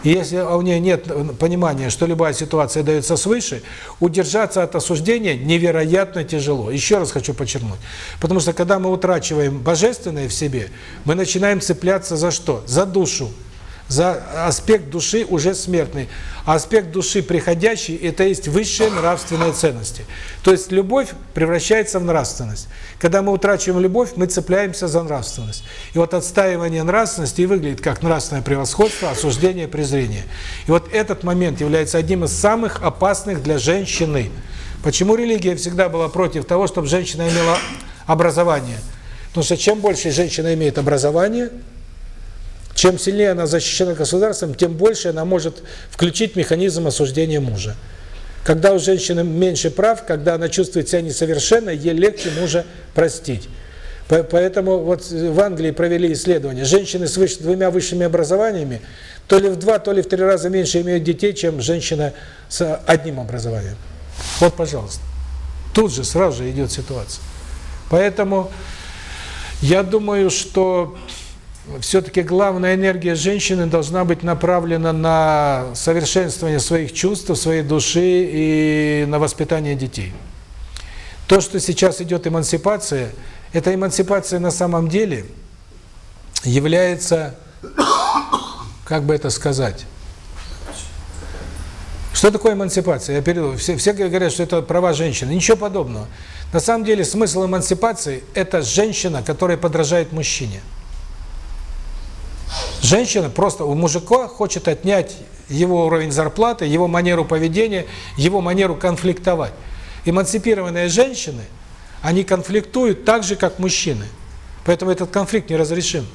И если у нее нет понимания, что любая ситуация дается свыше, удержаться от осуждения невероятно тяжело. Еще раз хочу подчеркнуть. Потому что когда мы утрачиваем божественное в себе, мы начинаем цепляться за что? За душу за аспект души уже смертный. А аспект души приходящий – это есть высшие нравственные ценности. То есть любовь превращается в нравственность. Когда мы утрачиваем любовь, мы цепляемся за нравственность. И вот отстаивание нравственности выглядит как нравственное превосходство, осуждение, презрение. И вот этот момент является одним из самых опасных для женщины. Почему религия всегда была против того, чтобы женщина имела образование? Потому что чем больше женщина имеет образование – чем сильнее она защищена государством, тем больше она может включить механизм осуждения мужа. Когда у женщины меньше прав, когда она чувствует себя несовершенной, ей легче мужа простить. Поэтому вот в Англии провели исследование. Женщины с выше, двумя высшими образованиями то ли в два, то ли в три раза меньше имеют детей, чем женщина с одним образованием. Вот, пожалуйста. Тут же сразу же идет ситуация. Поэтому я думаю, что все-таки главная энергия женщины должна быть направлена на совершенствование своих чувств, своей души и на воспитание детей. То, что сейчас идет эмансипация, эта эмансипация на самом деле является, как бы это сказать, что такое эмансипация? Я перейду. Все, все говорят, что это права женщины. Ничего подобного. На самом деле смысл эмансипации – это женщина, которая подражает мужчине. Женщина просто у мужика хочет отнять его уровень зарплаты, его манеру поведения, его манеру конфликтовать. Эмансипированные женщины, они конфликтуют так же, как мужчины. Поэтому этот конфликт неразрешим.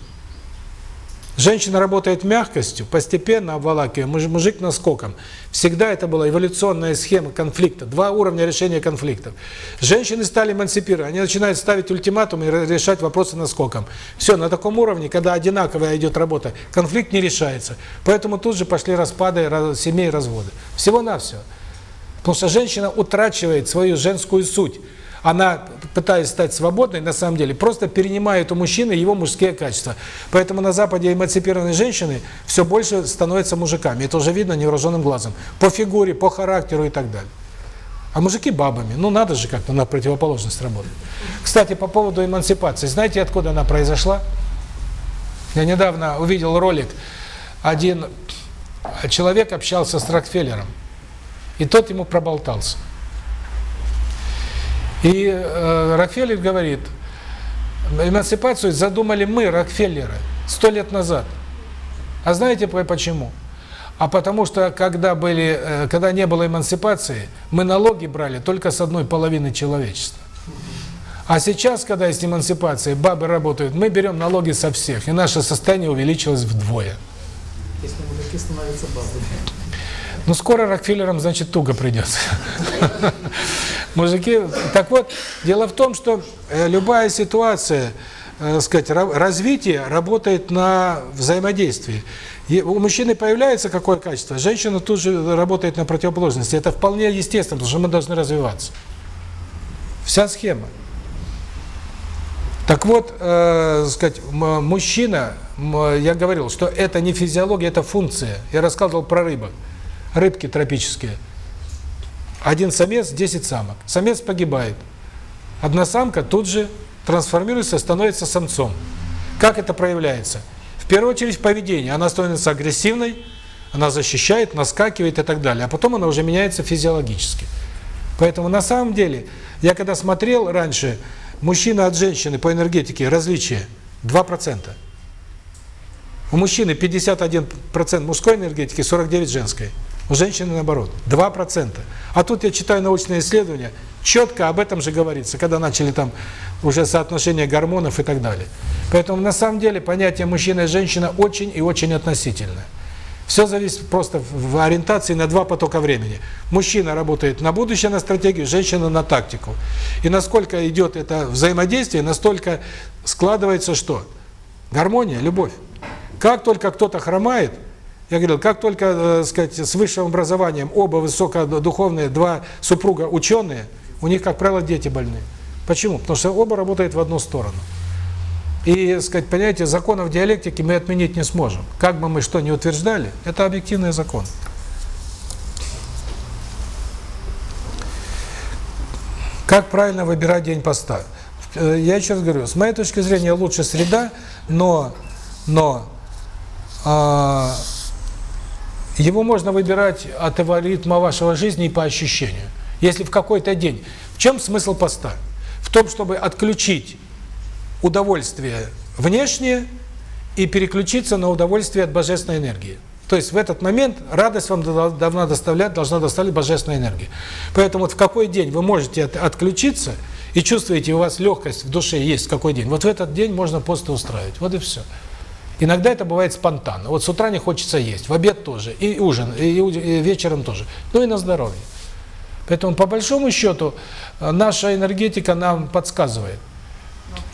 Женщина работает мягкостью, постепенно обволакивая, мужик наскоком. Всегда это была эволюционная схема конфликта, два уровня решения конфликтов. Женщины стали эмансипировать, они начинают ставить ультиматумы и решать вопросы наскоком. Все, на таком уровне, когда одинаковая идет работа, конфликт не решается. Поэтому тут же пошли распады семей, разводы. Всего-навсего. Потому что женщина утрачивает свою женскую суть. Она, пытаясь стать свободной, на самом деле, просто перенимает у мужчины его мужские качества. Поэтому на Западе эмансипированные женщины все больше становятся мужиками. Это уже видно невооруженным глазом. По фигуре, по характеру и так далее. А мужики бабами. Ну, надо же как-то на противоположность работать. Кстати, по поводу эмансипации. Знаете, откуда она произошла? Я недавно увидел ролик. Один человек общался с Рокфеллером. И тот ему проболтался. И э, Рокфеллер говорит, эмансипацию задумали мы, Рокфеллеры, сто лет назад. А знаете почему? А потому что, когда, были, э, когда не было эмансипации, мы налоги брали только с одной половины человечества. А сейчас, когда есть эмансипация, бабы работают, мы берем налоги со всех, и наше состояние увеличилось вдвое. Если мужики становятся бабами. Ну, скоро Рокфеллерам, значит, туго придется. Мужики, так вот, дело в том, что э, любая ситуация, э, сказать, развитие работает на взаимодействии. У мужчины появляется какое качество, женщина тут же работает на противоположности. Это вполне естественно, потому что мы должны развиваться. Вся схема. Так вот, э, сказать, мужчина, я говорил, что это не физиология, это функция. Я рассказывал про рыбок рыбки тропические. Один самец, 10 самок. Самец погибает. Одна самка тут же трансформируется, становится самцом. Как это проявляется? В первую очередь в поведении. Она становится агрессивной, она защищает, наскакивает и так далее. А потом она уже меняется физиологически. Поэтому на самом деле, я когда смотрел раньше, мужчина от женщины по энергетике различие 2%. У мужчины 51% мужской энергетики, 49% женской. У женщины наоборот, 2%. А тут я читаю научные исследования, четко об этом же говорится, когда начали там уже соотношение гормонов и так далее. Поэтому на самом деле понятие мужчина и женщина очень и очень относительное. Все зависит просто в ориентации на два потока времени. Мужчина работает на будущее, на стратегию, женщина на тактику. И насколько идет это взаимодействие, настолько складывается что? Гармония, любовь. Как только кто-то хромает, я говорил, как только, э, сказать, с высшим образованием оба высокодуховные, два супруга ученые, у них, как правило, дети больные. Почему? Потому что оба работают в одну сторону. И, сказать, понятие законов диалектики мы отменить не сможем. Как бы мы что ни утверждали, это объективный закон. Как правильно выбирать день поста? Э, я еще раз говорю, с моей точки зрения лучше среда, но, но а, его можно выбирать от ритма вашего жизни и по ощущению. Если в какой-то день. В чем смысл поста? В том, чтобы отключить удовольствие внешнее и переключиться на удовольствие от божественной энергии. То есть в этот момент радость вам должна доставлять, должна доставлять божественная энергия. Поэтому вот в какой день вы можете от, отключиться и чувствуете, у вас легкость в душе есть в какой день, вот в этот день можно пост устраивать. Вот и все. Иногда это бывает спонтанно. Вот с утра не хочется есть, в обед тоже, и ужин, и, вечером тоже. Ну и на здоровье. Поэтому, по большому счету, наша энергетика нам подсказывает.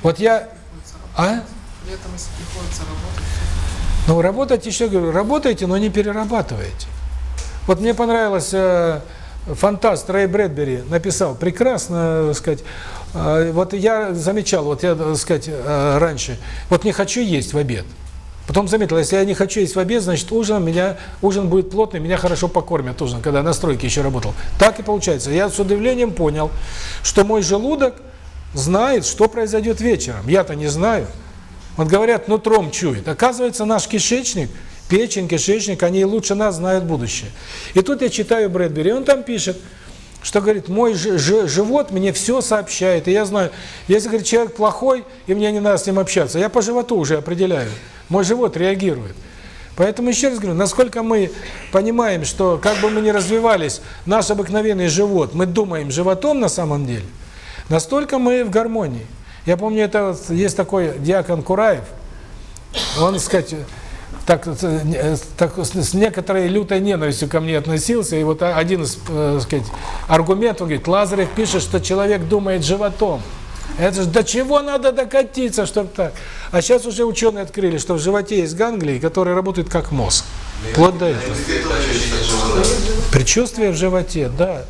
Вот я... А? Летом, если приходится работать. Ну, работать, еще говорю, работайте, но не перерабатывайте. Вот мне понравилось, э, фантаст Рэй Брэдбери написал прекрасно, так сказать, э, вот я замечал, вот я, так сказать, э, раньше, вот не хочу есть в обед. Потом заметил, если я не хочу есть в обед, значит ужин меня ужин будет плотный, меня хорошо покормят ужин, когда на стройке еще работал. Так и получается. Я с удивлением понял, что мой желудок знает, что произойдет вечером. Я-то не знаю. Вот говорят, нутром чует. Оказывается, наш кишечник, печень, кишечник, они лучше нас знают будущее. И тут я читаю Брэдбери, он там пишет, что говорит, мой живот мне все сообщает. И я знаю, если, говорит, человек плохой, и мне не надо с ним общаться, я по животу уже определяю. Мой живот реагирует. Поэтому еще раз говорю, насколько мы понимаем, что как бы мы ни развивались, наш обыкновенный живот, мы думаем животом на самом деле, настолько мы в гармонии. Я помню, это вот, есть такой диакон Кураев, он, сказать, так, так с некоторой лютой ненавистью ко мне относился, и вот один из, э, сказать, аргументов, он говорит, Лазарев пишет, что человек думает животом. Это же до чего надо докатиться, чтобы так? А сейчас уже ученые открыли, что в животе есть ганглии, которые работают как мозг. Вплоть до этого. Предчувствие в животе, да.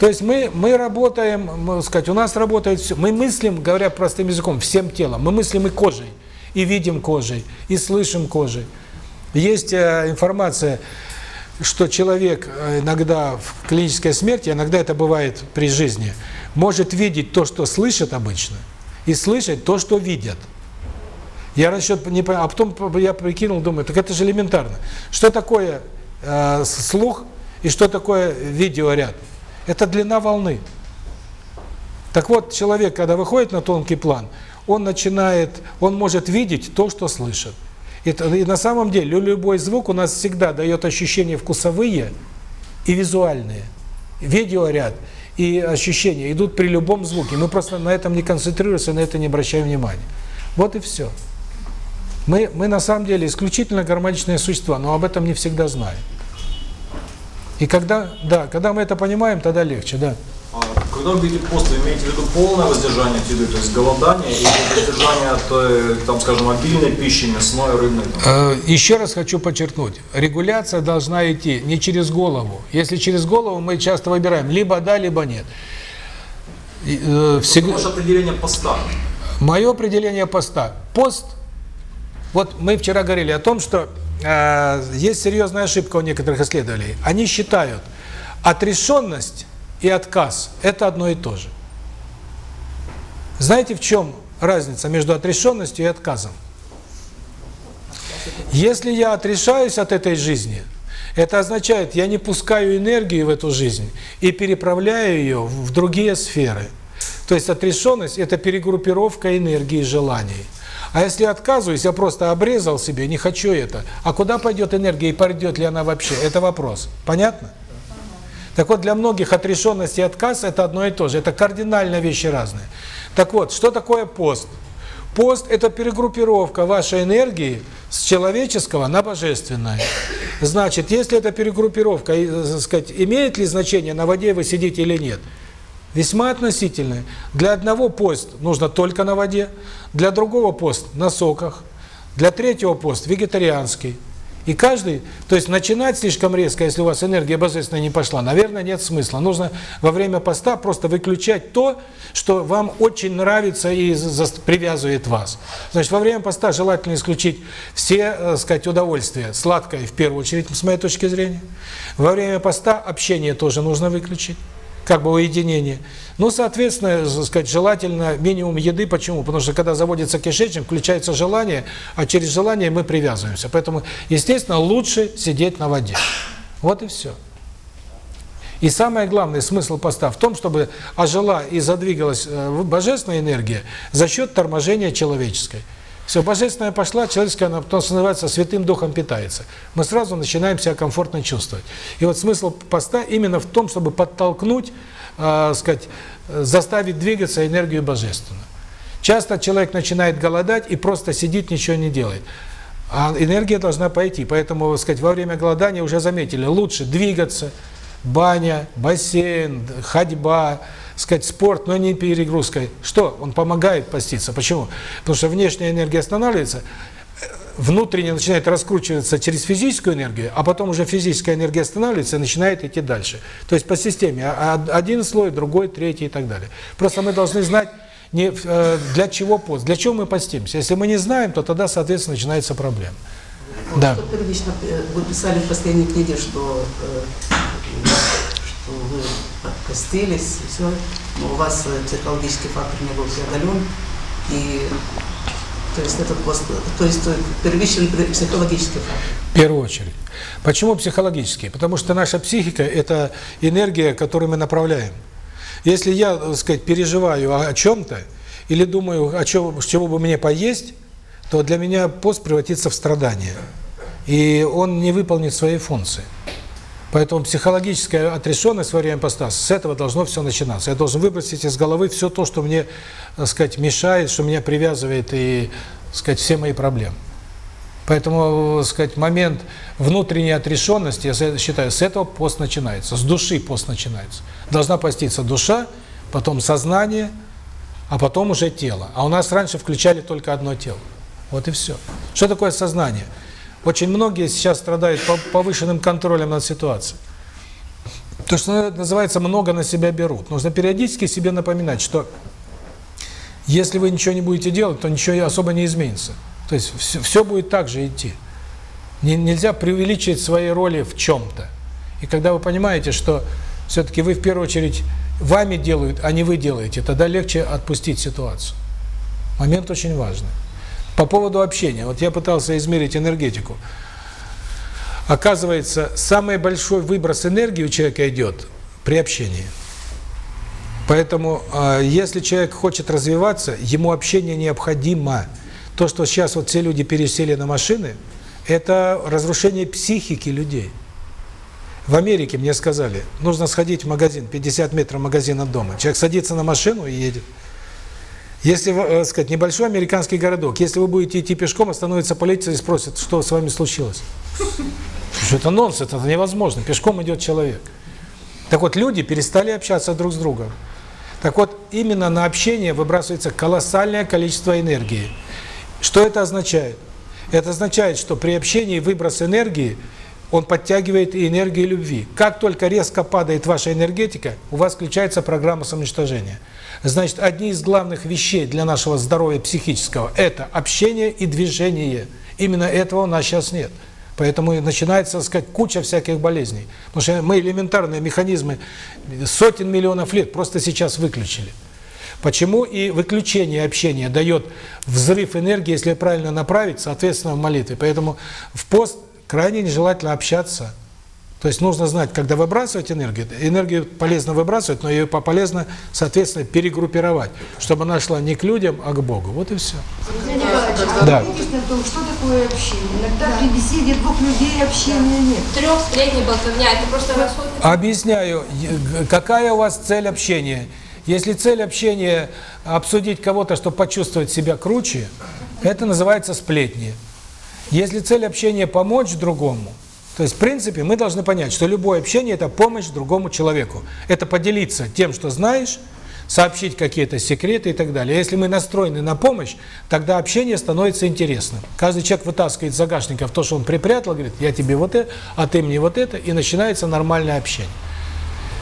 То есть мы мы работаем, сказать, у нас работает все. Мы мыслим, говоря простым языком, всем телом. Мы мыслим и кожей, и видим кожей, и слышим кожей. Есть э, информация, что человек э, иногда в клинической смерти, иногда это бывает при жизни, может видеть то, что слышит обычно, и слышать то, что видят. Я расчет не понял, а потом я прикинул, думаю, так это же элементарно. Что такое э, слух и что такое видеоряд? Это длина волны. Так вот, человек, когда выходит на тонкий план, он начинает, он может видеть то, что слышит. Это, и на самом деле любой звук у нас всегда дает ощущения вкусовые и визуальные. Видеоряд и ощущения идут при любом звуке. Мы просто на этом не концентрируемся, на это не обращаем внимания. Вот и все. Мы, мы на самом деле исключительно гармоничные существа, но об этом не всегда знаем. И когда, да, когда мы это понимаем, тогда легче, да. Когда вы говорите пост, вы имеете в виду полное воздержание от еды, то есть голодание или воздержание от, э, там, скажем, обильной пищи, мясной, рыбной? Там? Э, Еще раз хочу подчеркнуть, регуляция должна идти не через голову. Если через голову, мы часто выбираем либо да, либо нет. Э, всегда... Ваше определение поста. Мое определение поста. Пост, вот мы вчера говорили о том, что э, есть серьезная ошибка у некоторых исследователей. Они считают, отрешенность и отказ – это одно и то же. Знаете, в чем разница между отрешенностью и отказом? Если я отрешаюсь от этой жизни, это означает, я не пускаю энергию в эту жизнь и переправляю ее в другие сферы. То есть отрешенность – это перегруппировка энергии и желаний. А если отказываюсь, я просто обрезал себе, не хочу это. А куда пойдет энергия и пойдет ли она вообще? Это вопрос. Понятно? Так вот, для многих отрешенность и отказ – это одно и то же. Это кардинально вещи разные. Так вот, что такое пост? Пост – это перегруппировка вашей энергии с человеческого на божественное. Значит, если эта перегруппировка, так сказать, имеет ли значение, на воде вы сидите или нет – Весьма относительное. Для одного пост нужно только на воде, для другого пост на соках, для третьего пост вегетарианский. И каждый, то есть начинать слишком резко, если у вас энергия божественная не пошла, наверное, нет смысла. Нужно во время поста просто выключать то, что вам очень нравится и привязывает вас. Значит, во время поста желательно исключить все, так э, сказать, удовольствия, сладкое в первую очередь, с моей точки зрения. Во время поста общение тоже нужно выключить как бы уединение. Ну, соответственно, сказать, желательно минимум еды. Почему? Потому что когда заводится кишечник, включается желание, а через желание мы привязываемся. Поэтому, естественно, лучше сидеть на воде. Вот и все. И самое главное, смысл поста в том, чтобы ожила и задвигалась э, божественная энергия за счет торможения человеческой. Все, божественная пошла, человеческая, она потом называется Святым Духом питается. Мы сразу начинаем себя комфортно чувствовать. И вот смысл поста именно в том, чтобы подтолкнуть, э, сказать, заставить двигаться энергию божественную. Часто человек начинает голодать и просто сидит, ничего не делает. А энергия должна пойти. Поэтому, сказать, во время голодания уже заметили, лучше двигаться, баня, бассейн, ходьба, сказать, спорт, но не перегрузкой. Что? Он помогает поститься. Почему? Потому что внешняя энергия останавливается, внутренне начинает раскручиваться через физическую энергию, а потом уже физическая энергия останавливается и начинает идти дальше. То есть по системе а, а один слой, другой, третий и так далее. Просто мы должны знать, не э, для чего пост, для чего мы постимся. Если мы не знаем, то тогда, соответственно, начинается проблема. Да. Что первично э, вы писали в последней книге, что, э, постились, и все, но у вас психологический фактор не был преодолен, и то есть этот пост, то есть первичен психологический фактор. В первую очередь. Почему психологический? Потому что наша психика – это энергия, которую мы направляем. Если я, так сказать, переживаю о чем-то, или думаю, о чем, чего бы мне поесть, то для меня пост превратится в страдание. И он не выполнит своей функции. Поэтому психологическая отрешенность во время поста, с этого должно все начинаться. Я должен выбросить из головы все то, что мне, так сказать, мешает, что меня привязывает и, так сказать, все мои проблемы. Поэтому, так сказать, момент внутренней отрешенности, я считаю, с этого пост начинается, с души пост начинается. Должна поститься душа, потом сознание, а потом уже тело. А у нас раньше включали только одно тело. Вот и все. Что такое сознание? Очень многие сейчас страдают по- повышенным контролем над ситуацией. То, что называется «много на себя берут». Нужно периодически себе напоминать, что если вы ничего не будете делать, то ничего особо не изменится. То есть все, все будет так же идти. Не- нельзя преувеличивать свои роли в чем-то. И когда вы понимаете, что все-таки вы в первую очередь вами делают, а не вы делаете, тогда легче отпустить ситуацию. Момент очень важный. По поводу общения. Вот я пытался измерить энергетику. Оказывается, самый большой выброс энергии у человека идет при общении. Поэтому, э, если человек хочет развиваться, ему общение необходимо. То, что сейчас вот все люди пересели на машины, это разрушение психики людей. В Америке мне сказали, нужно сходить в магазин, 50 метров магазин от дома. Человек садится на машину и едет. Если, э, сказать, небольшой американский городок, если вы будете идти пешком, остановится полиция и спросит, что с вами случилось. Что это нонсенс, это невозможно. Пешком идет человек. Так вот, люди перестали общаться друг с другом. Так вот, именно на общение выбрасывается колоссальное количество энергии. Что это означает? Это означает, что при общении выброс энергии, он подтягивает энергию любви. Как только резко падает ваша энергетика, у вас включается программа самоуничтожения. Значит, одни из главных вещей для нашего здоровья психического – это общение и движение. Именно этого у нас сейчас нет. Поэтому и начинается, так сказать, куча всяких болезней. Потому что мы элементарные механизмы сотен миллионов лет просто сейчас выключили. Почему и выключение общения дает взрыв энергии, если правильно направить, соответственно, в молитве. Поэтому в пост крайне нежелательно общаться. То есть нужно знать, когда выбрасывать энергию. Энергию полезно выбрасывать, но ее полезно, соответственно, перегруппировать, чтобы она шла не к людям, а к Богу. Вот и все. А Да. том, что такое общение. Иногда при беседе двух людей общения нет. Трехлетняя болтовня, это просто расход. Объясняю, какая у вас цель общения. Если цель общения обсудить кого-то, чтобы почувствовать себя круче, это называется сплетни. Если цель общения помочь другому, то есть, в принципе, мы должны понять, что любое общение – это помощь другому человеку. Это поделиться тем, что знаешь, сообщить какие-то секреты и так далее. Если мы настроены на помощь, тогда общение становится интересным. Каждый человек вытаскивает из загашников то, что он припрятал, говорит, я тебе вот это, а ты мне вот это, и начинается нормальное общение.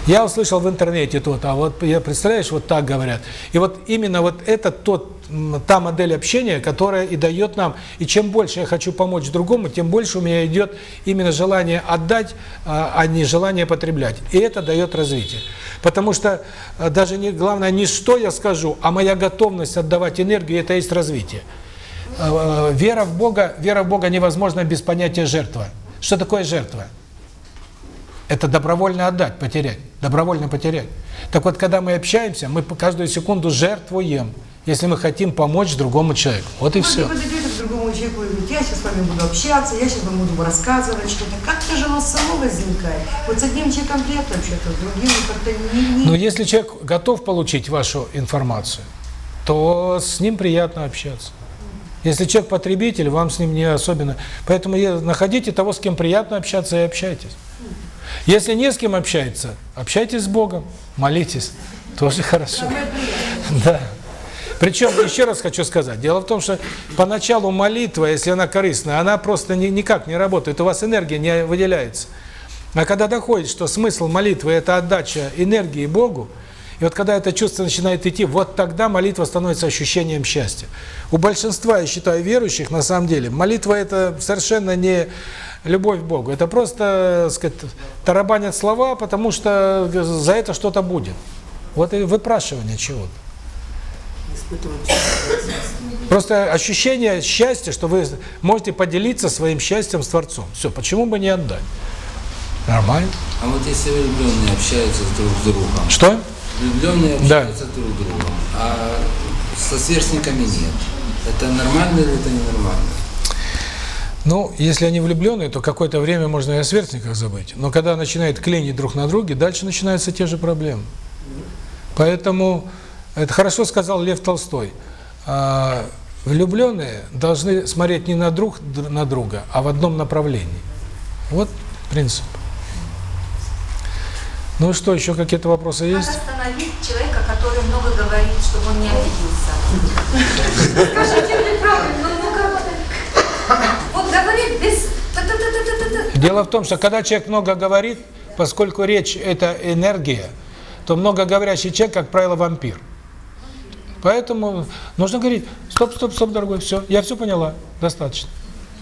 Я услышал в интернете тут, а вот я представляешь, вот так говорят. И вот именно вот это тот та модель общения, которая и дает нам. И чем больше я хочу помочь другому, тем больше у меня идет именно желание отдать, а а не желание потреблять. И это дает развитие. Потому что а, даже не главное не что я скажу, а моя готовность отдавать энергию это есть развитие. А, Вера в Бога, вера в Бога невозможна без понятия жертва. Что такое жертва? Это добровольно отдать, потерять. Добровольно потерять. Так вот, когда мы общаемся, мы каждую секунду жертвуем, если мы хотим помочь другому человеку. Вот и все. Вы к другому человеку и говорите, я сейчас с вами буду общаться, я сейчас вам буду рассказывать что-то. Как-то же оно само возникает. Вот с одним человеком приятно общаться, с другим как-то не... не... Но если человек готов получить вашу информацию, то с ним приятно общаться. Если человек потребитель, вам с ним не особенно. Поэтому находите того, с кем приятно общаться, и общайтесь. Если не с кем общается, общайтесь с Богом, молитесь. Тоже хорошо. Да. Причем, еще раз хочу сказать, дело в том, что поначалу молитва, если она корыстная, она просто ни- никак не работает, у вас энергия не выделяется. А когда доходит, что смысл молитвы – это отдача энергии Богу, и вот когда это чувство начинает идти, вот тогда молитва становится ощущением счастья. У большинства, я считаю, верующих, на самом деле, молитва – это совершенно не любовь к Богу. Это просто, так сказать, тарабанят слова, потому что за это что-то будет. Вот и выпрашивание чего-то. Просто ощущение счастья, что вы можете поделиться своим счастьем с Творцом. Все, почему бы не отдать? Нормально. А вот если влюбленные общаются друг с другом, Что? Влюбленные Да. общаются друг с другом, а со сверстниками нет, это нормально или это ненормально? Ну, если они влюбленные, то какое-то время можно и о сверстниках забыть. Но когда начинают клинить друг на друге, дальше начинаются те же проблемы. Поэтому, это хорошо сказал Лев Толстой, а, влюбленные должны смотреть не на друг на друга, а в одном направлении. Вот принцип. Ну что, еще какие-то вопросы Как есть? остановить человека, который много говорит, чтобы он не обиделся? Скажите мне правильно, ну, ну как? Вот говорит без... Дело в том, что когда человек много говорит, поскольку речь – это энергия, то многоговорящий человек, как правило, вампир. Поэтому нужно говорить, стоп, стоп, стоп, дорогой, все, я все поняла, достаточно.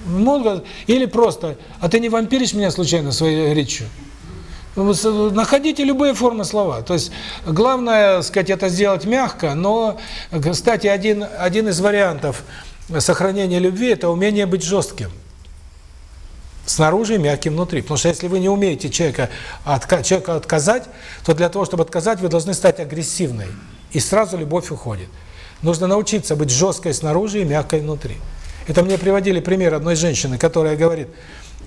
Много, или просто, а ты не вампиришь меня случайно своей речью? Находите любые формы слова. То есть главное, сказать, это сделать мягко, но, кстати, один, один из вариантов сохранения любви – это умение быть жестким снаружи мягким внутри. Потому что если вы не умеете человека, отка человека отказать, то для того, чтобы отказать, вы должны стать агрессивной. И сразу любовь уходит. Нужно научиться быть жесткой снаружи и мягкой внутри. Это мне приводили пример одной женщины, которая говорит,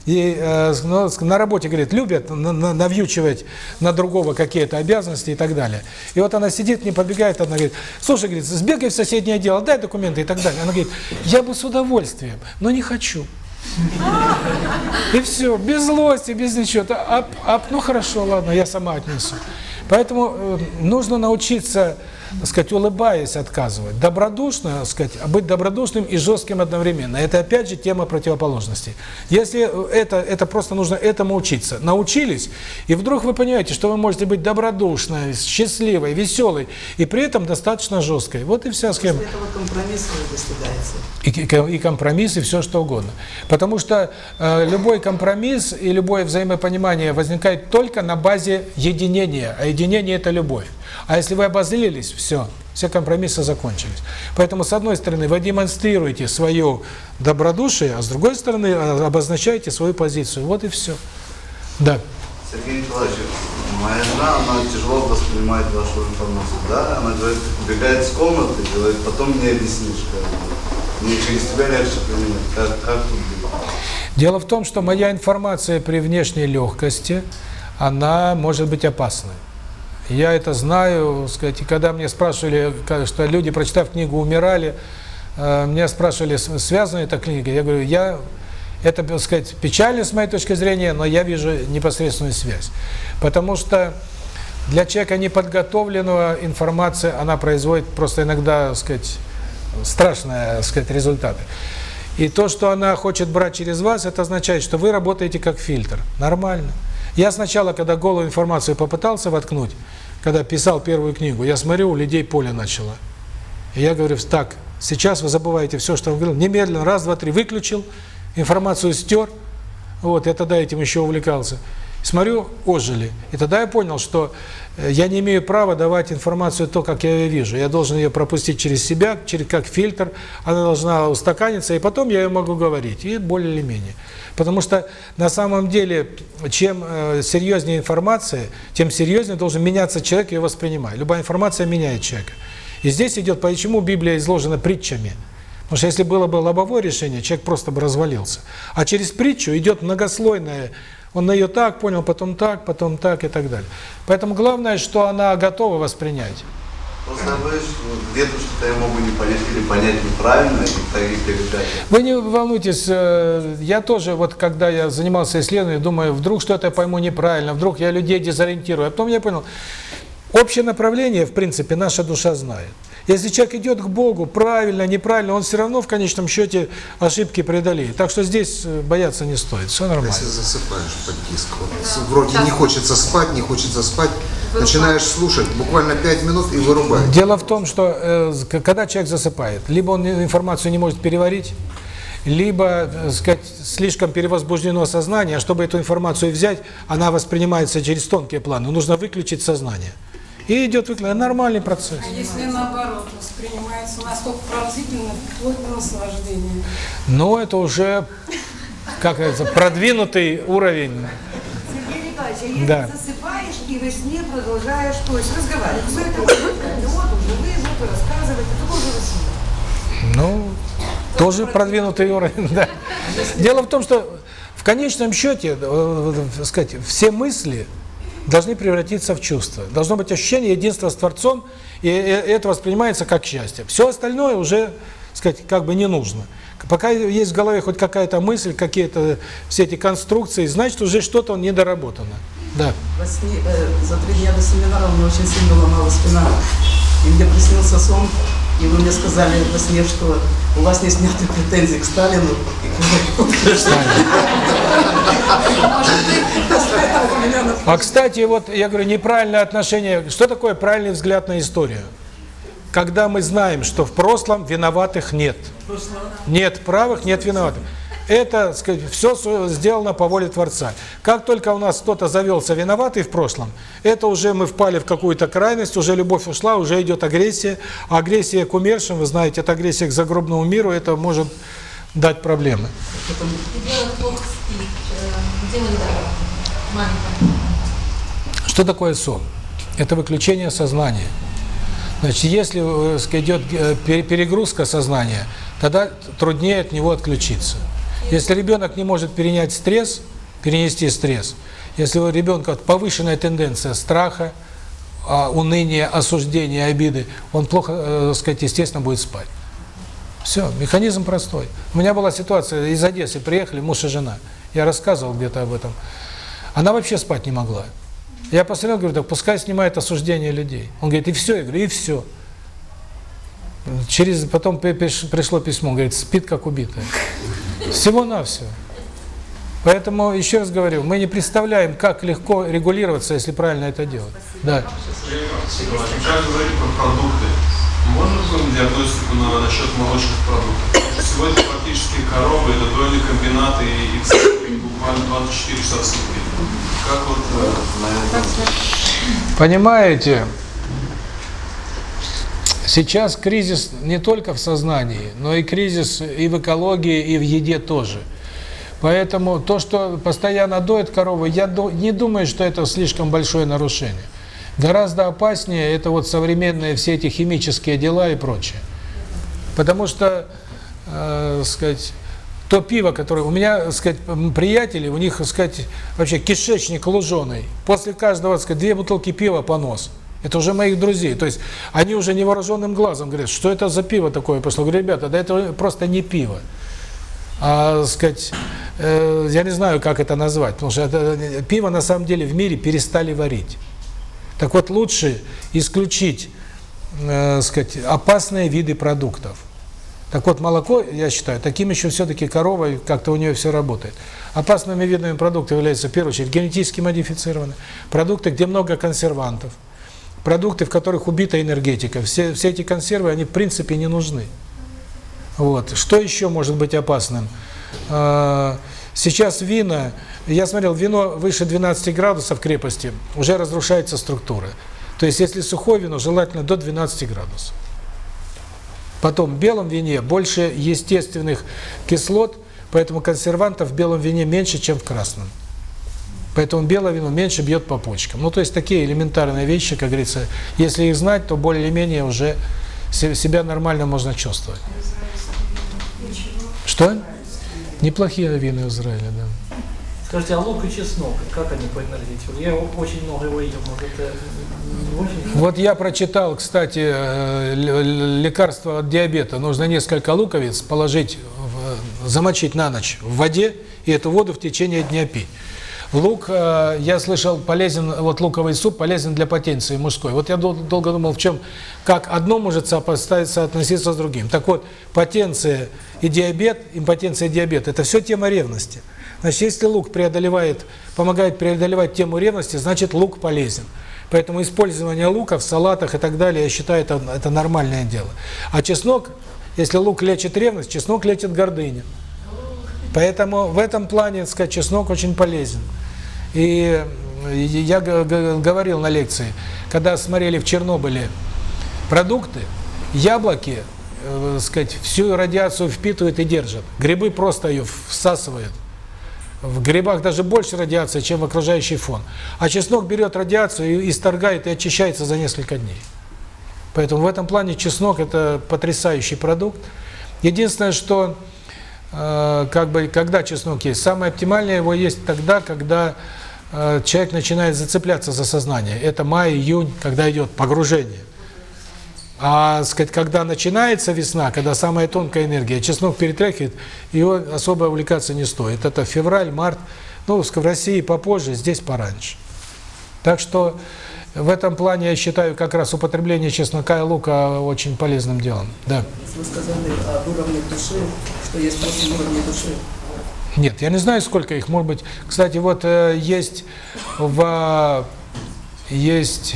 и э, на работе, говорит, любят на- на- навьючивать на другого какие-то обязанности и так далее. И вот она сидит, не побегает, она говорит, слушай, говорит, сбегай в соседнее дело, дай документы и так далее. Она говорит, я бы с удовольствием, но не хочу. И все, без злости, без ничего. Ап, ап, ну хорошо, ладно, я сама отнесу. Поэтому э, нужно научиться, так сказать, улыбаясь отказывать. Добродушно, так сказать, а быть добродушным и жестким одновременно. Это опять же тема противоположностей. Если э, это, это просто нужно этому учиться. Научились, и вдруг вы понимаете, что вы можете быть добродушной, счастливой, веселой, и при этом достаточно жесткой. Вот и вся схема. После этого компромисса достигается. И- и компромисс, и все что угодно. Потому что э, любой компромисс и любое взаимопонимание возникает только на базе единения, а единение – это любовь. А если вы обозлились, все, все компромиссы закончились. Поэтому, с одной стороны, вы демонстрируете свое добродушие, а с другой стороны, э, обозначаете свою позицию. Вот и все. Да. Сергей Николаевич, моя жена, она тяжело воспринимает вашу информацию, да? Она говорит, убегает с комнаты, говорит, потом мне объяснишь, как. Мне через тебя легче принимать. Как, как тут быть? Дело в том, что моя информация при внешней легкости, она может быть опасной. Я это знаю, сказать, и когда мне спрашивали, что люди, прочитав книгу, умирали, э, меня спрашивали, связана эта книга, я говорю, я, это, так сказать, печально с моей точки зрения, но я вижу непосредственную связь. Потому что для человека неподготовленного информация, она производит просто иногда, так сказать, страшные, так сказать, результаты. И то, что она хочет брать через вас, это означает, что вы работаете как фильтр. Нормально. Я сначала, когда голую информацию попытался воткнуть, когда писал первую книгу, я смотрю, у людей поле начало. И я говорю, так, сейчас вы забываете все, что он говорил, немедленно, раз, два, три, выключил, информацию стер, вот, я тогда этим еще увлекался. Смотрю, ожили. И тогда я понял, что э, я не имею права давать информацию то, как я ее вижу. Я должен ее пропустить через себя, через как фильтр. Она должна устаканиться, и потом я ее могу говорить. И более или менее. Потому что на самом деле, чем э, серьезнее информация, тем серьезнее должен меняться человек и ее воспринимать. Любая информация меняет человека. И здесь идет, почему Библия изложена притчами. Потому что если было бы лобовое решение, человек просто бы развалился. А через притчу идет многослойное, он ее так понял, потом так, потом так и так далее. Поэтому главное, что она готова воспринять. Просто говоришь, где-то что-то я могу не понять или понять неправильно, и передать. Вы не волнуйтесь, э, я тоже, вот когда я занимался исследованием, думаю, вдруг что-то я пойму неправильно, вдруг я людей дезориентирую. А потом я понял, общее направление, в принципе, наша душа знает. Если человек идет к Богу, правильно, неправильно, он все равно в конечном счете ошибки преодолеет. Так что здесь э, бояться не стоит, все нормально. Если засыпаешь под диск, вот, вроде не хочется спать, не хочется спать, начинаешь слушать, буквально 5 минут и вырубаешь. Дело в том, что э, когда человек засыпает, либо он информацию не может переварить, либо, так сказать, слишком перевозбуждено сознание, а чтобы эту информацию взять, она воспринимается через тонкие планы, нужно выключить сознание. И идет выключение, нормальный процесс. А если наоборот воспринимается настолько пронзительно, вплоть до наслаждения? Но это уже, как это, продвинутый уровень. Сергей Николаевич, а если Да. засыпаешь и во сне продолжаешь, то есть разговаривать, все это вот, вот уже вызвать, рассказывать, это тоже во сне. Ну, тоже продвинутый уровень, да. Дело в том, что в конечном счете, э, так сказать, все мысли должны превратиться в чувства. Должно быть ощущение единства с Творцом, и э, это воспринимается как счастье. Все остальное уже, сказать, как бы не нужно. Пока есть в голове хоть какая-то мысль, какие-то все эти конструкции, значит, уже что-то недоработано. Да. Во э, за три дня до семинара у меня очень сильно ломала спина. И мне приснился сон, и вы мне сказали во сне, что у вас не сняты претензии к Сталину. А кстати, вот я говорю, неправильное отношение. Что такое правильный взгляд на историю? Когда мы знаем, что в прошлом виноватых нет. Нет правых, нет виноватых. Это, так сказать, все сделано по воле Творца. Как только у нас кто-то завелся виноватый в прошлом, это уже мы впали в какую-то крайность, уже любовь ушла, уже идет агрессия. Агрессия к умершим, вы знаете, это агрессия к загробному миру, это может дать проблемы. Что такое сон? Это выключение сознания. Значит, если э, идет э, пере- перегрузка сознания, тогда труднее от него отключиться. Если ребенок не может перенять стресс, перенести стресс, если у ребенка повышенная тенденция страха, а, уныния, осуждения, обиды, он плохо, э, сказать, естественно, будет спать. Все, механизм простой. У меня была ситуация, из Одессы приехали муж и жена. Я рассказывал где-то об этом. Она вообще спать не могла. Я посмотрел, говорю, так пускай снимает осуждение людей. Он говорит, и все. Я говорю, и все. Через, потом пришло письмо, говорит, спит как убитая. Всего-навсего. Поэтому, еще раз говорю, мы не представляем, как легко регулироваться, если правильно это делать. Да. Как говорили про продукты, можно какую-нибудь диагностику на, насчет молочных продуктов? Сегодня практически коровы, это дойные комбинаты и экспорты буквально 24 часа в сутки. Как вот... э, Понимаете, сейчас кризис не только в сознании, но и кризис и в экологии, и в еде тоже. Поэтому то, что постоянно доят коровы, я не думаю, что это слишком большое нарушение. Гораздо опаснее это вот современные все эти химические дела и прочее. Потому что, э, сказать, то пиво, которое... У меня, сказать, приятели, у них, сказать, вообще кишечник луженый. После каждого, сказать, две бутылки пива понос. Это уже моих друзей. То есть они уже невооруженным глазом говорят, что это за пиво такое пошло. Говорю, ребята, да это просто не пиво. А, сказать, э, я не знаю, как это назвать, потому что это, э, пиво на самом деле в мире перестали варить. Так вот, лучше исключить, э, сказать, опасные виды продуктов. Так вот, молоко, я считаю, таким еще все-таки коровой, как-то у нее все работает. Опасными видами продуктов являются, в первую очередь, генетически модифицированные, продукты, где много консервантов, продукты, в которых убита энергетика. Все, все эти консервы, они в принципе не нужны. Вот. Что еще может быть опасным? А, Сейчас вина, я смотрел, вино выше 12 градусов крепости, уже разрушается структура. То есть, если сухое вино, желательно до 12 градусов. Потом в белом вине больше естественных кислот, поэтому консервантов в белом вине меньше, чем в красном. Поэтому белое вино меньше бьет по почкам. Ну, то есть такие элементарные вещи, как говорится, если их знать, то более-менее уже се- себя нормально можно чувствовать. Что? Неплохие вина Израиля, да. Скажите, а лук и чеснок, как они по энергетике? Я очень много его ем, может это не очень? Вот я прочитал, кстати, э, лекарство от диабета. Нужно несколько луковиц положить, замочить на ночь в воде и эту воду в течение дня пить. Лук, э, я слышал, полезен, вот луковый суп полезен для потенции мужской. Вот я дол- долго думал, в чем, как одно может соотноситься с другим. Так вот, потенция и диабет, импотенция и диабет, это все тема ревности. Значит, если лук преодолевает, помогает преодолевать тему ревности, значит лук полезен. Поэтому использование лука в салатах и так далее, я считаю, это, это нормальное дело. А чеснок, если лук лечит ревность, чеснок лечит гордыню. Поэтому в этом плане, так сказать, чеснок очень полезен. И я говорил на лекции, когда смотрели в Чернобыле продукты, яблоки, э, сказать, всю радиацию впитывают и держат. Грибы просто ее всасывают. В грибах даже больше радиации, чем в окружающий фон. А чеснок берет радиацию и исторгает и очищается за несколько дней. Поэтому в этом плане чеснок это потрясающий продукт. Единственное, что э, как бы когда чеснок есть, самое оптимальное его есть тогда, когда человек начинает зацепляться за сознание. Это май, июнь, когда идет погружение. А, сказать, когда начинается весна, когда самая тонкая энергия, чеснок перетряхивает, его особо увлекаться не стоит. Это февраль, март. Ну, в России попозже, здесь пораньше. Так что в этом плане я считаю как раз употребление чеснока и лука очень полезным делом. Да. Вы сказали об уровне души, что есть 8 уровней души. Нет, я не знаю, сколько их, может быть. Кстати, вот э, есть в есть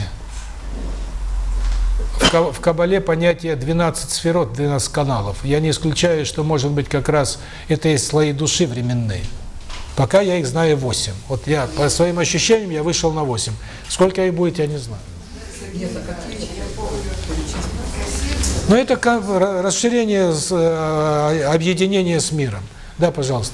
в, ка- в Кабале понятие 12 сферот, 12 каналов. Я не исключаю, что может быть как раз это есть слои души временные. Пока я их знаю 8. Вот я по своим ощущениям я вышел на 8. Сколько их будет, я не знаю. Но это расширение, э, объединение с миром. Да, пожалуйста.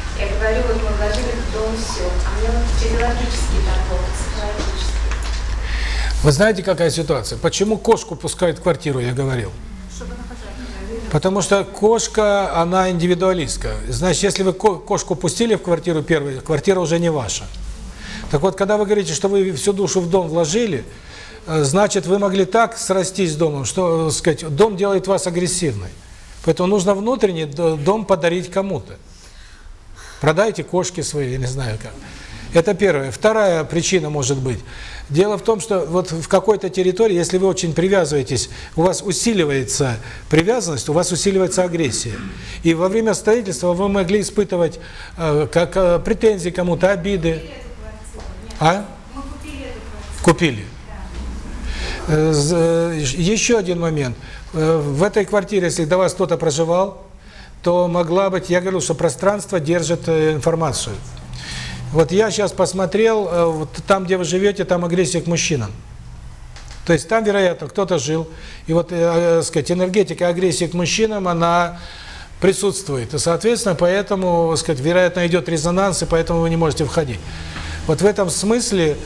я говорю, вот мы вложили в дом все, а вот физиологически там плохо, психологически. Вы знаете, какая ситуация? Почему кошку пускают в квартиру, я говорил? Потому что кошка, она индивидуалистка. Значит, если вы ко- кошку пустили в квартиру первую, квартира уже не ваша. Так вот, когда вы говорите, что вы всю душу в дом вложили, э, значит, вы могли так срастись с домом, что, э, сказать, дом делает вас агрессивной. Поэтому нужно внутренний дом подарить кому-то. Продайте кошки свои, я не знаю как. Это первое. Вторая причина может быть. Дело в том, что вот в какой-то территории, если вы очень привязываетесь, у вас усиливается привязанность, у вас усиливается агрессия. И во время строительства вы могли испытывать э, как э, претензии кому-то, обиды. А? Купили. Э, з- э, Еще один момент. Э, В этой квартире, если до вас кто-то проживал, то могла быть, я говорю, что пространство держит э, информацию. Вот я сейчас посмотрел, э, вот там, где вы живете, там агрессия к мужчинам. То есть там, вероятно, кто-то жил, и вот, э, э, сказать, энергетика агрессии к мужчинам, она присутствует. И, соответственно, поэтому, сказать, вероятно, идет резонанс, и поэтому вы не можете входить. Вот в этом смысле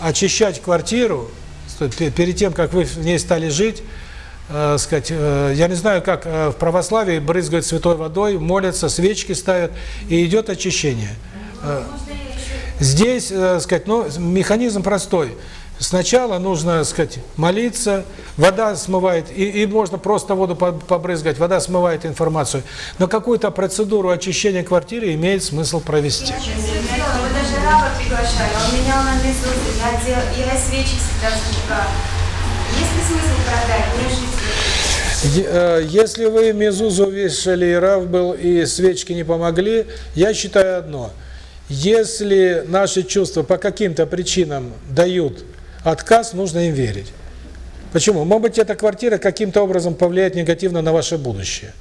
очищать квартиру, перед тем, как вы в ней стали жить, э, сказать, э, я не знаю, как э, в православии брызгают святой водой, молятся, свечки ставят, и идет очищение. Э, Здесь, э, сказать, ну, механизм простой. Сначала нужно, сказать, молиться, вода смывает, и, и можно просто воду по- побрызгать, вода смывает информацию. Но какую-то процедуру очищения квартиры имеет смысл провести. Мы даже раба приглашали, он менял на мезузы, я, я свечи всегда зажигала. Есть ли смысл продать? Мне жить Е- э, Если вы мезузу вешали, и рав был, и свечки не помогли, я считаю одно. Если наши чувства по каким-то причинам дают отказ, нужно им верить. Почему? Может быть, эта квартира каким-то образом повлияет негативно на ваше будущее.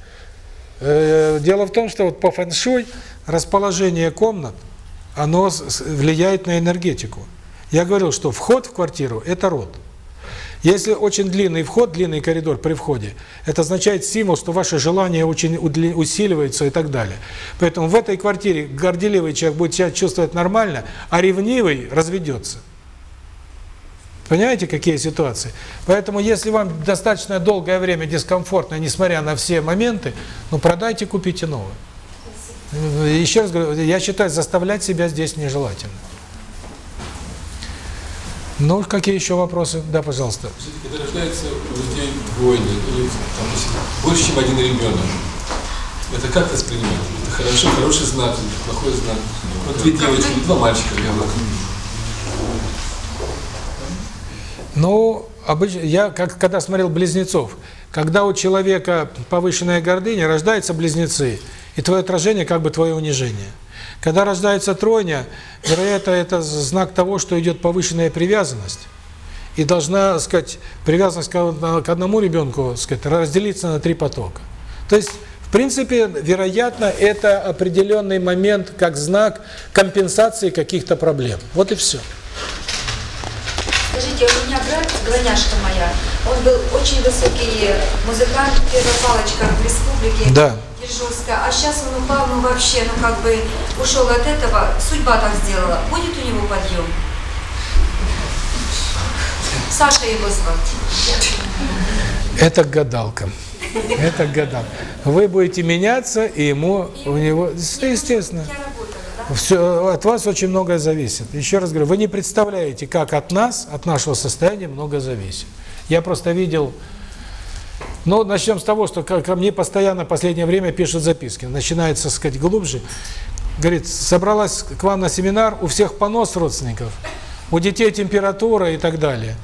Э, Дело в том, что вот по фэн-шуй расположение комнат, оно влияет на энергетику. Я говорил, что вход в квартиру – это род. Если очень длинный вход, длинный коридор при входе, это означает символ, что ваши желания очень усиливаются и так далее. Поэтому в этой квартире горделивый человек будет себя чувствовать нормально, а ревнивый разведется. Понимаете, какие ситуации? Поэтому, если вам достаточно долгое время дискомфортно, несмотря на все моменты, ну продайте, купите новое. Еще раз говорю, я считаю, заставлять себя здесь нежелательно. Ну, какие еще вопросы? Да, пожалуйста. Когда рождается у людей двойня, или там, больше, чем один ребенок, это как воспринимать? Это хорошо, хороший знак, плохой знак? Вот две девочки, два мальчика ребенок. Ну, обычно, я как когда смотрел «Близнецов», когда у человека повышенная гордыня, рождаются близнецы, и твое отражение как бы твое унижение. Когда рождается тройня, вероятно, это знак того, что идет повышенная привязанность, и должна, сказать, привязанность к од- к одному ребенку, сказать, разделиться на три потока. То есть, в принципе, вероятно, это определенный момент как знак компенсации каких-то проблем. Вот и все. Скажите, у меня брат, двойняшка моя, он был очень высокий музыкант, первая палочка в республике Да. Ижевска, а сейчас он упал, ну вообще, ну как бы ушел от этого, судьба так сделала. Будет у него подъем? Саша его звать. Это к гадалкам. Это к гадалкам. Вы будете меняться, и ему, у него, естественно. Все, от вас очень многое зависит. Еще раз говорю, вы не представляете, как от нас, от нашего состояния много зависит. Я просто видел... Ну, начнем с того, что ко, мне постоянно в последнее время пишут записки. Начинается, сказать, глубже. Говорит, собралась к вам на семинар, у всех понос родственников, у детей температура и так далее.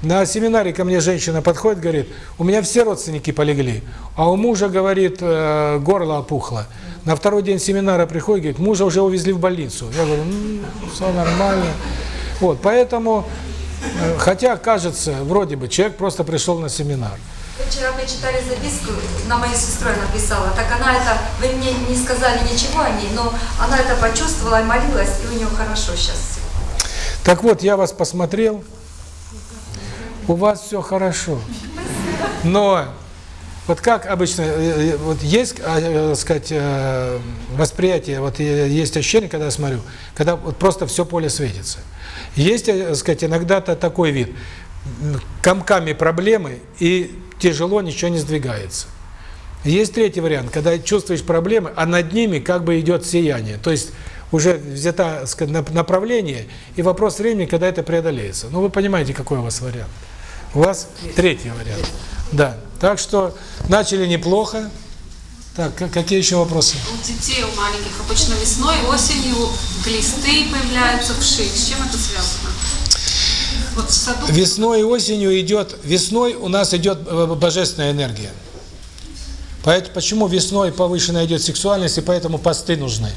На семинаре ко мне женщина подходит, говорит, у меня все родственники полегли, а у мужа, говорит, э, горло опухло. На второй день семинара приходит, говорит, мужа уже увезли в больницу. Я говорю, ну, все нормально. Вот, поэтому, э, хотя кажется, вроде бы, человек просто пришел на семинар. Вчера мне читали записку, на мою сестру я написала. Так она это, вы мне не сказали ничего о ней, но она это почувствовала и молилась, и у нее хорошо сейчас. Так вот, я вас посмотрел, у вас все хорошо. Но вот как обычно, э, э, вот есть, э, сказать, восприятие, вот есть ощущение, когда я смотрю, когда вот просто все поле светится. Есть, сказать, иногда-то такой вид, комками проблемы, и тяжело, ничего не сдвигается. Есть третий вариант, когда чувствуешь проблемы, а над ними как бы идет сияние. То есть уже взято сказать, нап- направление, и вопрос времени, когда это преодолеется. Ну, вы понимаете, какой у вас вариант. У вас третий вариант. Да. Так что начали неплохо. Так, какие еще вопросы? У детей, у маленьких, обычно весной, осенью глисты появляются, вши. С чем это связано? Весной и осенью идет, весной у нас идет э, божественная энергия. Поэтому почему весной повышенная идет сексуальность, и поэтому посты нужны?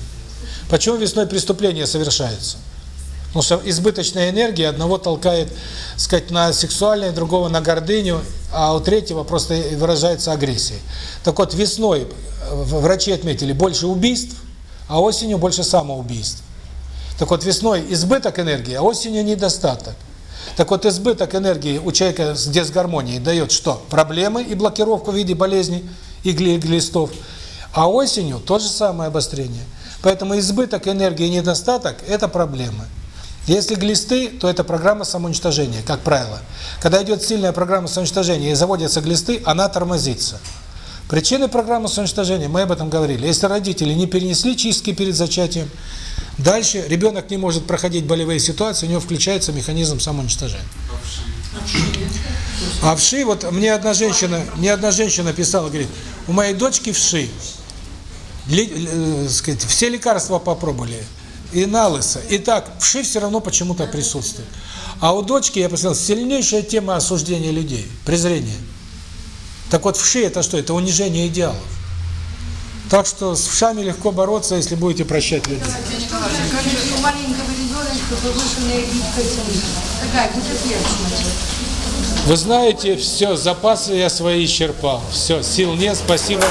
Почему весной преступления совершаются? Потому что избыточная энергия одного толкает, сказать, на сексуальное, другого на гордыню, а у третьего просто выражается агрессией. Так вот, весной э, врачи отметили больше убийств, а осенью больше самоубийств. Так вот, весной избыток энергии, а осенью недостаток. Так вот, избыток энергии у человека с дисгармонией дает что? Проблемы и блокировку в виде болезней и гли- глистов. А осенью то же самое обострение. Поэтому избыток энергии и недостаток – это проблемы. Если глисты, то это программа самоуничтожения, как правило. Когда идет сильная программа самоуничтожения и заводятся глисты, она тормозится. Причины программы самоуничтожения, мы об этом говорили. Если родители не перенесли чистки перед зачатием, дальше ребенок не может проходить болевые ситуации, у него включается механизм самоуничтожения. А вши, вот мне одна женщина, мне одна женщина писала, говорит, у моей дочки вши, Ли- э, сказать, все лекарства попробовали, и на лысо, и так, вши все равно почему-то присутствуют. А у дочки, я посмотрел, сильнейшая тема осуждения людей, презрение. Так вот, вши это что? Это унижение идеалов. Так что с вшами легко бороться, если будете прощать людей. У маленького ребеночка повышенная. Такая гипотермия. Вы знаете, все, запасы я свои исчерпал. Все, сил нет, спасибо.